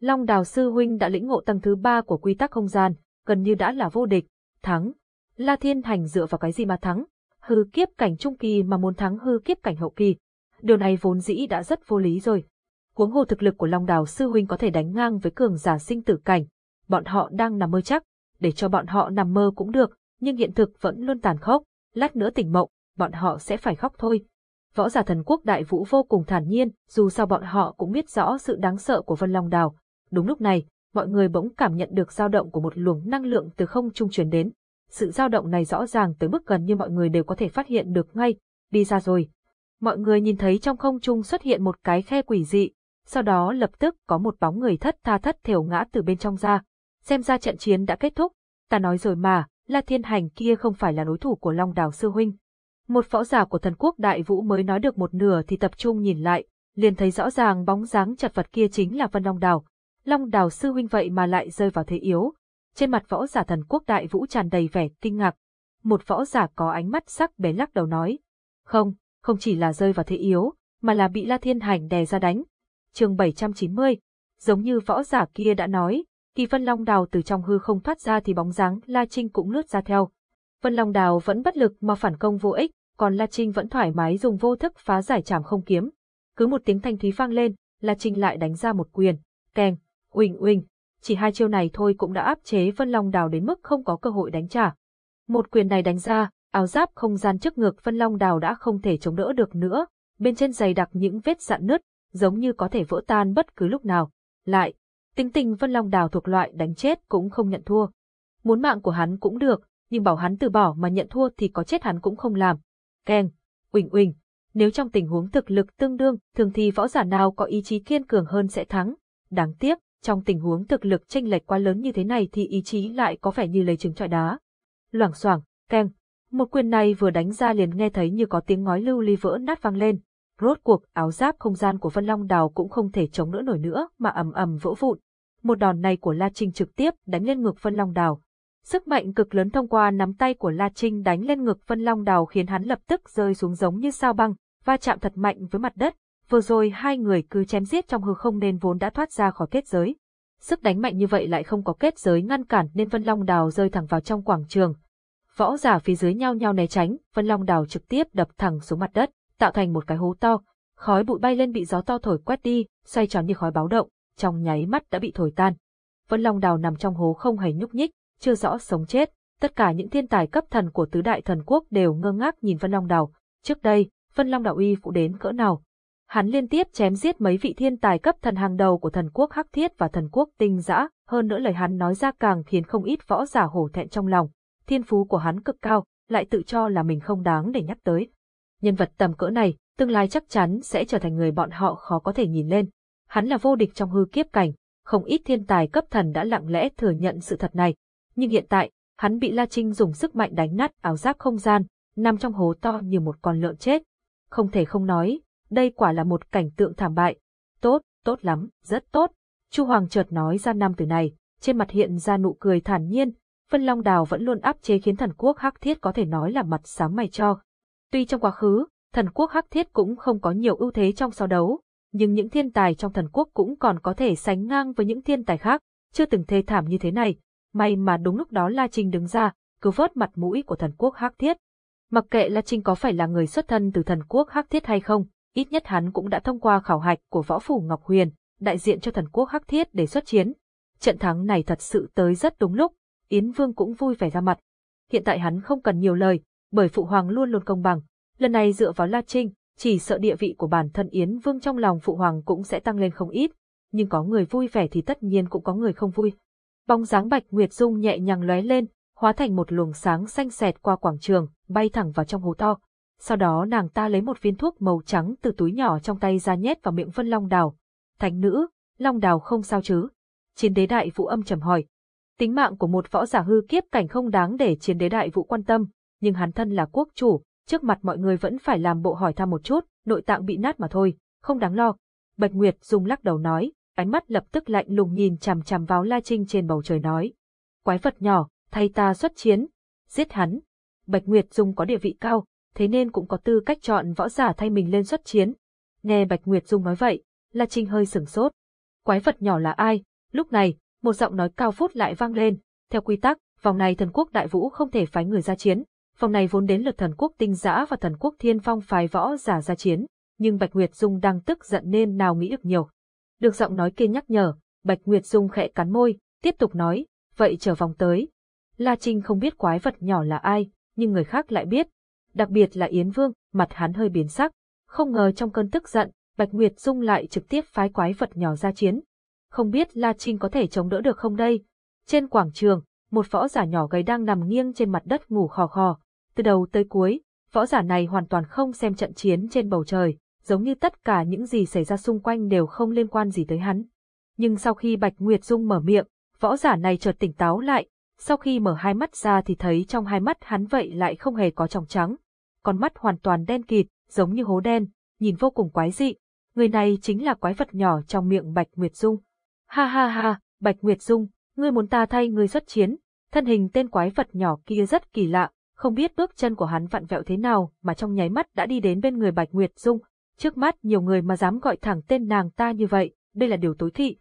Long Đào Sư Huynh đã lĩnh ngộ tầng thứ ba của quy tắc không gian, gần như đã là vô địch, thắng. La Thiên Hành dựa vào cái gì mà thắng? Hư kiếp cảnh trung kỳ mà muốn thắng hư kiếp cảnh hậu kỳ. Điều này vốn dĩ đã rất vô lý rồi. Cuống hồ thực lực của Long Đào Sư Huynh có thể đánh ngang với cường giả sinh tử cảnh, bọn họ đang nằm mơ chắc, để cho bọn họ nằm mơ cũng được, nhưng hiện thực vẫn luôn tàn khốc, lát nữa tỉnh mộng, bọn họ sẽ phải khóc thôi. Võ giả thần quốc đại vũ vô cùng thản nhiên, dù sao bọn họ cũng biết rõ sự đáng sợ của Vân Long Đào. Đúng lúc này, mọi người bỗng cảm nhận được dao động của một luồng năng lượng từ không trung truyền đến. Sự dao động này rõ ràng tới mức gần như mọi người đều có thể phát hiện được ngay, đi ra rồi. Mọi người nhìn thấy trong không trung xuất hiện một cái khe quỷ dị, sau đó lập tức có một bóng người thất tha thất thểu ngã từ bên trong ra, xem ra trận chiến đã kết thúc, ta nói rồi mà, La Thiên Hành kia không phải là đối thủ của Long Đào Sư Huynh. Một võ giả của thần quốc đại vũ mới nói được một nửa thì tập trung nhìn lại, liền thấy rõ ràng bóng dáng chật vật kia chính là Vân Long Đào. Long Đào Sư Huynh vậy mà lại rơi vào thế yếu. Trên mặt võ giả thần quốc đại vũ tràn đầy vẻ kinh ngạc. Một võ giả có ánh mắt sắc bén lắc đầu nói. Không, không chỉ là rơi vào thế yếu, mà là bị La Thiên Hành đè ra đánh. chương 790, giống như võ giả kia đã nói, khi Vân Long Đào từ trong hư không thoát ra thì bóng dáng La Trinh cũng lướt ra theo. Vân Long Đào vẫn bất lực mà phản công vô ích, còn La Trinh vẫn thoải mái dùng vô thức phá giải trảm không kiếm. Cứ một tiếng thanh thúy vang lên, La Trinh lại đánh ra một quyền, keng, uỳnh uỳnh. Chỉ hai chiêu này thôi cũng đã áp chế Vân Long Đào đến mức không có cơ hội đánh trả. Một quyền này đánh ra, áo giáp không gian trước ngực Vân Long Đào đã không thể chống đỡ được nữa, bên trên dày đặc những vết dạn nứt, giống như có thể vỡ tan bất cứ lúc nào. Lại, Tính tình Vân Long Đào thuộc loại đánh chết cũng không nhận thua. Muốn mạng của hắn cũng được, nhưng bảo hắn từ bỏ mà nhận thua thì có chết hắn cũng không làm. Keng, Uỳnh Uỳnh, nếu trong tình huống thực lực tương đương, thường thì võ giả nào có ý chí kiên cường hơn sẽ thắng. Đáng tiếc, trong tình huống thực lực chênh lệch quá lớn như thế này thì ý chí lại có vẻ như lấy trứng trọi đá. Loảng xoảng, keng, một quyền này vừa đánh ra liền nghe thấy như có tiếng ngói lưu ly vỡ nát vang lên. Rốt cuộc, áo giáp không gian của Vân Long Đào cũng không thể chống đỡ nổi nữa mà ầm ầm vỡ vụn. Một đòn này của La Trinh trực tiếp đánh lên ngực Vân Long Đào. Sức mạnh cực lớn thông qua nắm tay của La Trinh đánh lên ngực Vân Long Đào khiến hắn lập tức rơi xuống giống như sao băng, va chạm thật mạnh với mặt đất. Vừa rồi hai người cứ chém giết trong hư không nên vốn đã thoát ra khỏi kết giới. Sức đánh mạnh như vậy lại không có kết giới ngăn cản nên Vân Long Đào rơi thẳng vào trong quảng trường. Võ giả phía dưới nhau nhau né tránh, Vân Long Đào trực tiếp đập thẳng xuống mặt đất tạo thành một cái hố to. Khói bụi bay lên bị gió to thổi quét đi, xoay tròn như khói báo động, trong nháy mắt đã bị thổi tan. Vân Long Đào nằm trong hố không hề nhúc nhích, chưa rõ sống chết. Tất cả những thiên tài cấp thần của tứ đại thần quốc đều ngơ ngác nhìn Vân Long Đào. Trước đây, Vân Long Đào uy phụ đến cỡ nào? Hắn liên tiếp chém giết mấy vị thiên tài cấp thần hàng đầu của thần quốc Hắc Thiết và thần quốc Tinh Dã, hơn nữa lời hắn nói ra càng khiến không ít võ giả hổ thẹn trong lòng. Thiên phú của hắn cực cao, lại tự cho là mình không đáng để nhắc tới. Nhân vật tầm cỡ này, tương lai chắc chắn sẽ trở thành người bọn họ khó có thể nhìn lên. Hắn là vô địch trong hư kiếp cảnh, không ít thiên tài cấp thần đã lặng lẽ thừa nhận sự thật này. Nhưng hiện tại, hắn bị La Trinh dùng sức mạnh đánh nát áo giáp không gian, nằm trong hố to như một con lợn chết. Không thể không nói, đây quả là một cảnh tượng thảm bại. Tốt, tốt lắm, rất tốt. Chu Hoàng chợt nói ra năm từ này, trên mặt hiện ra nụ cười thản nhiên, Vân Long Đào vẫn luôn áp chế khiến thần quốc Hắc Thiết có thể nói là mặt sáng mày cho. Tuy trong quá khứ, thần quốc Hắc Thiết cũng không có nhiều ưu thế trong so đấu, nhưng những thiên tài trong thần quốc cũng còn có thể sánh ngang với những thiên tài khác, chưa từng thê thảm như thế này. May mà đúng lúc đó La Trinh đứng ra, cứu vớt mặt mũi của thần quốc Hắc Thiết. Mặc kệ La Trinh có phải là người xuất thân từ thần quốc Hắc Thiết hay không, ít nhất hắn cũng đã thông qua khảo hạch của võ phủ Ngọc Huyền, đại diện cho thần quốc Hắc Thiết để xuất chiến. Trận thắng này thật sự tới rất đúng lúc, Yến Vương cũng vui vẻ ra mặt. Hiện tại hắn không cần nhiều lời, bởi Phụ Hoàng luôn luôn công bằng. Lần này dựa vào La Trinh, chỉ sợ địa vị của bản thân Yến Vương trong lòng Phụ Hoàng cũng sẽ tăng lên không ít. Nhưng có người vui vẻ thì tất nhiên cũng có người không vui. Bóng dáng Bạch Nguyệt Dung nhẹ nhàng lóe lên, hóa thành một luồng sáng xanh xẹt qua quảng trường, bay thẳng vào trong hố to. Sau đó nàng ta lấy một viên thuốc màu trắng từ túi nhỏ trong tay ra nhét vào miệng Vân Long Đào. Thánh nữ, Long Đào không sao chứ? Chiến đế đại vũ âm trầm hỏi. Tính mạng của một võ giả hư kiếp cảnh không đáng để chiến đế đại vũ quan tâm, nhưng hắn thân là quốc chủ, trước mặt mọi người vẫn phải làm bộ hỏi thăm một chút, nội tạng bị nát mà thôi, không đáng lo. Bạch Nguyệt dùng lắc đầu nói, ánh mắt lập tức lạnh lùng nhìn chằm chằm vào La Trinh trên bầu trời nói. Quái vật nhỏ, thay ta xuất chiến. Giết hắn. Bạch Nguyệt Dung có địa vị cao, thế nên cũng có tư cách chọn võ giả thay mình lên xuất chiến. Nghe Bạch Nguyệt Dung nói vậy, La Trinh hơi sửng sốt. Quái vật nhỏ là ai? Lúc này, một giọng nói cao phút lại vang lên. Theo quy tắc, vòng này thần quốc đại vũ không thể phái người ra chiến. Vòng này vốn đến lượt thần quốc tinh giã và thần quốc thiên phong phái võ giả ra chiến. Nhưng Bạch Nguyệt Dung đang tức giận nên nào nghĩ được nhiều. Được giọng nói kia nhắc nhở, Bạch Nguyệt Dung khẽ cắn môi, tiếp tục nói, vậy chờ vòng tới. La Trinh không biết quái vật nhỏ là ai, nhưng người khác lại biết. Đặc biệt là Yến Vương, mặt hắn hơi biến sắc. Không ngờ trong cơn tức giận, Bạch Nguyệt Dung lại trực tiếp phái quái vật nhỏ ra chiến. Không biết La Trinh có thể chống đỡ được không đây? Trên quảng trường, một võ giả nhỏ gầy đang nằm nghiêng trên mặt đất ngủ khò khò. Từ đầu tới cuối, võ giả này hoàn toàn không xem trận chiến trên bầu trời, giống như tất cả những gì xảy ra xung quanh đều không liên quan gì tới hắn. Nhưng sau khi Bạch Nguyệt Dung mở miệng, võ giả này chợt tỉnh táo lại, sau khi mở hai mắt ra thì thấy trong hai mắt hắn vậy lại không hề có tròng trắng. Con mắt hoàn toàn đen kịt, giống như hố đen, nhìn vô cùng quái dị. Người này chính là quái vật nhỏ trong miệng Bạch Nguyệt Dung. Ha ha ha, Bạch Nguyệt Dung, ngươi muốn ta thay ngươi xuất chiến. Thân hình tên quái vật nhỏ kia rất kỳ lạ, không biết bước chân của hắn vặn vẹo thế nào mà trong nháy mắt đã đi đến bên người Bạch Nguyệt Dung. Trước mắt nhiều người mà dám gọi thẳng tên nàng ta như vậy, đây là điều tối thị.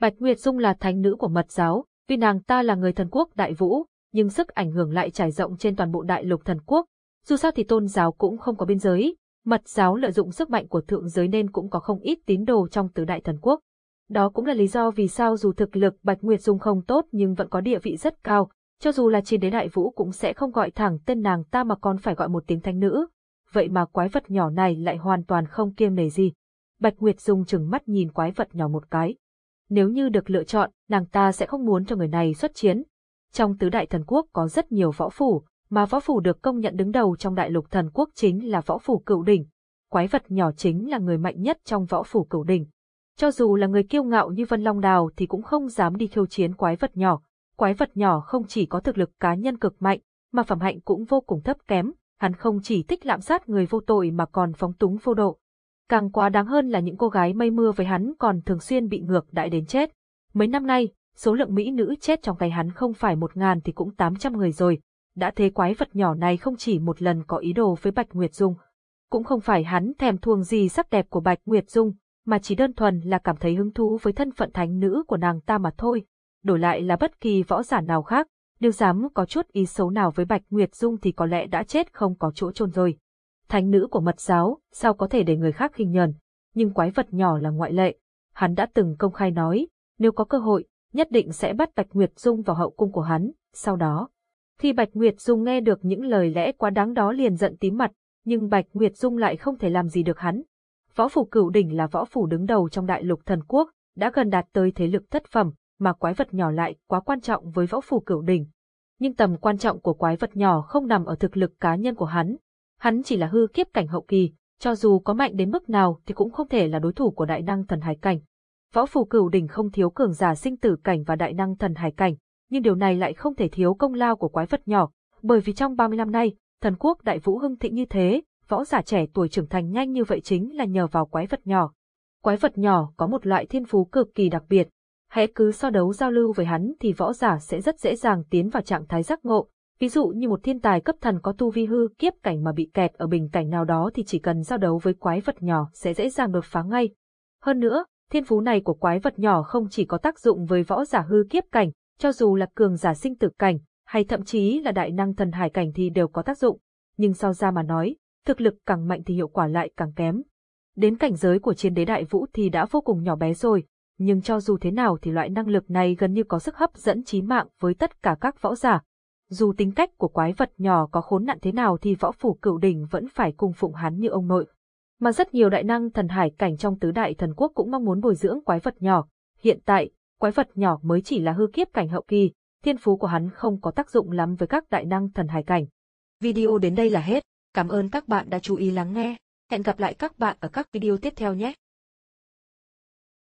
Bạch Nguyệt Dung là thánh nữ của mật giáo, tuy nàng ta là người thần quốc đại vũ, nhưng sức ảnh hưởng lại trải rộng trên toàn bộ đại lục thần quốc. Dù sao thì tôn giáo cũng không có biên giới, mật giáo lợi dụng sức mạnh của thượng giới nên cũng có không ít tín đồ trong tứ đại thần quốc. Đó cũng là lý do vì sao dù thực lực Bạch Nguyệt Dung không tốt nhưng vẫn có địa vị rất cao, cho dù là chiến đế đại vũ cũng sẽ không gọi thẳng tên nàng ta mà còn phải gọi một tiếng thánh nữ. Vậy mà quái vật nhỏ này lại hoàn toàn không kiêng nể gì. Bạch Nguyệt Dung chừng mắt nhìn quái vật nhỏ một cái. Nếu như được lựa chọn, nàng ta sẽ không muốn cho người này xuất chiến. Trong tứ đại thần quốc có rất nhiều võ phủ, mà võ phủ được công nhận đứng đầu trong đại lục thần quốc chính là võ phủ cửu đỉnh. Quái vật nhỏ chính là người mạnh nhất trong võ phủ cửu đỉnh. Cho dù là người kiêu ngạo như Vân Long Đào thì cũng không dám đi khiêu chiến quái vật nhỏ. Quái vật nhỏ không chỉ có thực lực cá nhân cực mạnh, mà phẩm hạnh cũng vô cùng thấp kém, hắn không chỉ thích lạm sát người vô tội mà còn phóng túng vô độ. Càng quá đáng hơn là những cô gái mây mưa với hắn còn thường xuyên bị ngược đại đến chết. Mấy năm nay, số lượng mỹ nữ chết trong tay hắn không phải một ngàn thì cũng tám trăm người rồi. Đã thế quái vật nhỏ này không chỉ một lần có ý đồ với Bạch Nguyệt Dung. Cũng không phải hắn thèm thuồng gì sắc đẹp của Bạch Nguyệt Dung, mà chỉ đơn thuần là cảm thấy hứng thú với thân phận thánh nữ của nàng ta mà thôi. Đổi lại là bất kỳ võ giả nào khác, nếu dám có chút ý xấu nào với Bạch Nguyệt Dung thì có lẽ đã chết không có chỗ chôn rồi. Thánh nữ của mật giáo, sao có thể để người khác khinh nhờn, nhưng quái vật nhỏ là ngoại lệ. Hắn đã từng công khai nói, nếu có cơ hội, nhất định sẽ bắt Bạch Nguyệt Dung vào hậu cung của hắn, sau đó. Khi Bạch Nguyệt Dung nghe được những lời lẽ quá đáng đó liền giận tím mặt, nhưng Bạch Nguyệt Dung lại không thể làm gì được hắn, Võ phủ cửu đỉnh là võ phủ đứng đầu trong đại lục thần quốc, đã gần đạt tới thế lực thất phẩm, mà quái vật nhỏ lại quá quan trọng với võ phủ cửu đỉnh. nhưng tầm quan trọng của quái vật nhỏ không nằm ở thực lực cá nhân của hắn. Hắn chỉ là hư kiếp cảnh hậu kỳ, cho dù có mạnh đến mức nào thì cũng không thể là đối thủ của đại năng thần hải cảnh. Võ phủ cửu đỉnh không thiếu cường giả sinh tử cảnh và đại năng thần hải cảnh, nhưng điều này lại không thể thiếu công lao của quái vật nhỏ, bởi vì trong 30 năm nay, thần quốc đại vũ hưng thịnh như thế, võ giả trẻ tuổi trưởng thành nhanh như vậy chính là nhờ vào quái vật nhỏ. Quái vật nhỏ có một loại thiên phú cực kỳ đặc biệt, hãy cứ so đấu giao lưu với hắn thì võ giả sẽ rất dễ dàng tiến vào trạng thái giác ngộ. Ví dụ như một thiên tài cấp thần có tu vi hư kiếp cảnh mà bị kẹt ở bình cảnh nào đó thì chỉ cần giao đấu với quái vật nhỏ sẽ dễ dàng đột phá ngay. Hơn nữa, thiên phú này của quái vật nhỏ không chỉ có tác dụng với võ giả hư kiếp cảnh, cho dù là cường giả sinh tử cảnh, hay thậm chí là đại năng thần hải cảnh thì đều có tác dụng. Nhưng so ra mà nói, thực lực càng mạnh thì hiệu quả lại càng kém. Đến cảnh giới của chiến đế đại vũ thì đã vô cùng nhỏ bé rồi, nhưng cho dù thế nào thì loại năng lực này gần như có sức hấp dẫn chí mạng với tất cả các võ giả. Dù tính cách của quái vật nhỏ có khốn nạn thế nào thì võ phủ cửu đỉnh vẫn phải cung phụng hắn như ông nội. Mà rất nhiều đại năng thần hải cảnh trong tứ đại thần quốc cũng mong muốn bồi dưỡng quái vật nhỏ. Hiện tại, quái vật nhỏ mới chỉ là hư kiếp cảnh hậu kỳ, thiên phú của hắn không có tác dụng lắm với các đại năng thần hải cảnh. Video đến đây là hết. Cảm ơn các bạn đã chú ý lắng nghe. Hẹn gặp lại các bạn ở các video tiếp theo nhé.